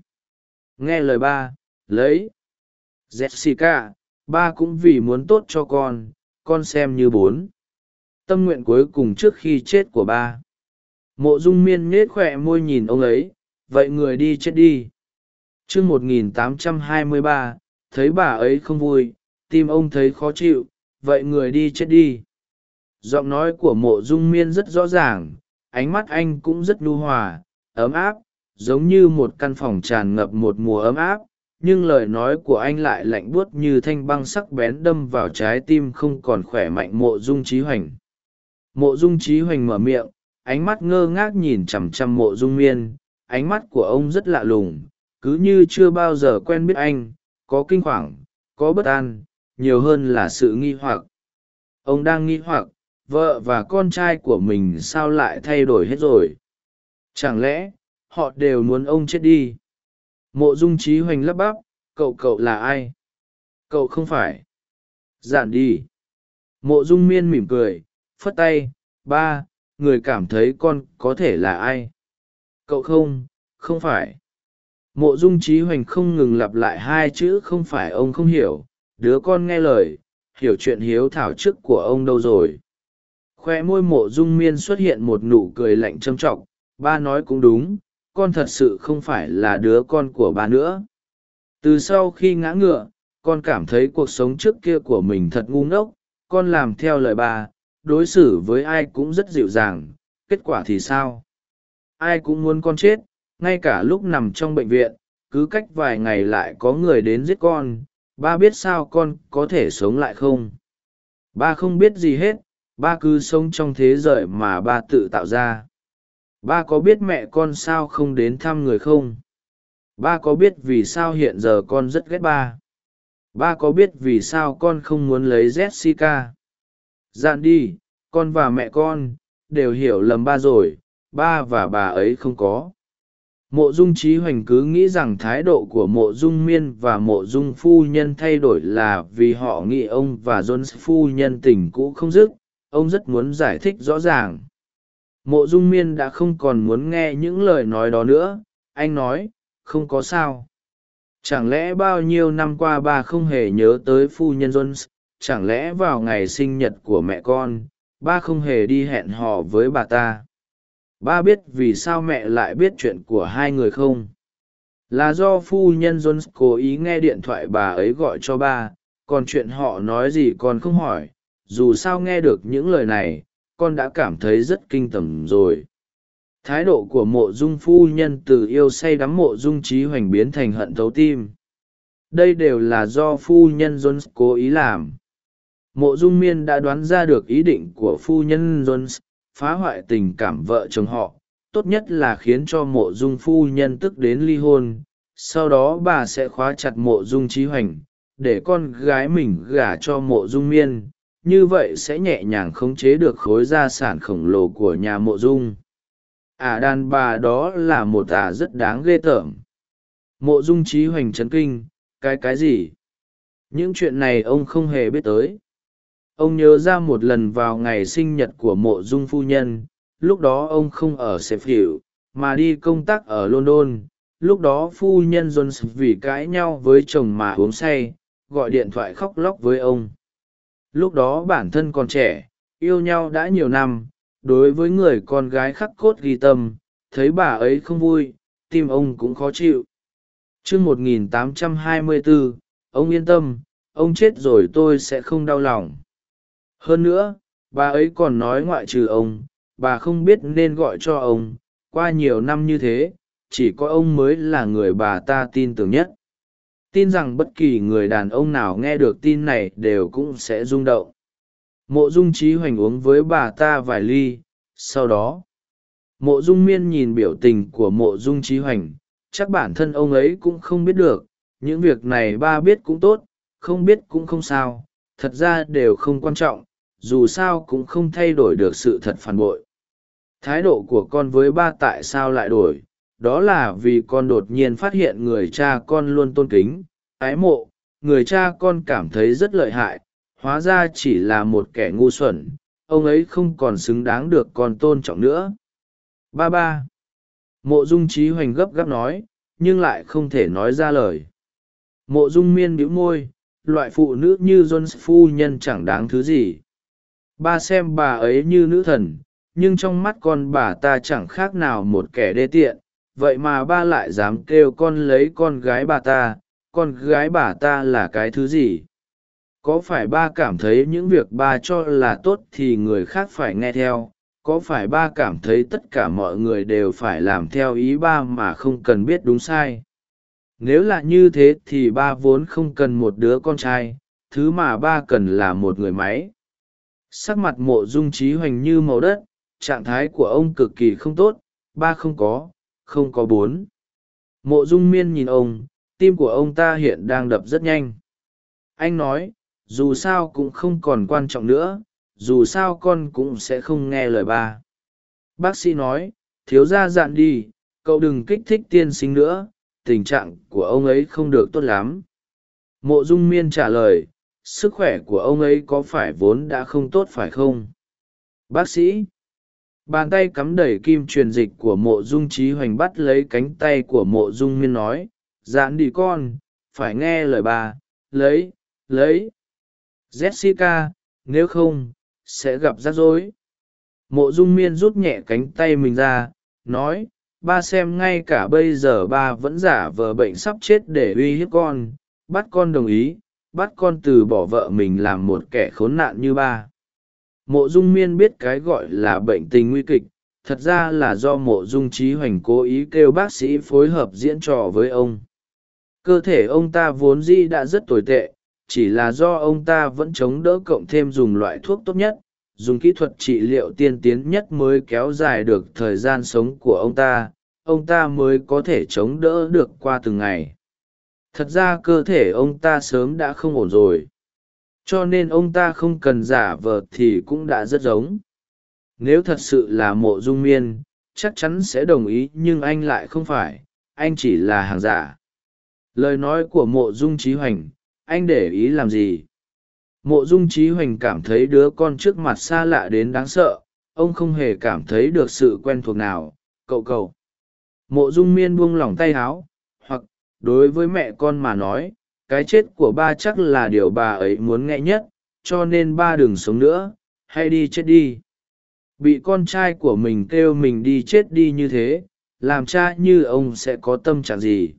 Nghe lời ba lấy. Jessica ba cũng vì muốn tốt cho con con xem như bốn. Tâm nguyện cuối cùng trước khi chết của ba. Mộ dung miên nhết khoe môi nhìn ông ấy. Vậy người đi chết đi. T r ư ơ n g một nghìn tám trăm hai mươi ba thấy bà ấy không vui tim ông thấy khó chịu, vậy người đi chết đi. Giọng nói của mộ dung miên rất rõ ràng, ánh mắt anh cũng rất nhu hòa, ấm áp, giống như một căn phòng tràn ngập một mùa ấm áp, nhưng lời nói của anh lại lạnh buốt như thanh băng sắc bén đâm vào trái tim không còn khỏe mạnh mộ dung trí hoành. Mộ dung trí hoành mở miệng, ánh mắt ngơ ngác nhìn chằm chằm mộ dung miên, ánh mắt của ông rất lạ lùng, cứ như chưa bao giờ quen biết anh, có kinh hoàng có bất an nhiều hơn là sự nghi hoặc. Ông đang nghi hoặc, vợ và con trai của mình sao lại thay đổi hết rồi? Chẳng lẽ, họ đều muốn ông chết đi? Mộ dung trí hoành lắp bắp, cậu cậu là ai? Cậu không phải. Giản đi. Mộ dung miên mỉm cười, phất tay, ba, người cảm thấy con có thể là ai? Cậu không không phải. Mộ dung trí hoành không ngừng lặp lại hai chữ không phải ông không hiểu đứa con nghe lời, hiểu chuyện hiếu thảo chức của ông đâu rồi. Khoe môi mộ dung miên xuất hiện một nụ cười lạnh châm t r ọ c ba nói cũng đúng, con thật sự không phải là đứa con của ba nữa. Từ sau khi ngã ngựa, con cảm thấy cuộc sống trước kia của mình thật ngu ngốc, con làm theo lời ba, đối xử với ai cũng rất dịu dàng, kết quả thì sao? Ai cũng muốn con chết, ngay cả lúc nằm trong bệnh viện, cứ cách vài ngày lại có người đến giết con ba biết sao con có thể sống lại không? Ba không biết gì hết, ba cứ sống trong thế giới mà ba tự tạo ra. Ba có biết mẹ con sao không đến thăm người không? Ba có biết vì sao hiện giờ con rất ghét ba? Ba có biết vì sao con không muốn lấy jessica? Dạn đi, con và mẹ con đều hiểu lầm ba rồi, ba và bà ấy không có mộ dung trí hoành cứ nghĩ rằng thái độ của mộ dung miên và mộ dung phu nhân thay đổi là vì họ nghĩ ông và john phu nhân tình cũ không dứt. Ông rất muốn giải thích rõ ràng. Mộ dung miên đã không còn muốn nghe những lời nói đó nữa. Anh nói, không có sao. Chẳng lẽ bao nhiêu năm qua ba không hề nhớ tới phu nhân jones chẳng lẽ vào ngày sinh nhật của mẹ con, ba không hề đi hẹn hò với bà ta? Ba biết vì sao mẹ lại biết chuyện của hai người không? Là do phu nhân jones cố ý nghe điện thoại bà ấy gọi cho ba, còn chuyện họ nói gì con không hỏi. Dù sao nghe được những lời này, con đã cảm thấy rất kinh tởm rồi. Thái độ của mộ dung phu nhân từ yêu say đắm mộ dung trí hoành biến thành hận thấu tim. Đây đều là do phu nhân jones cố ý làm. Mộ dung miên đã đoán ra được ý định của phu nhân jones phá hoại tình cảm vợ chồng họ, tốt nhất là khiến cho mộ dung phu nhân tức đến ly hôn, sau đó bà sẽ khóa chặt mộ dung trí hoành, để con gái mình gả cho mộ dung miên, như vậy sẽ nhẹ nhàng khống chế được khối gia sản khổng lồ của nhà mộ dung. Ả à đàn bà đó là một ả à rất đáng ghê tởm. Mộ dung trí hoành trấn kinh, cái cái gì? Những chuyện này ông không hề biết tới ông nhớ ra một lần vào ngày sinh nhật của mộ dung phu nhân, lúc đó ông không ở sẹp hiệu mà đi công tác ở london. Lúc đó phu nhân jones vì cãi nhau với chồng mà uống say, gọi điện thoại khóc lóc với ông. Lúc đó bản thân còn trẻ, yêu nhau đã nhiều năm, đối với người con gái khắc cốt ghi tâm, thấy bà ấy không vui, tim ông cũng khó chịu. T r ư tám trăm hai ông yên tâm, ông chết rồi tôi sẽ không đau lòng hơn nữa, bà ấy còn nói ngoại trừ ông, bà không biết nên gọi cho ông. Qua nhiều năm như thế, chỉ có ông mới là người bà ta tin tưởng nhất. Tin rằng bất kỳ người đàn ông nào nghe được tin này đều cũng sẽ rung động. Mộ dung trí hoành uống với bà ta vài ly, sau đó, mộ dung miên nhìn biểu tình của mộ dung trí hoành, chắc bản thân ông ấy cũng không biết được, những việc này ba biết cũng tốt, không biết cũng không sao, thật ra đều không quan trọng dù sao cũng không thay đổi được sự thật phản bội. Thái độ của con với ba tại sao lại đổi? Đó là vì con đột nhiên phát hiện người cha con luôn tôn kính, ái mộ. Người cha con cảm thấy rất lợi hại, hóa ra chỉ là một kẻ ngu xuẩn. Ông ấy không còn xứng đáng được con tôn trọng nữa. Ba ba. Mộ dung trí hoành gấp gáp nói, nhưng lại không thể nói ra lời. Mộ dung miên bĩu môi, loại phụ nữ như john phu nhân chẳng đáng thứ gì ba xem bà ấy như nữ thần, nhưng trong mắt con bà ta chẳng khác nào một kẻ đê tiện. Vậy mà ba lại dám kêu con lấy con gái bà ta, con gái bà ta là cái thứ gì? Có phải ba cảm thấy những việc ba cho là tốt thì người khác phải nghe theo? Có phải ba cảm thấy tất cả mọi người đều phải làm theo ý ba mà không cần biết đúng sai? Nếu là như thế thì ba vốn không cần một đứa con trai, thứ mà ba cần là một người máy sắc mặt mộ dung trí hoành như màu đất, trạng thái của ông cực kỳ không tốt, ba không có không có bốn. Mộ dung miên nhìn ông, tim của ông ta hiện đang đập rất nhanh. Anh nói, dù sao cũng không còn quan trọng nữa, dù sao con cũng sẽ không nghe lời ba. Bác sĩ nói, thiếu gia dạn đi, cậu đừng kích thích tiên sinh nữa, tình trạng của ông ấy không được tốt lắm. Mộ dung miên trả lời sức khỏe của ông ấy có phải vốn đã không tốt phải không? Bác sĩ, bàn tay cắm đầy kim truyền dịch của mộ dung trí hoành bắt lấy cánh tay của mộ dung miên nói dạn đi con, phải nghe lời bà, lấy lấy. Jessica, nếu không, sẽ gặp rắc rối. Mộ dung miên rút nhẹ cánh tay mình ra, nói, ba xem ngay cả bây giờ ba vẫn giả vờ bệnh sắp chết để uy hiếp con, bắt con đồng ý bắt con từ bỏ vợ mình làm một kẻ khốn nạn như ba. Mộ dung miên biết cái gọi là bệnh tình nguy kịch, thật ra là do mộ dung trí hoành cố ý kêu bác sĩ phối hợp diễn trò với ông. Cơ thể ông ta vốn dĩ đã rất tồi tệ, chỉ là do ông ta vẫn chống đỡ cộng thêm dùng loại thuốc tốt nhất, dùng kỹ thuật trị liệu tiên tiến nhất mới kéo dài được thời gian sống của ông ta ông ta mới có thể chống đỡ được qua từng ngày thật ra cơ thể ông ta sớm đã không ổn rồi. Cho nên ông ta không cần giả vờ thì cũng đã rất giống. Nếu thật sự là mộ dung miên, chắc chắn sẽ đồng ý nhưng anh lại không phải, anh chỉ là hàng giả. Lời nói của mộ dung trí hoành, anh để ý làm gì? Mộ dung trí hoành cảm thấy đứa con trước mặt xa lạ đến đáng sợ, ông không hề cảm thấy được sự quen thuộc nào, cậu cậu. Mộ dung miên buông lỏng tay háo đối với mẹ con mà nói cái chết của ba chắc là điều bà ấy muốn nghe nhất cho nên ba đừng sống nữa hay đi chết đi. Bị con trai của mình kêu mình đi chết đi như thế làm cha như ông sẽ có tâm trạng gì?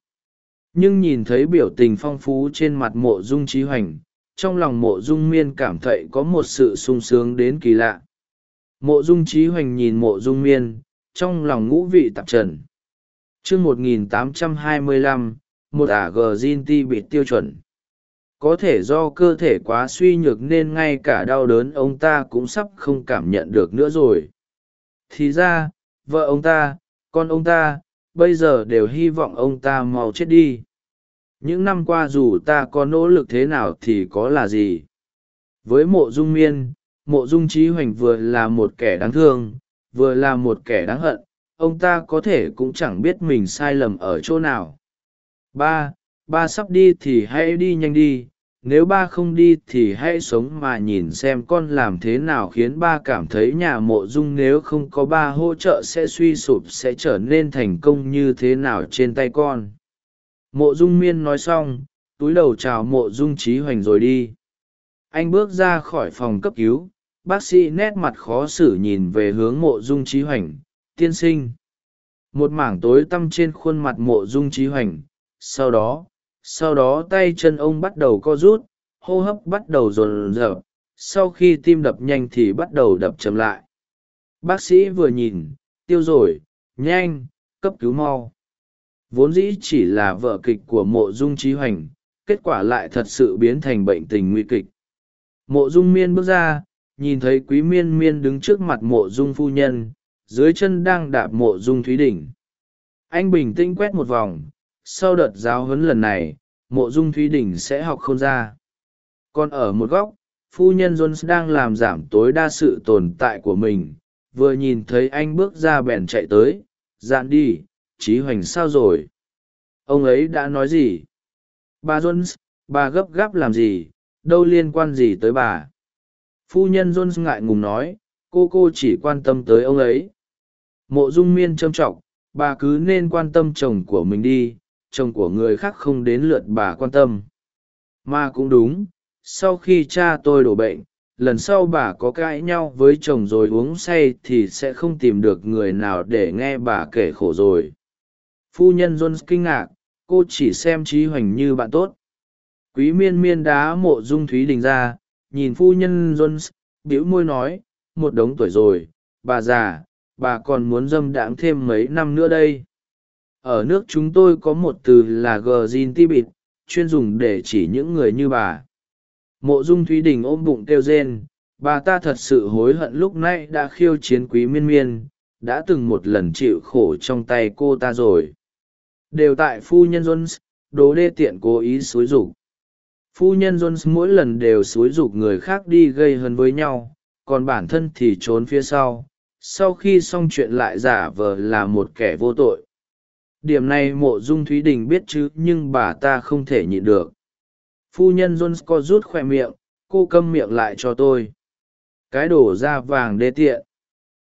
Nhưng nhìn thấy biểu tình phong phú trên mặt mộ dung trí hoành trong lòng mộ dung miên cảm thấy có một sự sung sướng đến kỳ lạ. Mộ dung trí hoành nhìn mộ dung miên trong lòng ngũ vị tạp trần. Chương 1825, một ả gờ zin ti bị tiêu chuẩn. Có thể do cơ thể quá suy nhược nên ngay cả đau đớn ông ta cũng sắp không cảm nhận được nữa rồi. Thì ra, vợ ông ta, con ông ta, bây giờ đều hy vọng ông ta mau chết đi. Những năm qua dù ta có nỗ lực thế nào thì có là gì? Với mộ dung miên, mộ dung trí hoành vừa là một kẻ đáng thương, vừa là một kẻ đáng hận, ông ta có thể cũng chẳng biết mình sai lầm ở chỗ nào ba ba sắp đi thì hãy đi nhanh đi. Nếu ba không đi thì hãy sống mà nhìn xem con làm thế nào khiến ba cảm thấy nhà mộ dung nếu không có ba hỗ trợ sẽ suy sụp, sẽ trở nên thành công như thế nào trên tay con. Mộ dung miên nói xong, túi đầu chào mộ dung trí hoành rồi đi. Anh bước ra khỏi phòng cấp cứu, bác sĩ nét mặt khó xử nhìn về hướng mộ dung trí hoành, tiên sinh. Một mảng tối tăm trên khuôn mặt mộ dung trí hoành sau đó sau đó tay chân ông bắt đầu co rút, hô hấp bắt đầu rồn rợp sau khi tim đập nhanh thì bắt đầu đập chậm lại. Bác sĩ vừa nhìn, tiêu rồi, nhanh, cấp cứu mau. Vốn dĩ chỉ là vợ kịch của mộ dung trí hoành, kết quả lại thật sự biến thành bệnh tình nguy kịch. Mộ dung miên bước ra, nhìn thấy quý miên miên đứng trước mặt mộ dung phu nhân, dưới chân đang đạp mộ dung thúy đỉnh anh bình tĩnh quét một vòng sau đợt giáo huấn lần này, mộ dung thúy đỉnh sẽ học không ra. Còn ở một góc, phu nhân jones đang làm giảm tối đa sự tồn tại của mình, vừa nhìn thấy anh bước ra bèn chạy tới, dạn đi, trí hoành sao rồi? Ông ấy đã nói gì? Bà jones, bà gấp gáp làm gì? Đâu liên quan gì tới bà? Phu nhân jones ngại ngùng nói, cô cô chỉ quan tâm tới ông ấy. Mộ dung miên trâm trọng, bà cứ nên quan tâm chồng của mình đi chồng của người khác không đến lượt bà quan tâm. Mà cũng đúng, sau khi cha tôi đổ bệnh, lần sau bà có cãi nhau với chồng rồi uống say thì sẽ không tìm được người nào để nghe bà kể khổ rồi. Phu nhân jones kinh ngạc, cô chỉ xem trí hoành như bạn tốt. Quý miên miên đá mộ dung thúy đình ra, nhìn phu nhân jones, bĩu môi nói, một đống tuổi rồi, bà già, bà còn muốn dâm đãng thêm mấy năm nữa đây ở nước chúng tôi có một từ là gờ zin ti bịt, chuyên dùng để chỉ những người như bà. Mộ dung thúy đình ôm bụng kêu rên, bà ta thật sự hối hận lúc nãy đã khiêu chiến quý miên miên, đã từng một lần chịu khổ trong tay cô ta rồi. Đều tại phu nhân jones, đồ đê tiện cố ý xúi rục phu nhân jones mỗi lần đều xúi rục người khác đi gây hấn với nhau, còn bản thân thì trốn phía sau. Sau khi xong chuyện lại giả vờ là một kẻ vô tội điểm này mộ dung thúy đình biết chứ, nhưng bà ta không thể nhịn được. Phu nhân jones co rút khoe miệng, cô câm miệng lại cho tôi. Cái đổ da vàng đê tiện.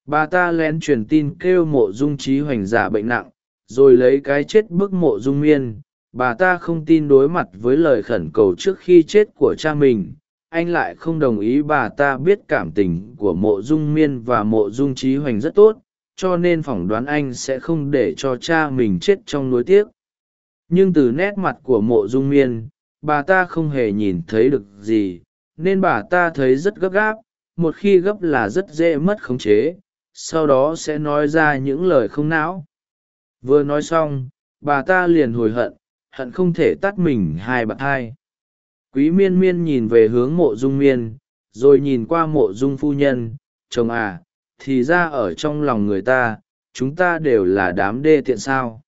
Bà ta lén truyền tin kêu mộ dung trí hoành giả bệnh nặng, rồi lấy cái chết bức mộ dung miên. Bà ta không tin đối mặt với lời khẩn cầu trước khi chết của cha mình. Anh lại không đồng ý bà ta biết cảm tình của mộ dung miên và mộ dung trí hoành rất tốt cho nên phỏng đoán anh sẽ không để cho cha mình chết trong nối tiếc. Nhưng từ nét mặt của mộ dung miên, bà ta không hề nhìn thấy được gì, nên bà ta thấy rất gấp gáp, một khi gấp là rất dễ mất khống chế, sau đó sẽ nói ra những lời không não. Vừa nói xong, bà ta liền hồi hận hận không thể tắt mình hai bạn hai. Quý miên miên nhìn về hướng mộ dung miên, rồi nhìn qua mộ dung phu nhân, chồng à thì ra ở trong lòng người ta, chúng ta đều là đám đê tiện sao?